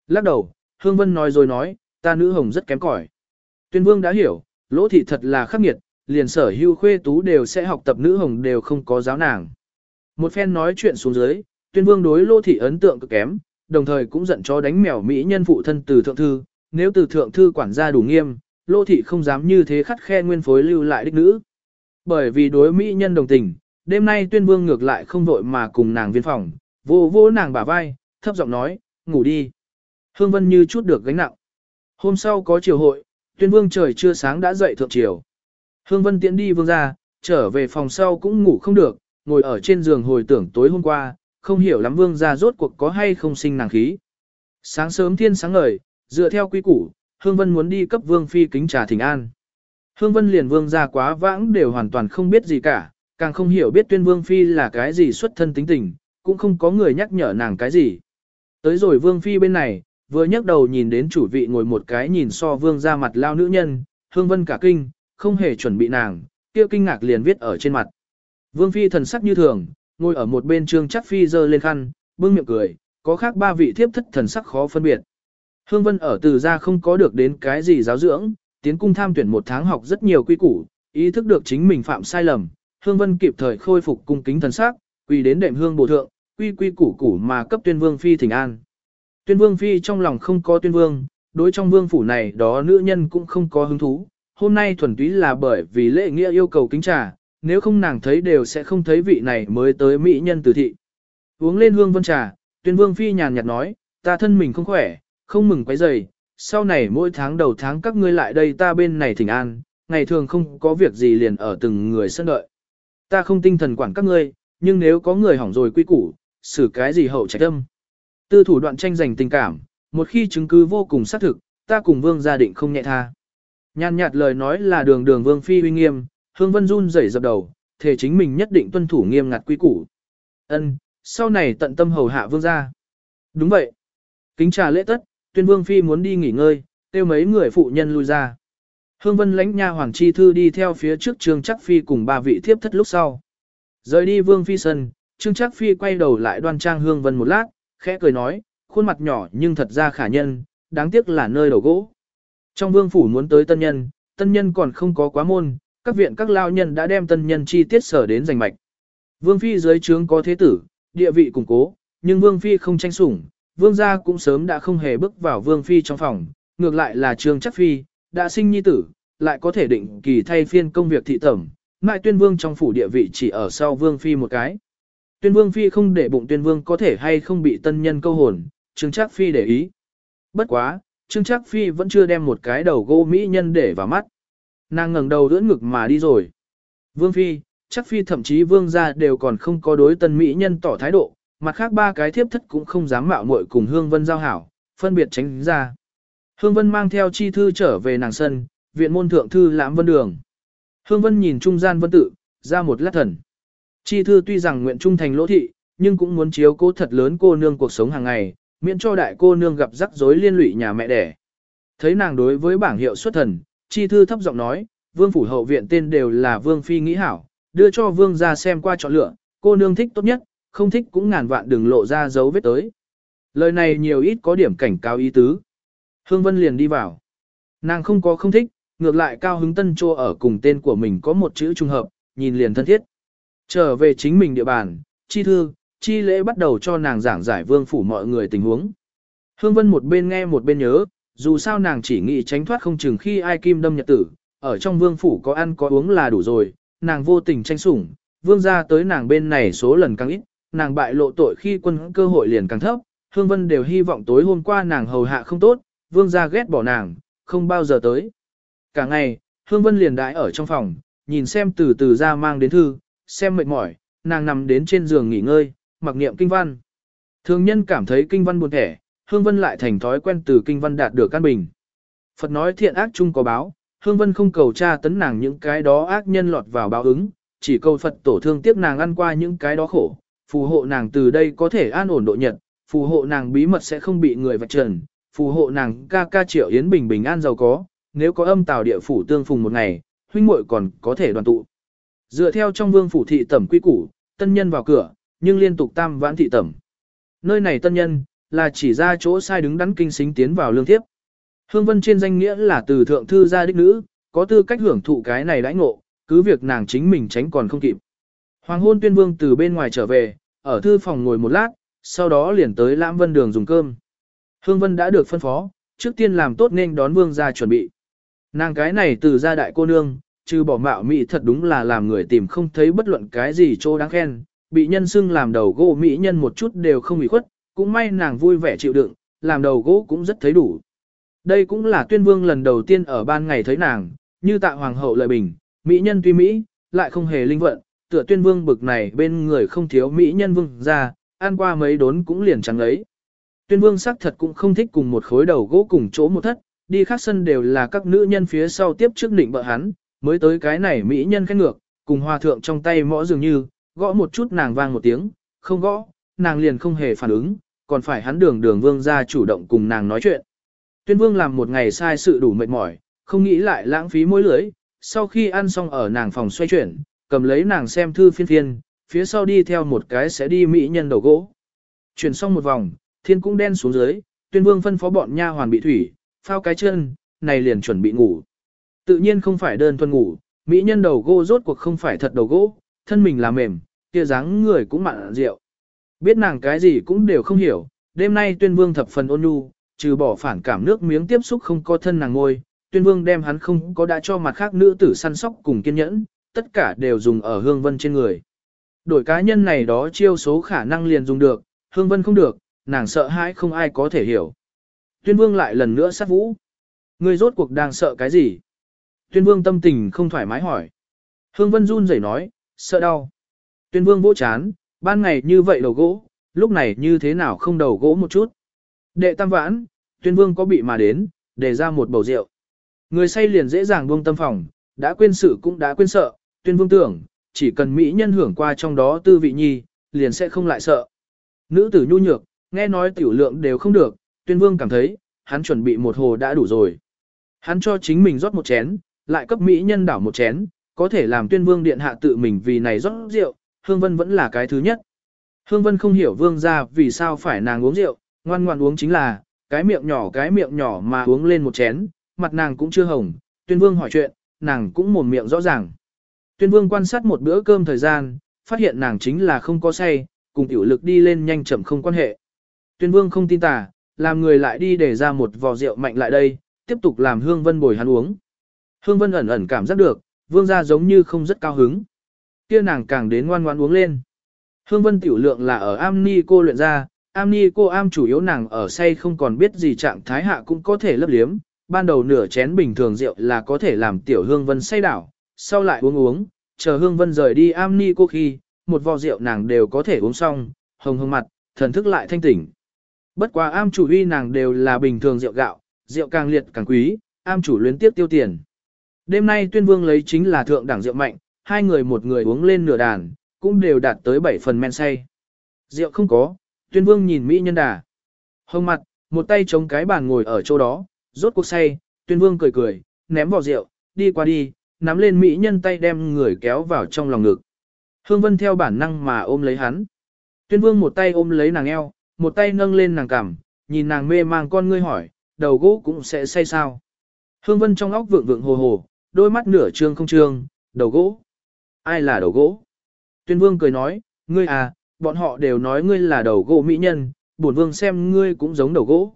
Lắc đầu, Hương Vân nói rồi nói, ta nữ hồng rất kém cỏi. Tuyên vương đã hiểu, lỗ thị thật là khắc nghiệt, liền sở hưu khuê tú đều sẽ học tập nữ hồng đều không có giáo nàng. Một phen nói chuyện xuống dưới, tuyên vương đối lô thị ấn tượng cực kém, đồng thời cũng giận cho đánh mèo mỹ nhân phụ thân từ thượng thư, nếu từ thượng thư quản gia đủ nghiêm, lô thị không dám như thế khắt khe nguyên phối lưu lại đích nữ. Bởi vì đối mỹ nhân đồng tình, đêm nay tuyên vương ngược lại không vội mà cùng nàng viên phòng, vô vô nàng bả vai, thấp giọng nói, ngủ đi. Hương Vân như chút được gánh nặng. Hôm sau có triều hội, tuyên vương trời chưa sáng đã dậy thượng triều. Hương Vân tiễn đi vương ra, trở về phòng sau cũng ngủ không được, ngồi ở trên giường hồi tưởng tối hôm qua, không hiểu lắm vương ra rốt cuộc có hay không sinh nàng khí. Sáng sớm thiên sáng ngời, dựa theo quy củ, Hương Vân muốn đi cấp vương phi kính trà thỉnh an. Hương Vân liền vương ra quá vãng đều hoàn toàn không biết gì cả, càng không hiểu biết tuyên vương phi là cái gì xuất thân tính tình, cũng không có người nhắc nhở nàng cái gì. Tới rồi vương phi bên này, vừa nhấc đầu nhìn đến chủ vị ngồi một cái nhìn so vương ra mặt lao nữ nhân, hương vân cả kinh, không hề chuẩn bị nàng, kia kinh ngạc liền viết ở trên mặt. Vương phi thần sắc như thường, ngồi ở một bên trương chắc phi dơ lên khăn, bưng miệng cười, có khác ba vị thiếp thất thần sắc khó phân biệt. Hương vân ở từ gia không có được đến cái gì giáo dưỡng, tiến cung tham tuyển một tháng học rất nhiều quy củ, ý thức được chính mình phạm sai lầm, Hương vân kịp thời khôi phục cung kính thần sắc, quỳ đến đệm hương bổ thượng, quy quy củ củ mà cấp tuyên vương phi thỉnh an. Tuyên vương phi trong lòng không có tuyên vương, đối trong vương phủ này đó nữ nhân cũng không có hứng thú, hôm nay thuần túy là bởi vì lễ nghĩa yêu cầu kính trà, nếu không nàng thấy đều sẽ không thấy vị này mới tới mỹ nhân tử thị. Uống lên hương vân trà, tuyên vương phi nhàn nhạt nói, ta thân mình không khỏe, không mừng quấy giày, sau này mỗi tháng đầu tháng các ngươi lại đây ta bên này thỉnh an, ngày thường không có việc gì liền ở từng người sân đợi. Ta không tinh thần quản các ngươi, nhưng nếu có người hỏng rồi quy củ, xử cái gì hậu trách âm. Tư thủ đoạn tranh giành tình cảm, một khi chứng cứ vô cùng xác thực, ta cùng vương gia định không nhẹ tha. Nhàn nhạt lời nói là đường đường vương phi uy nghiêm, hương vân run rẩy dập đầu, thể chính mình nhất định tuân thủ nghiêm ngặt quy củ. Ân, sau này tận tâm hầu hạ vương gia. Đúng vậy. Kính trà lễ tất, tuyên vương phi muốn đi nghỉ ngơi, tiêu mấy người phụ nhân lui ra. Hương vân lãnh nha hoàng chi thư đi theo phía trước trương chắc phi cùng ba vị thiếp thất lúc sau. Rời đi vương phi sân, trương chắc phi quay đầu lại đoan trang hương vân một lát, khẽ cười nói, khuôn mặt nhỏ nhưng thật ra khả nhân, đáng tiếc là nơi đầu gỗ. Trong vương phủ muốn tới tân nhân, tân nhân còn không có quá môn, các viện các lao nhân đã đem tân nhân chi tiết sở đến giành mạch. Vương phi dưới trướng có thế tử, địa vị củng cố, nhưng vương phi không tranh sủng, vương gia cũng sớm đã không hề bước vào vương phi trong phòng, ngược lại là trương chắc phi, đã sinh nhi tử, lại có thể định kỳ thay phiên công việc thị tẩm, mại tuyên vương trong phủ địa vị chỉ ở sau vương phi một cái. Tuyên vương phi không để bụng tuyên vương có thể hay không bị tân nhân câu hồn, trương chắc phi để ý. Bất quá, trương Trác phi vẫn chưa đem một cái đầu gỗ mỹ nhân để vào mắt. Nàng ngẩng đầu đỡ ngực mà đi rồi. Vương phi, Trác phi thậm chí vương gia đều còn không có đối tân mỹ nhân tỏ thái độ, mặt khác ba cái thiếp thất cũng không dám mạo muội cùng Hương Vân giao hảo, phân biệt tránh ra. Hương Vân mang theo chi thư trở về nàng sân, viện môn thượng thư lãm vân đường. Hương Vân nhìn trung gian vân tự, ra một lát thần. Chi thư tuy rằng nguyện trung thành lỗ thị, nhưng cũng muốn chiếu cố thật lớn cô nương cuộc sống hàng ngày, miễn cho đại cô nương gặp rắc rối liên lụy nhà mẹ đẻ. Thấy nàng đối với bảng hiệu xuất thần, chi thư thấp giọng nói, vương phủ hậu viện tên đều là vương phi nghĩ hảo, đưa cho vương ra xem qua chọn lựa, cô nương thích tốt nhất, không thích cũng ngàn vạn đừng lộ ra dấu vết tới. Lời này nhiều ít có điểm cảnh cáo ý tứ. Hương Vân liền đi vào. Nàng không có không thích, ngược lại cao hứng tân chô ở cùng tên của mình có một chữ trùng hợp, nhìn liền thân thiết. Trở về chính mình địa bàn, chi thư, chi lễ bắt đầu cho nàng giảng giải vương phủ mọi người tình huống. Hương Vân một bên nghe một bên nhớ, dù sao nàng chỉ nghĩ tránh thoát không chừng khi ai kim đâm nhật tử, ở trong vương phủ có ăn có uống là đủ rồi, nàng vô tình tranh sủng, vương ra tới nàng bên này số lần càng ít, nàng bại lộ tội khi quân cơ hội liền càng thấp, Hương Vân đều hy vọng tối hôm qua nàng hầu hạ không tốt, vương gia ghét bỏ nàng, không bao giờ tới. Cả ngày, Hương Vân liền đãi ở trong phòng, nhìn xem từ từ ra mang đến thư, xem mệt mỏi, nàng nằm đến trên giường nghỉ ngơi, mặc niệm kinh văn. Thường nhân cảm thấy kinh văn buồn thẻ, Hương Vân lại thành thói quen từ kinh văn đạt được căn bình. Phật nói thiện ác chung có báo, Hương Vân không cầu tra tấn nàng những cái đó ác nhân lọt vào báo ứng, chỉ cầu Phật tổ thương tiếc nàng ăn qua những cái đó khổ, phù hộ nàng từ đây có thể an ổn độ nhật, phù hộ nàng bí mật sẽ không bị người vạch trần, phù hộ nàng ca ca triệu yến bình bình an giàu có, nếu có âm tào địa phủ tương phùng một ngày, huynh muội còn có thể đoàn tụ. Dựa theo trong vương phủ thị tẩm quy củ, tân nhân vào cửa, nhưng liên tục tam vãn thị tẩm. Nơi này tân nhân, là chỉ ra chỗ sai đứng đắn kinh xính tiến vào lương thiếp. Hương Vân trên danh nghĩa là từ thượng thư gia đích nữ, có tư cách hưởng thụ cái này đãi ngộ, cứ việc nàng chính mình tránh còn không kịp. Hoàng hôn tuyên vương từ bên ngoài trở về, ở thư phòng ngồi một lát, sau đó liền tới Lãm Vân đường dùng cơm. Hương Vân đã được phân phó, trước tiên làm tốt nên đón vương ra chuẩn bị. Nàng cái này từ gia đại cô nương, trừ bỏ mạo mị thật đúng là làm người tìm không thấy bất luận cái gì chỗ đáng khen, bị nhân xưng làm đầu gỗ mỹ nhân một chút đều không bị khuất, cũng may nàng vui vẻ chịu đựng, làm đầu gỗ cũng rất thấy đủ. Đây cũng là tuyên vương lần đầu tiên ở ban ngày thấy nàng, như tạ hoàng hậu lợi bình, mỹ nhân tuy mỹ, lại không hề linh vận, tựa tuyên vương bực này bên người không thiếu mỹ nhân vương ra, ăn qua mấy đốn cũng liền chẳng ấy. Tuyên vương xác thật cũng không thích cùng một khối đầu gỗ cùng chỗ một thất, đi khác sân đều là các nữ nhân phía sau tiếp trước định bợ hắn, mới tới cái này mỹ nhân khen ngược, cùng hòa thượng trong tay mõ dường như, gõ một chút nàng vang một tiếng, không gõ, nàng liền không hề phản ứng, còn phải hắn đường đường vương ra chủ động cùng nàng nói chuyện. Tuyên vương làm một ngày sai sự đủ mệt mỏi, không nghĩ lại lãng phí mối lưới, sau khi ăn xong ở nàng phòng xoay chuyển, cầm lấy nàng xem thư phiên phiên, phía sau đi theo một cái sẽ đi mỹ nhân đầu gỗ. Chuyển xong một vòng, thiên cũng đen xuống dưới, tuyên vương phân phó bọn nha hoàn bị thủy, phao cái chân, này liền chuẩn bị ngủ. Tự nhiên không phải đơn thuần ngủ, mỹ nhân đầu gỗ rốt cuộc không phải thật đầu gỗ, thân mình là mềm, kia dáng người cũng mặn rượu. Biết nàng cái gì cũng đều không hiểu, đêm nay tuyên vương thập phần ôn nhu, trừ bỏ phản cảm nước miếng tiếp xúc không có thân nàng ngôi, tuyên vương đem hắn không có đã cho mặt khác nữ tử săn sóc cùng kiên nhẫn, tất cả đều dùng ở hương vân trên người. Đổi cá nhân này đó chiêu số khả năng liền dùng được, hương vân không được, nàng sợ hãi không ai có thể hiểu. Tuyên vương lại lần nữa sát vũ. người rốt cuộc đang sợ cái gì? Tuyên vương tâm tình không thoải mái hỏi. Hương Vân run rẩy nói, sợ đau. Tuyên vương vỗ chán, ban ngày như vậy đầu gỗ, lúc này như thế nào không đầu gỗ một chút. Đệ tam vãn, tuyên vương có bị mà đến, để ra một bầu rượu. Người say liền dễ dàng buông tâm phòng, đã quên sự cũng đã quên sợ, tuyên vương tưởng, chỉ cần mỹ nhân hưởng qua trong đó tư vị nhi, liền sẽ không lại sợ. Nữ tử nhu nhược, nghe nói tiểu lượng đều không được, tuyên vương cảm thấy, hắn chuẩn bị một hồ đã đủ rồi. Hắn cho chính mình rót một chén, lại cấp mỹ nhân đảo một chén, có thể làm tuyên vương điện hạ tự mình vì này rót rượu, Hương Vân vẫn là cái thứ nhất. Hương Vân không hiểu vương gia vì sao phải nàng uống rượu, ngoan ngoan uống chính là, cái miệng nhỏ cái miệng nhỏ mà uống lên một chén, mặt nàng cũng chưa hồng, tuyên vương hỏi chuyện, nàng cũng mồm miệng rõ ràng. Tuyên vương quan sát một bữa cơm thời gian, phát hiện nàng chính là không có say, cùng tiểu lực đi lên nhanh chậm không quan hệ. Tuyên vương không tin tà, làm người lại đi để ra một vò rượu mạnh lại đây, tiếp tục làm Hương Vân bồi hắn uống. Hương Vân ẩn ẩn cảm giác được, vương gia giống như không rất cao hứng. Kia nàng càng đến ngoan ngoan uống lên. Hương Vân tiểu lượng là ở am ni cô luyện ra, am ni cô am chủ yếu nàng ở say không còn biết gì trạng thái hạ cũng có thể lấp liếm. Ban đầu nửa chén bình thường rượu là có thể làm tiểu Hương Vân say đảo, sau lại uống uống, chờ Hương Vân rời đi am ni cô khi, một vò rượu nàng đều có thể uống xong, hồng hồng mặt, thần thức lại thanh tỉnh. Bất quá am chủ uy nàng đều là bình thường rượu gạo, rượu càng liệt càng quý, am chủ luyến tiếp tiêu tiền. Đêm nay tuyên vương lấy chính là thượng đẳng rượu mạnh, hai người một người uống lên nửa đàn, cũng đều đạt tới bảy phần men say. Rượu không có, tuyên vương nhìn Mỹ nhân đà. Hông mặt, một tay chống cái bàn ngồi ở chỗ đó, rốt cuộc say, tuyên vương cười cười, ném vào rượu, đi qua đi, nắm lên Mỹ nhân tay đem người kéo vào trong lòng ngực. Hương Vân theo bản năng mà ôm lấy hắn. Tuyên vương một tay ôm lấy nàng eo, một tay nâng lên nàng cằm, nhìn nàng mê mang con ngươi hỏi, đầu gỗ cũng sẽ say sao. Hương Vân trong óc vượng vượng hồ hồ, đôi mắt nửa trương không trương, đầu gỗ. Ai là đầu gỗ? Tuyên vương cười nói, ngươi à, bọn họ đều nói ngươi là đầu gỗ mỹ nhân, bổn vương xem ngươi cũng giống đầu gỗ.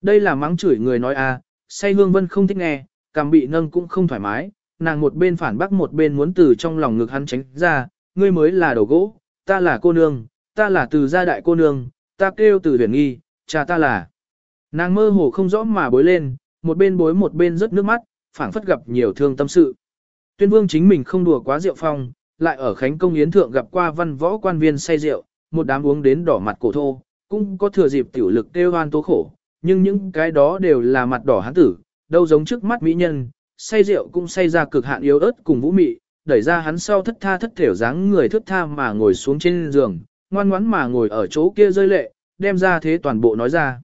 Đây là mắng chửi người nói à, say hương vân không thích nghe, cảm bị nâng cũng không thoải mái, nàng một bên phản bác một bên muốn từ trong lòng ngực hắn tránh ra, ngươi mới là đầu gỗ, ta là cô nương, ta là từ gia đại cô nương, ta kêu từ huyền nghi, cha ta là. Nàng mơ hồ không rõ mà bối lên, một bên bối một bên rớt nước mắt, phảng phất gặp nhiều thương tâm sự. Tuyên vương chính mình không đùa quá rượu phong, lại ở Khánh Công Yến Thượng gặp qua văn võ quan viên say rượu, một đám uống đến đỏ mặt cổ thô, cũng có thừa dịp tiểu lực tiêu hoan tố khổ, nhưng những cái đó đều là mặt đỏ hán tử, đâu giống trước mắt mỹ nhân, say rượu cũng say ra cực hạn yếu ớt cùng vũ mị, đẩy ra hắn sau thất tha thất thểu dáng người thất tha mà ngồi xuống trên giường, ngoan ngoãn mà ngồi ở chỗ kia rơi lệ, đem ra thế toàn bộ nói ra.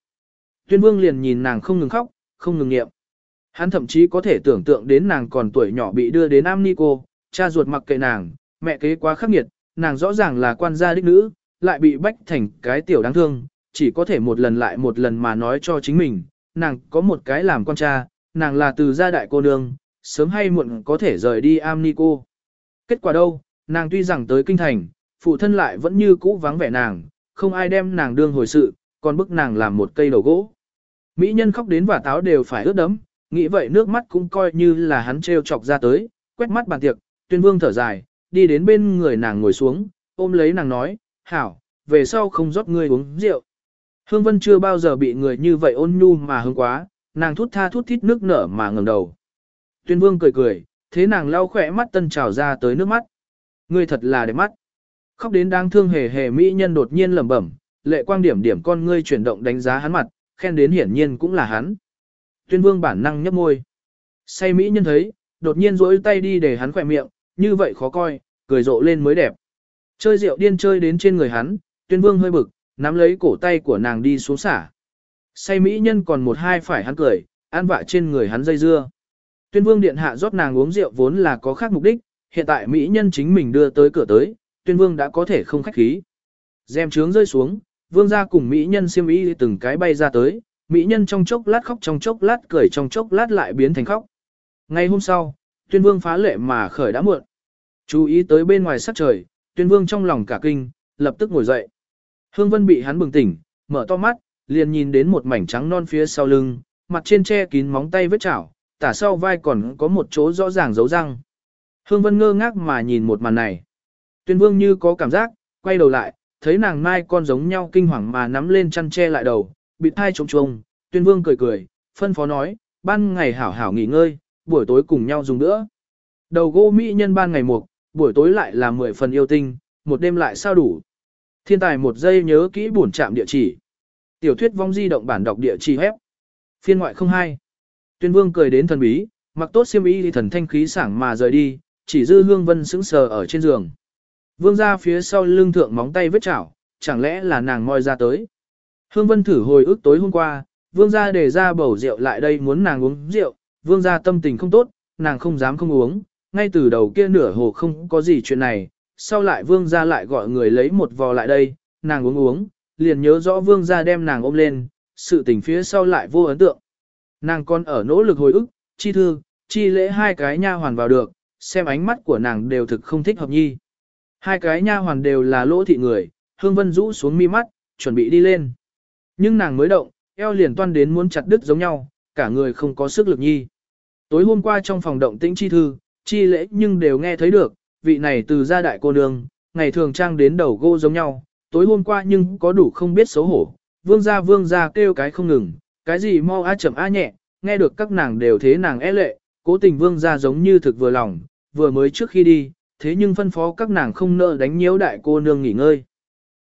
Tuyên vương liền nhìn nàng không ngừng khóc, không ngừng nghiệm. Hắn thậm chí có thể tưởng tượng đến nàng còn tuổi nhỏ bị đưa đến Am Nico, cha ruột mặc kệ nàng, mẹ kế quá khắc nghiệt, nàng rõ ràng là quan gia đích nữ, lại bị bách thành cái tiểu đáng thương, chỉ có thể một lần lại một lần mà nói cho chính mình, nàng có một cái làm con cha, nàng là từ gia đại cô nương, sớm hay muộn có thể rời đi Am Nico. Kết quả đâu, nàng tuy rằng tới kinh thành, phụ thân lại vẫn như cũ vắng vẻ nàng, không ai đem nàng đương hồi sự, còn bức nàng làm một cây đầu gỗ. Mỹ nhân khóc đến và táo đều phải ướt đấm, nghĩ vậy nước mắt cũng coi như là hắn trêu chọc ra tới, quét mắt bàn tiệc, tuyên vương thở dài, đi đến bên người nàng ngồi xuống, ôm lấy nàng nói, hảo, về sau không rót ngươi uống rượu. Hương Vân chưa bao giờ bị người như vậy ôn nhu mà hương quá, nàng thút tha thút thít nước nở mà ngẩng đầu. Tuyên vương cười cười, thế nàng lau khỏe mắt tân trào ra tới nước mắt. Ngươi thật là đẹp mắt. Khóc đến đáng thương hề hề mỹ nhân đột nhiên lẩm bẩm, lệ quang điểm điểm con ngươi chuyển động đánh giá hắn mặt, khen đến hiển nhiên cũng là hắn. Tuyên vương bản năng nhấp môi. Say mỹ nhân thấy, đột nhiên rỗi tay đi để hắn khỏe miệng, như vậy khó coi, cười rộ lên mới đẹp. Chơi rượu điên chơi đến trên người hắn, tuyên vương hơi bực, nắm lấy cổ tay của nàng đi xuống xả. Say mỹ nhân còn một hai phải hắn cười, an vạ trên người hắn dây dưa. Tuyên vương điện hạ rót nàng uống rượu vốn là có khác mục đích, hiện tại mỹ nhân chính mình đưa tới cửa tới, tuyên vương đã có thể không khách khí. Dèm trướng rơi xuống, vương ra cùng mỹ nhân siêm ý từng cái bay ra tới, mỹ nhân trong chốc lát khóc trong chốc lát cười trong chốc lát lại biến thành khóc. Ngày hôm sau, tuyên vương phá lệ mà khởi đã muộn. Chú ý tới bên ngoài sắc trời, tuyên vương trong lòng cả kinh, lập tức ngồi dậy. Hương vân bị hắn bừng tỉnh, mở to mắt, liền nhìn đến một mảnh trắng non phía sau lưng, mặt trên che kín móng tay vết chảo, tả sau vai còn có một chỗ rõ ràng dấu răng. Hương vân ngơ ngác mà nhìn một màn này. Tuyên vương như có cảm giác, quay đầu lại, thấy nàng mai con giống nhau kinh hoàng mà nắm lên chăn che lại đầu, bị thai trống trông, Tuyên vương cười cười, phân phó nói, ban ngày hảo hảo nghỉ ngơi, buổi tối cùng nhau dùng nữa. Đầu gỗ mỹ nhân ban ngày một, buổi tối lại là 10 phần yêu tinh, một đêm lại sao đủ. Thiên tài một giây nhớ kỹ bổn trạm địa chỉ. Tiểu thuyết vong di động bản đọc địa chỉ hép. Phiên ngoại không hai. Tuyên vương cười đến thần bí, mặc tốt xiêm y thì thần thanh khí sảng mà rời đi, chỉ dư hương vân sững sờ ở trên giường. Vương ra phía sau lưng thượng móng tay vết chảo, chẳng lẽ là nàng moi ra tới. Hương vân thử hồi ức tối hôm qua, vương gia để ra bầu rượu lại đây muốn nàng uống rượu, vương gia tâm tình không tốt, nàng không dám không uống, ngay từ đầu kia nửa hồ không có gì chuyện này, sau lại vương gia lại gọi người lấy một vò lại đây, nàng uống uống, liền nhớ rõ vương gia đem nàng ôm lên, sự tình phía sau lại vô ấn tượng. Nàng còn ở nỗ lực hồi ức, chi thư, chi lễ hai cái nha hoàn vào được, xem ánh mắt của nàng đều thực không thích hợp nhi. Hai cái nha hoàn đều là lỗ thị người, hương vân rũ xuống mi mắt, chuẩn bị đi lên. Nhưng nàng mới động, eo liền toan đến muốn chặt đứt giống nhau, cả người không có sức lực nhi. Tối hôm qua trong phòng động tĩnh chi thư, chi lễ nhưng đều nghe thấy được, vị này từ gia đại cô nương, ngày thường trang đến đầu gô giống nhau, tối hôm qua nhưng có đủ không biết xấu hổ, vương gia vương gia kêu cái không ngừng, cái gì mau á chậm á nhẹ, nghe được các nàng đều thế nàng e lệ, cố tình vương gia giống như thực vừa lòng, vừa mới trước khi đi, thế nhưng phân phó các nàng không nợ đánh nhiễu đại cô nương nghỉ ngơi.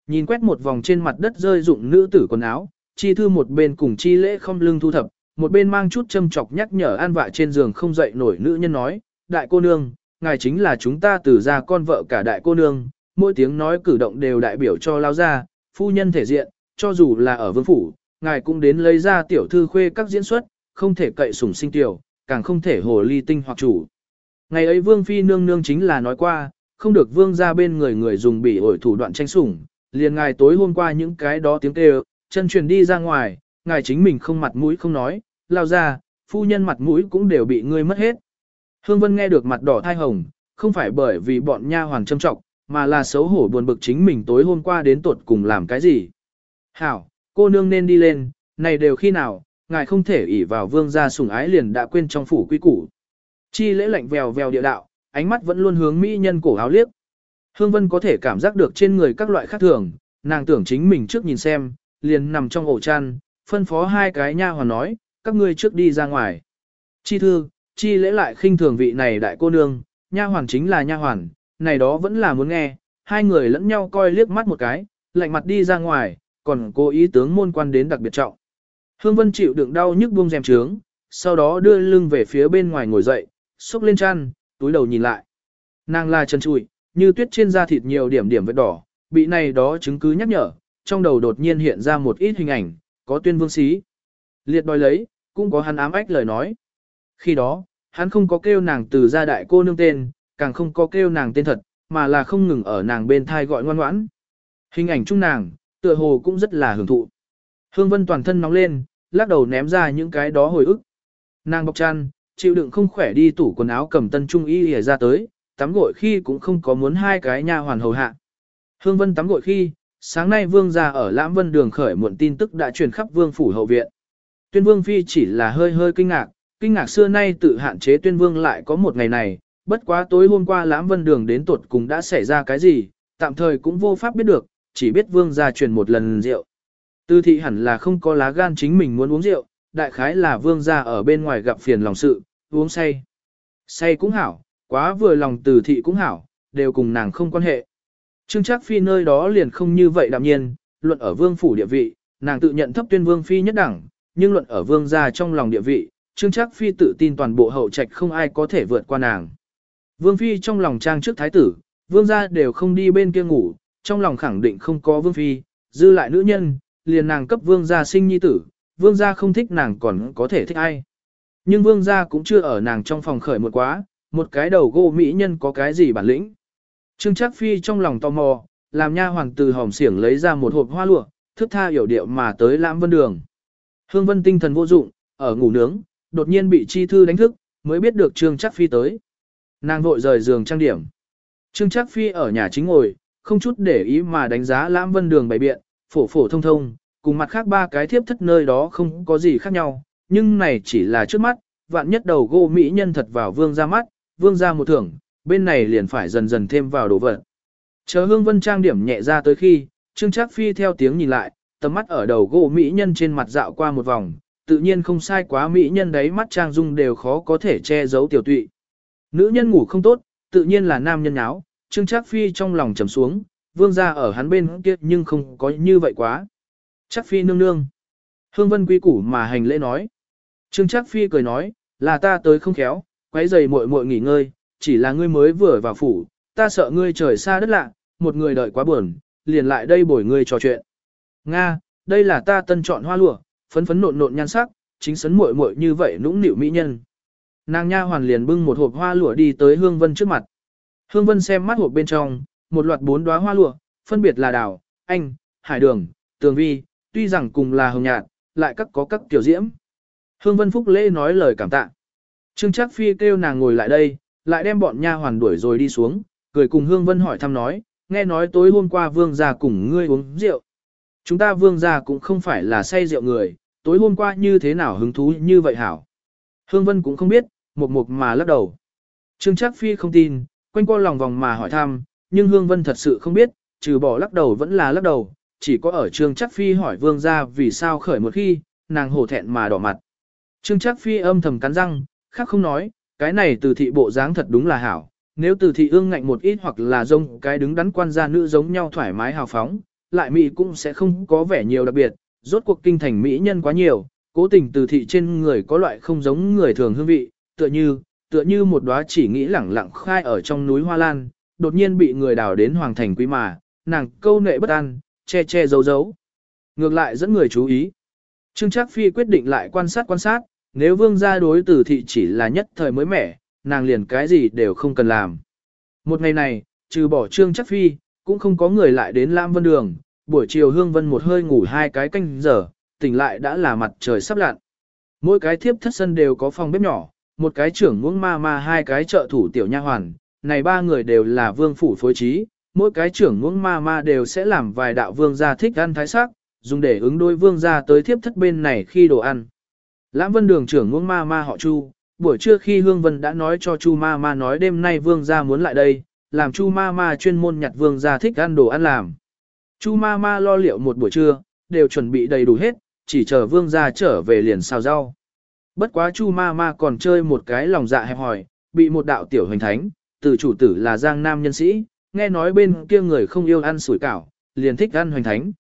Nhìn quét một vòng trên mặt đất rơi dụng nữ tử quần áo, chi thư một bên cùng chi lễ không lưng thu thập, một bên mang chút châm chọc nhắc nhở an vạ trên giường không dậy nổi nữ nhân nói, đại cô nương, ngài chính là chúng ta từ ra con vợ cả đại cô nương, mỗi tiếng nói cử động đều đại biểu cho lao ra, phu nhân thể diện, cho dù là ở vương phủ, ngài cũng đến lấy ra tiểu thư khuê các diễn xuất, không thể cậy sủng sinh tiểu, càng không thể hồ ly tinh hoặc chủ. Ngày ấy vương phi nương nương chính là nói qua, không được vương ra bên người người dùng bị ổi thủ đoạn tranh sủng, liền ngài tối hôm qua những cái đó tiếng kêu, chân truyền đi ra ngoài, ngài chính mình không mặt mũi không nói, lao ra, phu nhân mặt mũi cũng đều bị ngươi mất hết. Hương Vân nghe được mặt đỏ thai hồng, không phải bởi vì bọn nha hoàng châm trọng, mà là xấu hổ buồn bực chính mình tối hôm qua đến tuột cùng làm cái gì. Hảo, cô nương nên đi lên, này đều khi nào, ngài không thể ỷ vào vương gia sủng ái liền đã quên trong phủ quy củ. Chi lễ lạnh vèo vèo địa đạo, ánh mắt vẫn luôn hướng mỹ nhân cổ áo liếc. Hương Vân có thể cảm giác được trên người các loại khác thường, nàng tưởng chính mình trước nhìn xem, liền nằm trong ổ chăn, phân phó hai cái nha hoàn nói, các ngươi trước đi ra ngoài. Chi thư, chi lễ lại khinh thường vị này đại cô nương, nha hoàn chính là nha hoàn, này đó vẫn là muốn nghe, hai người lẫn nhau coi liếc mắt một cái, lạnh mặt đi ra ngoài, còn cố ý tướng môn quan đến đặc biệt trọng. Hương Vân chịu đựng đau nhức buông rèm trướng, sau đó đưa lưng về phía bên ngoài ngồi dậy, xúc lên chăn, túi đầu nhìn lại. Nàng là chân trụi, như tuyết trên da thịt nhiều điểm điểm vết đỏ, bị này đó chứng cứ nhắc nhở, trong đầu đột nhiên hiện ra một ít hình ảnh, có tuyên vương xí. Liệt đòi lấy, cũng có hắn ám ách lời nói. Khi đó, hắn không có kêu nàng từ gia đại cô nương tên, càng không có kêu nàng tên thật, mà là không ngừng ở nàng bên thai gọi ngoan ngoãn. Hình ảnh chung nàng, tựa hồ cũng rất là hưởng thụ. Hương Vân toàn thân nóng lên, lắc đầu ném ra những cái đó hồi ức. Nàng bọc chăn, chịu đựng không khỏe đi tủ quần áo cầm tân trung y ỉa ra tới, tắm gội khi cũng không có muốn hai cái nha hoàn hầu hạ. Hương Vân tắm gội khi, sáng nay vương gia ở Lãm Vân đường khởi muộn tin tức đã truyền khắp vương phủ hậu viện. Tuyên vương phi chỉ là hơi hơi kinh ngạc, kinh ngạc xưa nay tự hạn chế tuyên vương lại có một ngày này, bất quá tối hôm qua Lãm Vân đường đến tuột cùng đã xảy ra cái gì, tạm thời cũng vô pháp biết được, chỉ biết vương gia truyền một lần rượu. Tư thị hẳn là không có lá gan chính mình muốn uống rượu, đại khái là vương gia ở bên ngoài gặp phiền lòng sự, uống say. Say cũng hảo, quá vừa lòng từ thị cũng hảo, đều cùng nàng không quan hệ. Trương Trác Phi nơi đó liền không như vậy đạm nhiên, luận ở vương phủ địa vị, nàng tự nhận thấp tuyên vương phi nhất đẳng, nhưng luận ở vương gia trong lòng địa vị, Trương Trác Phi tự tin toàn bộ hậu trạch không ai có thể vượt qua nàng. Vương phi trong lòng trang trước thái tử, vương gia đều không đi bên kia ngủ, trong lòng khẳng định không có vương phi, dư lại nữ nhân, liền nàng cấp vương gia sinh nhi tử, vương gia không thích nàng còn có thể thích ai. Nhưng vương gia cũng chưa ở nàng trong phòng khởi một quá, một cái đầu gỗ mỹ nhân có cái gì bản lĩnh. Trương Trác Phi trong lòng tò mò, làm nha hoàng từ hòm xiển lấy ra một hộp hoa lụa, thức tha hiểu điệu mà tới Lãm Vân Đường. Hương Vân tinh thần vô dụng, ở ngủ nướng, đột nhiên bị chi thư đánh thức, mới biết được Trương Trác Phi tới. Nàng vội rời giường trang điểm. Trương Trác Phi ở nhà chính ngồi, không chút để ý mà đánh giá Lãm Vân Đường bày biện, phổ phổ thông thông, cùng mặt khác ba cái thiếp thất nơi đó không có gì khác nhau, nhưng này chỉ là trước mắt, vạn nhất đầu gỗ mỹ nhân thật vào vương ra mắt, vương ra một thưởng, bên này liền phải dần dần thêm vào đồ vật. Chờ hương vân trang điểm nhẹ ra tới khi, Trương Trác Phi theo tiếng nhìn lại, tầm mắt ở đầu gỗ mỹ nhân trên mặt dạo qua một vòng, tự nhiên không sai quá mỹ nhân đấy mắt trang dung đều khó có thể che giấu tiểu tụy. Nữ nhân ngủ không tốt, tự nhiên là nam nhân nháo. Trương Trác Phi trong lòng trầm xuống, vương gia ở hắn bên kia nhưng không có như vậy quá. Trác Phi nương nương. Hương Vân quy củ mà hành lễ nói. Trương Trác Phi cười nói, là ta tới không khéo, quấy giày muội muội nghỉ ngơi, chỉ là ngươi mới vừa vào phủ, ta sợ ngươi trời xa đất lạ, một người đợi quá buồn, liền lại đây bồi ngươi trò chuyện. Nga, đây là ta tân chọn hoa lụa, phấn phấn nộn nộn nhan sắc, chính sấn muội muội như vậy nũng nịu mỹ nhân. Nàng nha hoàn liền bưng một hộp hoa lụa đi tới Hương Vân trước mặt. Hương Vân xem mắt hộp bên trong, một loạt bốn đóa hoa lụa, phân biệt là đào, anh, hải đường, tường vi, tuy rằng cùng là hồng nhạt, lại các có các tiểu diễm. Hương Vân Phúc lễ nói lời cảm tạ. Trương Trác Phi kêu nàng ngồi lại đây, lại đem bọn nha hoàn đuổi rồi đi xuống, cười cùng Hương Vân hỏi thăm nói, nghe nói tối hôm qua vương gia cùng ngươi uống rượu. Chúng ta vương gia cũng không phải là say rượu người, tối hôm qua như thế nào hứng thú như vậy hảo. Hương Vân cũng không biết, một mục mà lắc đầu. Trương Trác Phi không tin, quanh qua lòng vòng mà hỏi thăm, nhưng Hương Vân thật sự không biết, trừ bỏ lắc đầu vẫn là lắc đầu, chỉ có ở Trương Trác Phi hỏi vương gia vì sao khởi một khi, nàng hổ thẹn mà đỏ mặt. Trương Trác Phi âm thầm cắn răng, khác không nói, cái này từ thị bộ dáng thật đúng là hảo, nếu từ thị ương ngạnh một ít hoặc là rông cái đứng đắn quan gia nữ giống nhau thoải mái hào phóng, lại mỹ cũng sẽ không có vẻ nhiều đặc biệt, rốt cuộc kinh thành mỹ nhân quá nhiều, cố tình từ thị trên người có loại không giống người thường hương vị, tựa như, tựa như một đóa chỉ nghĩ lẳng lặng khai ở trong núi Hoa Lan, đột nhiên bị người đào đến hoàng thành quý mà, nàng câu nệ bất an, che che giấu giấu. Ngược lại dẫn người chú ý. Trương Trác Phi quyết định lại quan sát quan sát, nếu vương gia đối tử thị chỉ là nhất thời mới mẻ, nàng liền cái gì đều không cần làm. Một ngày này, trừ bỏ Trương chắc Phi, cũng không có người lại đến Lam Vân Đường, buổi chiều Hương Vân một hơi ngủ hai cái canh giờ, tỉnh lại đã là mặt trời sắp lặn. Mỗi cái thiếp thất sân đều có phòng bếp nhỏ, một cái trưởng muỗng ma ma hai cái trợ thủ tiểu nha hoàn, này ba người đều là vương phủ phối trí, mỗi cái trưởng muỗng ma ma đều sẽ làm vài đạo vương gia thích ăn thái sắc, dùng để ứng đối vương gia tới thiếp thất bên này khi đồ ăn. Lãm vân đường trưởng ngưỡng ma ma họ Chu, buổi trưa khi Hương Vân đã nói cho Chu ma ma nói đêm nay vương gia muốn lại đây, làm Chu ma ma chuyên môn nhặt vương gia thích ăn đồ ăn làm. Chu ma ma lo liệu một buổi trưa, đều chuẩn bị đầy đủ hết, chỉ chờ vương gia trở về liền xào rau. Bất quá Chu ma ma còn chơi một cái lòng dạ hẹp hòi, bị một đạo tiểu hình thánh, từ chủ tử là giang nam nhân sĩ, nghe nói bên kia người không yêu ăn sủi cảo, liền thích ăn hoành thánh,